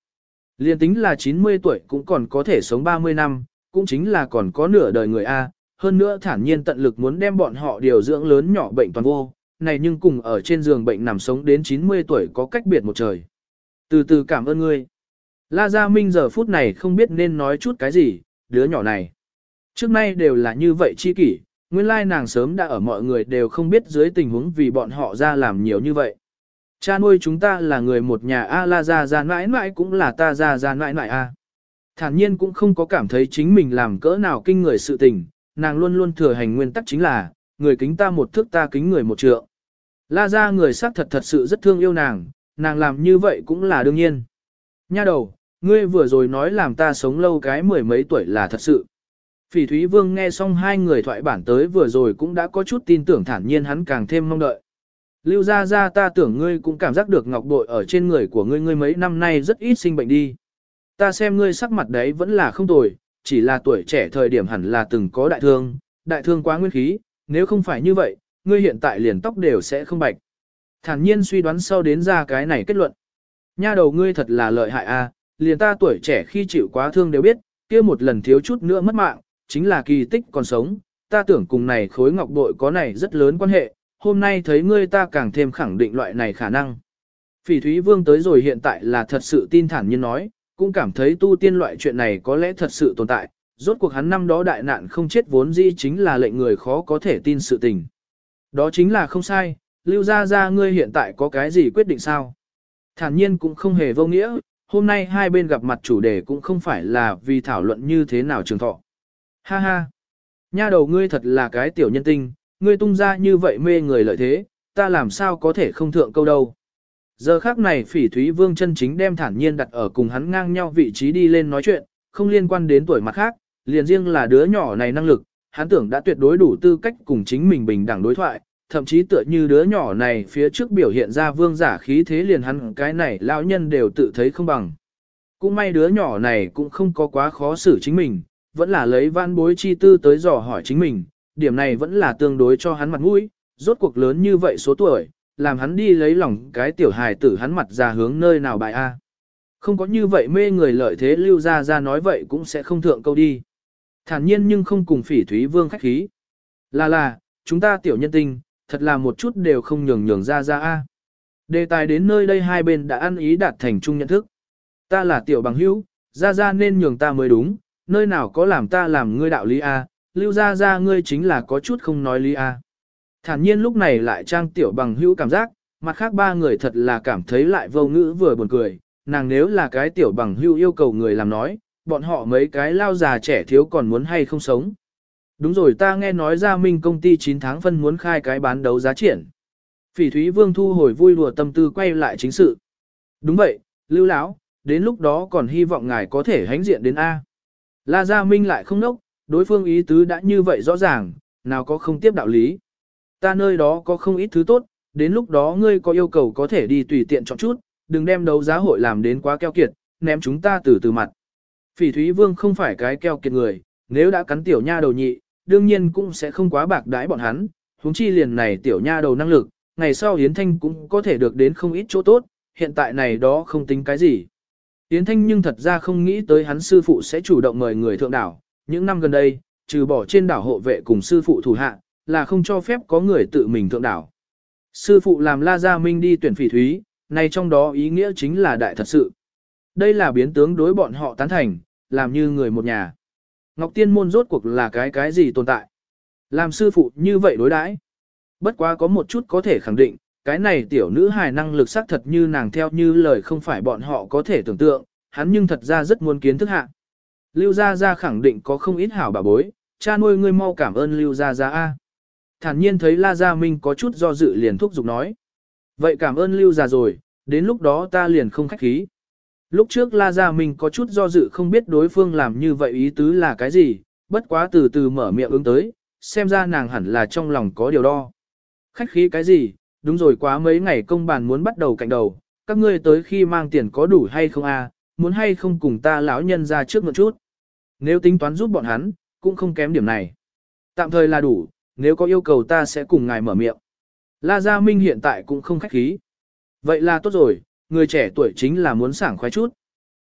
Liên tính là 90 tuổi cũng còn có thể sống 30 năm, cũng chính là còn có nửa đời người A, hơn nữa thản nhiên tận lực muốn đem bọn họ điều dưỡng lớn nhỏ bệnh toàn vô, này nhưng cùng ở trên giường bệnh nằm sống đến 90 tuổi có cách biệt một trời. Từ từ cảm ơn ngươi. La Gia Minh giờ phút này không biết nên nói chút cái gì, đứa nhỏ này. Trước nay đều là như vậy chi kỷ, nguyên lai nàng sớm đã ở mọi người đều không biết dưới tình huống vì bọn họ ra làm nhiều như vậy. Cha nuôi chúng ta là người một nhà A La Gia Gia mãi mãi cũng là ta Gia Gia mãi mãi A. Thản nhiên cũng không có cảm thấy chính mình làm cỡ nào kinh người sự tình, nàng luôn luôn thừa hành nguyên tắc chính là, người kính ta một thước ta kính người một trượng. La Gia người xác thật thật sự rất thương yêu nàng, nàng làm như vậy cũng là đương nhiên. Nha đầu, ngươi vừa rồi nói làm ta sống lâu cái mười mấy tuổi là thật sự. Phỉ Thúy Vương nghe xong hai người thoại bản tới vừa rồi cũng đã có chút tin tưởng thản nhiên hắn càng thêm mong đợi. Lưu ra ra ta tưởng ngươi cũng cảm giác được ngọc bội ở trên người của ngươi ngươi mấy năm nay rất ít sinh bệnh đi. Ta xem ngươi sắc mặt đấy vẫn là không tồi, chỉ là tuổi trẻ thời điểm hẳn là từng có đại thương, đại thương quá nguyên khí, nếu không phải như vậy, ngươi hiện tại liền tóc đều sẽ không bạch. Thản nhiên suy đoán sau đến ra cái này kết luận. Nha đầu ngươi thật là lợi hại a, à. liền ta tuổi trẻ khi chịu quá thương đều biết, kia một lần thiếu chút nữa mất mạng, chính là kỳ tích còn sống, ta tưởng cùng này khối ngọc bội có này rất lớn quan hệ, hôm nay thấy ngươi ta càng thêm khẳng định loại này khả năng. Phỉ Thúy Vương tới rồi hiện tại là thật sự tin thản nhiên nói, cũng cảm thấy tu tiên loại chuyện này có lẽ thật sự tồn tại, rốt cuộc hắn năm đó đại nạn không chết vốn dĩ chính là lệnh người khó có thể tin sự tình. Đó chính là không sai, lưu ra ra ngươi hiện tại có cái gì quyết định sao? Thản nhiên cũng không hề vô nghĩa, hôm nay hai bên gặp mặt chủ đề cũng không phải là vì thảo luận như thế nào trường thọ. Ha ha! Nha đầu ngươi thật là cái tiểu nhân tinh, ngươi tung ra như vậy mê người lợi thế, ta làm sao có thể không thượng câu đâu. Giờ khác này phỉ thúy vương chân chính đem thản nhiên đặt ở cùng hắn ngang nhau vị trí đi lên nói chuyện, không liên quan đến tuổi mặt khác, liền riêng là đứa nhỏ này năng lực, hắn tưởng đã tuyệt đối đủ tư cách cùng chính mình bình đẳng đối thoại, thậm chí tựa như đứa nhỏ này phía trước biểu hiện ra vương giả khí thế liền hắn cái này lão nhân đều tự thấy không bằng. Cũng may đứa nhỏ này cũng không có quá khó xử chính mình, vẫn là lấy văn bối chi tư tới dò hỏi chính mình, điểm này vẫn là tương đối cho hắn mặt mũi, rốt cuộc lớn như vậy số tuổi, làm hắn đi lấy lòng cái tiểu hài tử hắn mặt ra hướng nơi nào bài A. Không có như vậy mê người lợi thế lưu ra ra nói vậy cũng sẽ không thượng câu đi. Thản nhiên nhưng không cùng phỉ thúy vương khách khí. Là là, chúng ta tiểu nhân tinh, thật là một chút đều không nhường nhường ra ra A. Đề tài đến nơi đây hai bên đã ăn ý đạt thành chung nhận thức. Ta là tiểu bằng hữu, ra ra nên nhường ta mới đúng, nơi nào có làm ta làm ngươi đạo lý A, lưu ra ra ngươi chính là có chút không nói lý A. Thản nhiên lúc này lại trang tiểu bằng hữu cảm giác, mặt khác ba người thật là cảm thấy lại vô ngữ vừa buồn cười, nàng nếu là cái tiểu bằng hữu yêu cầu người làm nói, bọn họ mấy cái lao già trẻ thiếu còn muốn hay không sống. Đúng rồi ta nghe nói ra minh công ty 9 tháng phân muốn khai cái bán đấu giá triển. Phỉ Thúy Vương thu hồi vui lùa tâm tư quay lại chính sự. Đúng vậy, Lưu lão, đến lúc đó còn hy vọng ngài có thể hãnh diện đến A. La Gia Minh lại không nốc, đối phương ý tứ đã như vậy rõ ràng, nào có không tiếp đạo lý. Ta nơi đó có không ít thứ tốt, đến lúc đó ngươi có yêu cầu có thể đi tùy tiện chọn chút, đừng đem đấu giá hội làm đến quá keo kiệt, ném chúng ta từ từ mặt. Phỉ Thúy Vương không phải cái keo kiệt người, nếu đã cắn tiểu nha đầu nhị, đương nhiên cũng sẽ không quá bạc đãi bọn hắn, huống chi liền này tiểu nha đầu năng lực, ngày sau Yến Thanh cũng có thể được đến không ít chỗ tốt, hiện tại này đó không tính cái gì. Yến Thanh nhưng thật ra không nghĩ tới hắn sư phụ sẽ chủ động mời người thượng đảo, những năm gần đây, trừ bỏ trên đảo hộ vệ cùng sư phụ thủ hạ, là không cho phép có người tự mình thượng đảo. Sư phụ làm La Gia Minh đi tuyển phỉ thúy, này trong đó ý nghĩa chính là đại thật sự. Đây là biến tướng đối bọn họ tán thành, làm như người một nhà. Ngọc Tiên môn rốt cuộc là cái cái gì tồn tại. Làm sư phụ như vậy đối đãi. Bất quá có một chút có thể khẳng định, cái này tiểu nữ hài năng lực xác thật như nàng theo như lời không phải bọn họ có thể tưởng tượng, hắn nhưng thật ra rất muốn kiến thức hạ. Lưu Gia Gia khẳng định có không ít hảo bà bối, cha nuôi ngươi mau cảm ơn Lưu Gia Gia A. Thản nhiên thấy La Gia Minh có chút do dự liền thúc giục nói. Vậy cảm ơn Lưu Gia rồi, đến lúc đó ta liền không khách khí. Lúc trước La Gia Minh có chút do dự không biết đối phương làm như vậy ý tứ là cái gì, bất quá từ từ mở miệng ứng tới, xem ra nàng hẳn là trong lòng có điều đo. Khách khí cái gì, đúng rồi quá mấy ngày công bàn muốn bắt đầu cạnh đầu, các ngươi tới khi mang tiền có đủ hay không a? muốn hay không cùng ta lão nhân ra trước một chút. Nếu tính toán giúp bọn hắn, cũng không kém điểm này. Tạm thời là đủ, nếu có yêu cầu ta sẽ cùng ngài mở miệng. La Gia Minh hiện tại cũng không khách khí. Vậy là tốt rồi, người trẻ tuổi chính là muốn sảng khoái chút.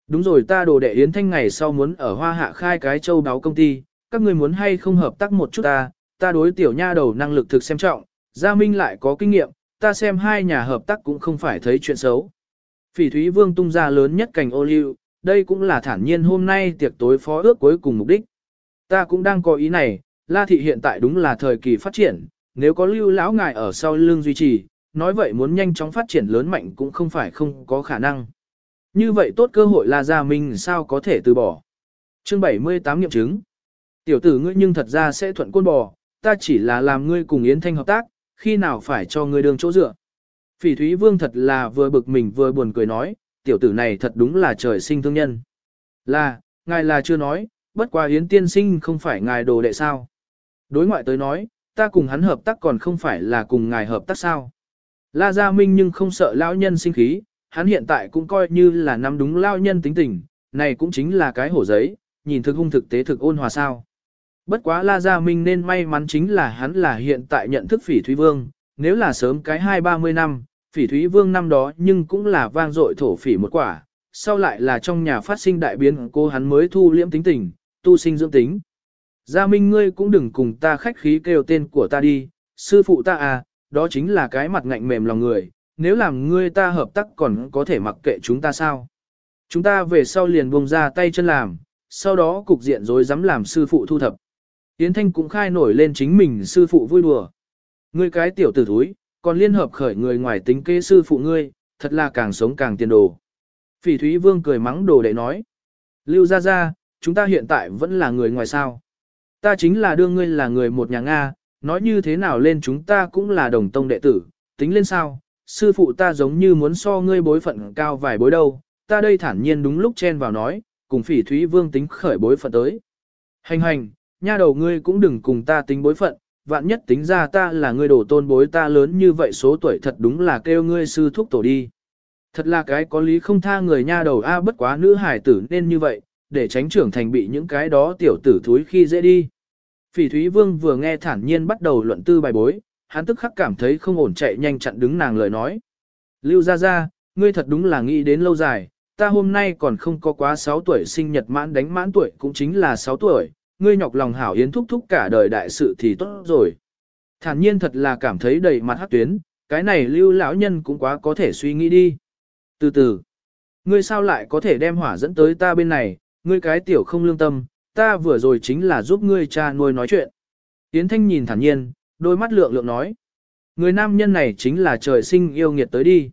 Đúng rồi ta đồ đệ Yến Thanh ngày sau muốn ở Hoa Hạ khai cái châu đáo công ty, các người muốn hay không hợp tác một chút ta, ta đối tiểu nha đầu năng lực thực xem trọng, Gia Minh lại có kinh nghiệm, ta xem hai nhà hợp tác cũng không phải thấy chuyện xấu. Phỉ Thúy Vương tung ra lớn nhất cành ô liu, đây cũng là thản nhiên hôm nay tiệc tối phó ước cuối cùng mục đích. Ta cũng đang có ý này, La Thị hiện tại đúng là thời kỳ phát triển, nếu có lưu lão ngài ở sau lưng duy trì, nói vậy muốn nhanh chóng phát triển lớn mạnh cũng không phải không có khả năng. Như vậy tốt cơ hội La Gia Minh sao có thể từ bỏ. Chương 78 nghiệm chứng. Tiểu tử ngươi nhưng thật ra sẽ thuận côn bò, ta chỉ là làm ngươi cùng Yến Thanh hợp tác, khi nào phải cho ngươi đường chỗ dựa. Phỉ Thúy Vương thật là vừa bực mình vừa buồn cười nói, tiểu tử này thật đúng là trời sinh thương nhân. Là, ngài là chưa nói, bất quá Yến tiên sinh không phải ngài đồ đệ sao. Đối ngoại tới nói, ta cùng hắn hợp tác còn không phải là cùng ngài hợp tác sao. La Gia Minh nhưng không sợ lão nhân sinh khí, hắn hiện tại cũng coi như là nắm đúng lão nhân tính tình, này cũng chính là cái hổ giấy, nhìn thực hung thực tế thực ôn hòa sao. Bất quá La Gia Minh nên may mắn chính là hắn là hiện tại nhận thức phỉ Thúy Vương, nếu là sớm cái hai ba mươi năm, phỉ Thúy Vương năm đó nhưng cũng là vang dội thổ phỉ một quả, sau lại là trong nhà phát sinh đại biến cô hắn mới thu liễm tính tình, tu sinh dưỡng tính. Gia Minh ngươi cũng đừng cùng ta khách khí kêu tên của ta đi, sư phụ ta à, đó chính là cái mặt ngạnh mềm lòng người, nếu làm ngươi ta hợp tác còn có thể mặc kệ chúng ta sao. Chúng ta về sau liền buông ra tay chân làm, sau đó cục diện rồi dám làm sư phụ thu thập. Yến Thanh cũng khai nổi lên chính mình sư phụ vui đùa. Ngươi cái tiểu tử thúi, còn liên hợp khởi người ngoài tính kế sư phụ ngươi, thật là càng sống càng tiền đồ. Phỉ Thúy Vương cười mắng đồ đệ nói. Lưu ra ra, chúng ta hiện tại vẫn là người ngoài sao. Ta chính là đưa ngươi là người một nhà Nga, nói như thế nào lên chúng ta cũng là đồng tông đệ tử, tính lên sao, sư phụ ta giống như muốn so ngươi bối phận cao vài bối đâu, ta đây thản nhiên đúng lúc chen vào nói, cùng phỉ thúy vương tính khởi bối phận tới. Hành hành, nha đầu ngươi cũng đừng cùng ta tính bối phận, vạn nhất tính ra ta là ngươi đổ tôn bối ta lớn như vậy số tuổi thật đúng là kêu ngươi sư thúc tổ đi. Thật là cái có lý không tha người nha đầu a bất quá nữ hải tử nên như vậy, để tránh trưởng thành bị những cái đó tiểu tử thúi khi dễ đi. Phỉ Thúy Vương vừa nghe thản nhiên bắt đầu luận tư bài bối, hắn tức khắc cảm thấy không ổn chạy nhanh chặn đứng nàng lời nói. Lưu ra ra, ngươi thật đúng là nghĩ đến lâu dài, ta hôm nay còn không có quá 6 tuổi sinh nhật mãn đánh mãn tuổi cũng chính là 6 tuổi, ngươi nhọc lòng hảo yến thúc thúc cả đời đại sự thì tốt rồi. Thản nhiên thật là cảm thấy đầy mặt hát tuyến, cái này lưu lão nhân cũng quá có thể suy nghĩ đi. Từ từ, ngươi sao lại có thể đem hỏa dẫn tới ta bên này, ngươi cái tiểu không lương tâm, ta vừa rồi chính là giúp ngươi cha nuôi nói chuyện. Yến Thanh nhìn thản nhiên, đôi mắt lượng lượng nói. Người nam nhân này chính là trời sinh yêu nghiệt tới đi.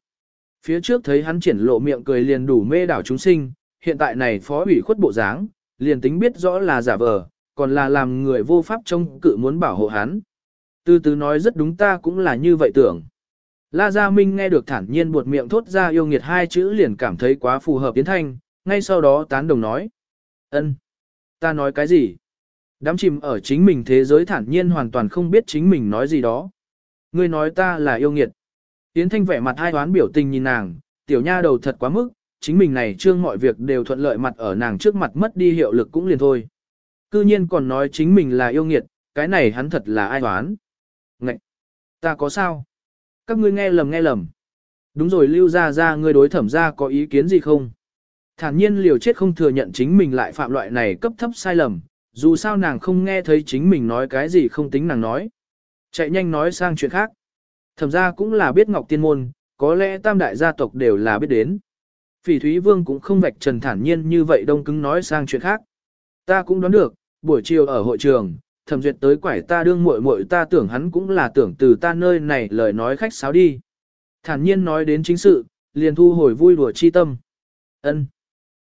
Phía trước thấy hắn triển lộ miệng cười liền đủ mê đảo chúng sinh, hiện tại này phó ủy khuất bộ dáng, liền tính biết rõ là giả vờ, còn là làm người vô pháp trông cự muốn bảo hộ hắn. Từ từ nói rất đúng ta cũng là như vậy tưởng. La Gia Minh nghe được thản nhiên buột miệng thốt ra yêu nghiệt hai chữ liền cảm thấy quá phù hợp Yến Thanh, ngay sau đó tán đồng nói. ân, Ta nói cái gì? Đám chìm ở chính mình thế giới thản nhiên hoàn toàn không biết chính mình nói gì đó. Ngươi nói ta là yêu nghiệt. Yến Thanh vẻ mặt hai toán biểu tình nhìn nàng, tiểu nha đầu thật quá mức, chính mình này trương mọi việc đều thuận lợi mặt ở nàng trước mặt mất đi hiệu lực cũng liền thôi. Cư nhiên còn nói chính mình là yêu nghiệt, cái này hắn thật là ai toán. Ngậy! Ta có sao? Các ngươi nghe lầm nghe lầm. Đúng rồi lưu ra ra ngươi đối thẩm ra có ý kiến gì không? Thản nhiên liều chết không thừa nhận chính mình lại phạm loại này cấp thấp sai lầm, dù sao nàng không nghe thấy chính mình nói cái gì không tính nàng nói. Chạy nhanh nói sang chuyện khác. Thẩm ra cũng là biết Ngọc Tiên Môn, có lẽ tam đại gia tộc đều là biết đến. Phỉ Thúy Vương cũng không vạch trần thản nhiên như vậy đông cứng nói sang chuyện khác. Ta cũng đoán được, buổi chiều ở hội trường, thẩm duyệt tới quải ta đương muội muội ta tưởng hắn cũng là tưởng từ ta nơi này lời nói khách sáo đi. Thản nhiên nói đến chính sự, liền thu hồi vui đùa chi tâm. ân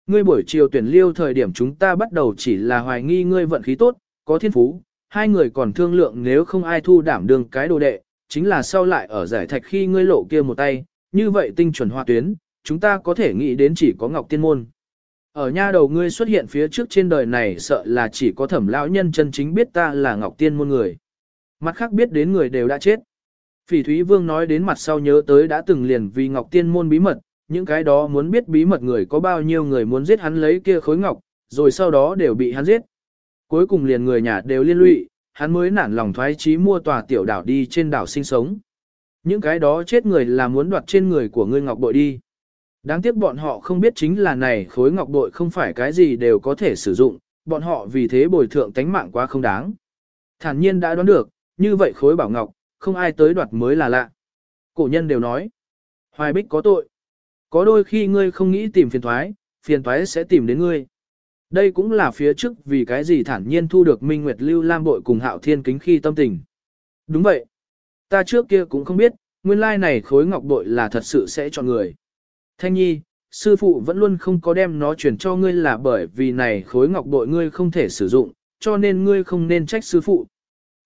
Ngươi buổi chiều tuyển liêu thời điểm chúng ta bắt đầu chỉ là hoài nghi ngươi vận khí tốt, có thiên phú, hai người còn thương lượng nếu không ai thu đảm đương cái đồ đệ, chính là sau lại ở giải thạch khi ngươi lộ kia một tay, như vậy tinh chuẩn hoa tuyến, chúng ta có thể nghĩ đến chỉ có Ngọc Tiên Môn. Ở nha đầu ngươi xuất hiện phía trước trên đời này sợ là chỉ có thẩm lão nhân chân chính biết ta là Ngọc Tiên Môn người. Mặt khác biết đến người đều đã chết. Phỉ Thúy Vương nói đến mặt sau nhớ tới đã từng liền vì Ngọc Tiên Môn bí mật, những cái đó muốn biết bí mật người có bao nhiêu người muốn giết hắn lấy kia khối ngọc, rồi sau đó đều bị hắn giết. Cuối cùng liền người nhà đều liên lụy, hắn mới nản lòng thoái chí mua tòa tiểu đảo đi trên đảo sinh sống. Những cái đó chết người là muốn đoạt trên người của ngươi ngọc bội đi. Đáng tiếc bọn họ không biết chính là này khối ngọc bội không phải cái gì đều có thể sử dụng, bọn họ vì thế bồi thượng tánh mạng quá không đáng. Thản nhiên đã đoán được, như vậy khối bảo ngọc, không ai tới đoạt mới là lạ. Cổ nhân đều nói, hoài bích có tội. Có đôi khi ngươi không nghĩ tìm phiền thoái, phiền thoái sẽ tìm đến ngươi. Đây cũng là phía trước vì cái gì thản nhiên thu được Minh Nguyệt Lưu Lam bội cùng Hạo Thiên kính khi tâm tình. Đúng vậy. Ta trước kia cũng không biết, nguyên lai này khối ngọc bội là thật sự sẽ chọn người. Thanh nhi, sư phụ vẫn luôn không có đem nó chuyển cho ngươi là bởi vì này khối ngọc bội ngươi không thể sử dụng, cho nên ngươi không nên trách sư phụ.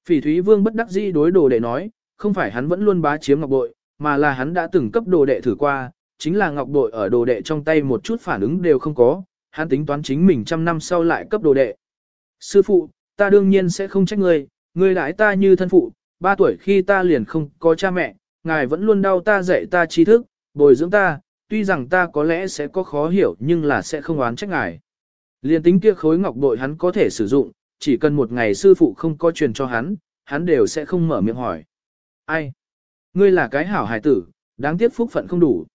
Phỉ Thúy Vương bất đắc dĩ đối đồ đệ nói, không phải hắn vẫn luôn bá chiếm ngọc bội, mà là hắn đã từng cấp đồ đệ thử qua, chính là ngọc bội ở đồ đệ trong tay một chút phản ứng đều không có, hắn tính toán chính mình trăm năm sau lại cấp đồ đệ. Sư phụ, ta đương nhiên sẽ không trách ngươi, ngươi đãi ta như thân phụ, ba tuổi khi ta liền không có cha mẹ, ngài vẫn luôn đau ta dạy ta tri thức, bồi dưỡng ta, tuy rằng ta có lẽ sẽ có khó hiểu nhưng là sẽ không oán trách ngài. Liên tính kia khối ngọc bội hắn có thể sử dụng, chỉ cần một ngày sư phụ không có truyền cho hắn, hắn đều sẽ không mở miệng hỏi. Ai? Ngươi là cái hảo hài tử, đáng tiếc phúc phận không đủ.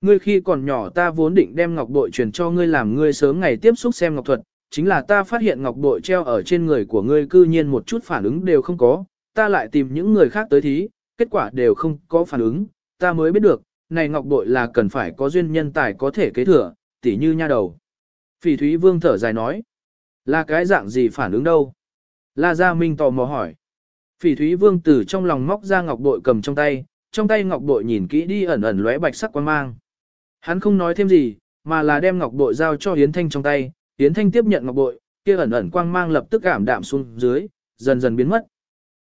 Ngươi khi còn nhỏ ta vốn định đem ngọc bội truyền cho ngươi làm ngươi sớm ngày tiếp xúc xem ngọc thuật, chính là ta phát hiện ngọc bội treo ở trên người của ngươi cư nhiên một chút phản ứng đều không có, ta lại tìm những người khác tới thí, kết quả đều không có phản ứng, ta mới biết được, này ngọc bội là cần phải có duyên nhân tài có thể kế thừa, tỉ như nha đầu. Phỉ Thúy Vương thở dài nói, là cái dạng gì phản ứng đâu? La Gia Minh tò mò hỏi. Phỉ Thúy Vương từ trong lòng móc ra ngọc bội cầm trong tay, trong tay ngọc bội nhìn kỹ đi ẩn ẩn lóe bạch sắc quang mang. Hắn không nói thêm gì, mà là đem ngọc bội giao cho Yến Thanh trong tay, Yến Thanh tiếp nhận ngọc bội, kia ẩn ẩn quang mang lập tức cảm đạm xuống dưới, dần dần biến mất.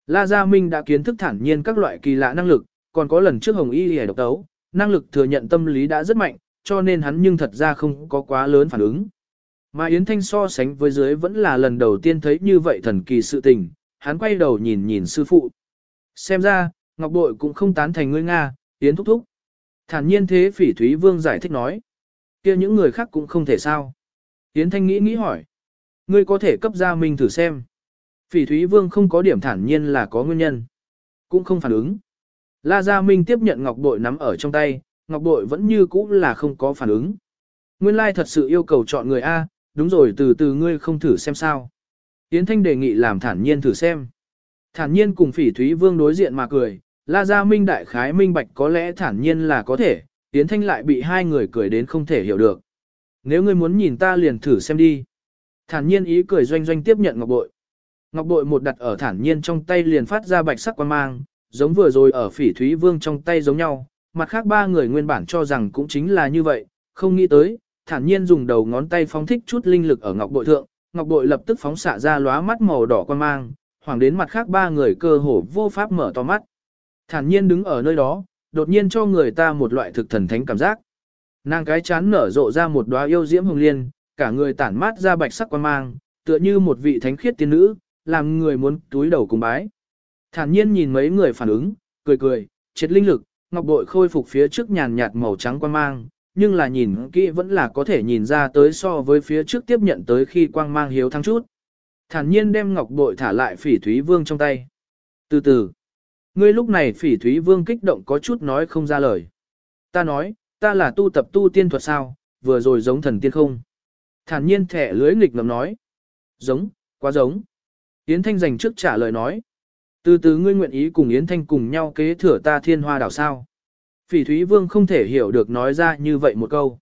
La Gia Minh đã kiến thức thản nhiên các loại kỳ lạ năng lực, còn có lần trước Hồng Y Liễu độc tấu, năng lực thừa nhận tâm lý đã rất mạnh, cho nên hắn nhưng thật ra không có quá lớn phản ứng. Mà Yến Thanh so sánh với dưới vẫn là lần đầu tiên thấy như vậy thần kỳ sự tình, hắn quay đầu nhìn nhìn sư phụ. Xem ra, Ngọc Bội cũng không tán thành ngươi Nga, Yến thúc thúc. Thản nhiên thế phỉ Thúy Vương giải thích nói. kia những người khác cũng không thể sao. Yến Thanh nghĩ nghĩ hỏi. Ngươi có thể cấp ra mình thử xem. Phỉ Thúy Vương không có điểm thản nhiên là có nguyên nhân. Cũng không phản ứng. La Gia Minh tiếp nhận ngọc bội nắm ở trong tay, ngọc bội vẫn như cũ là không có phản ứng. Nguyên lai thật sự yêu cầu chọn người A, đúng rồi từ từ ngươi không thử xem sao. Yến Thanh đề nghị làm thản nhiên thử xem. Thản nhiên cùng phỉ Thúy Vương đối diện mà cười, La Gia Minh đại khái minh bạch có lẽ thản nhiên là có thể, Yến Thanh lại bị hai người cười đến không thể hiểu được. Nếu ngươi muốn nhìn ta liền thử xem đi. Thản nhiên ý cười doanh doanh tiếp nhận ngọc bội. Ngọc bội một đặt ở thản nhiên trong tay liền phát ra bạch sắc quan mang, giống vừa rồi ở phỉ thúy vương trong tay giống nhau. Mặt khác ba người nguyên bản cho rằng cũng chính là như vậy, không nghĩ tới, thản nhiên dùng đầu ngón tay phóng thích chút linh lực ở ngọc bội thượng, ngọc bội lập tức phóng xạ ra lóa mắt màu đỏ quan mang, hoàng đến mặt khác ba người cơ hồ vô pháp mở to mắt. Thản nhiên đứng ở nơi đó, đột nhiên cho người ta một loại thực thần thánh cảm giác. Nàng cái chán nở rộ ra một đóa yêu diễm hồng liên, cả người tản mát ra bạch sắc quan mang, tựa như một vị thánh khiết tiên nữ, làm người muốn túi đầu cùng bái. Thản nhiên nhìn mấy người phản ứng, cười cười, triệt linh lực, ngọc bội khôi phục phía trước nhàn nhạt màu trắng quang mang, nhưng là nhìn kỹ vẫn là có thể nhìn ra tới so với phía trước tiếp nhận tới khi quang mang hiếu thắng chút. Thản nhiên đem ngọc bội thả lại phỉ thúy vương trong tay. Từ từ, ngươi lúc này phỉ thúy vương kích động có chút nói không ra lời. Ta nói, ta là tu tập tu tiên thuật sao, vừa rồi giống thần tiên không. Thản nhiên thẻ lưới nghịch ngầm nói. Giống, quá giống. Yến Thanh dành trước trả lời nói. Từ từ ngươi nguyện ý cùng Yến Thanh cùng nhau kế thừa ta thiên hoa đảo sao. Phỉ Thúy Vương không thể hiểu được nói ra như vậy một câu.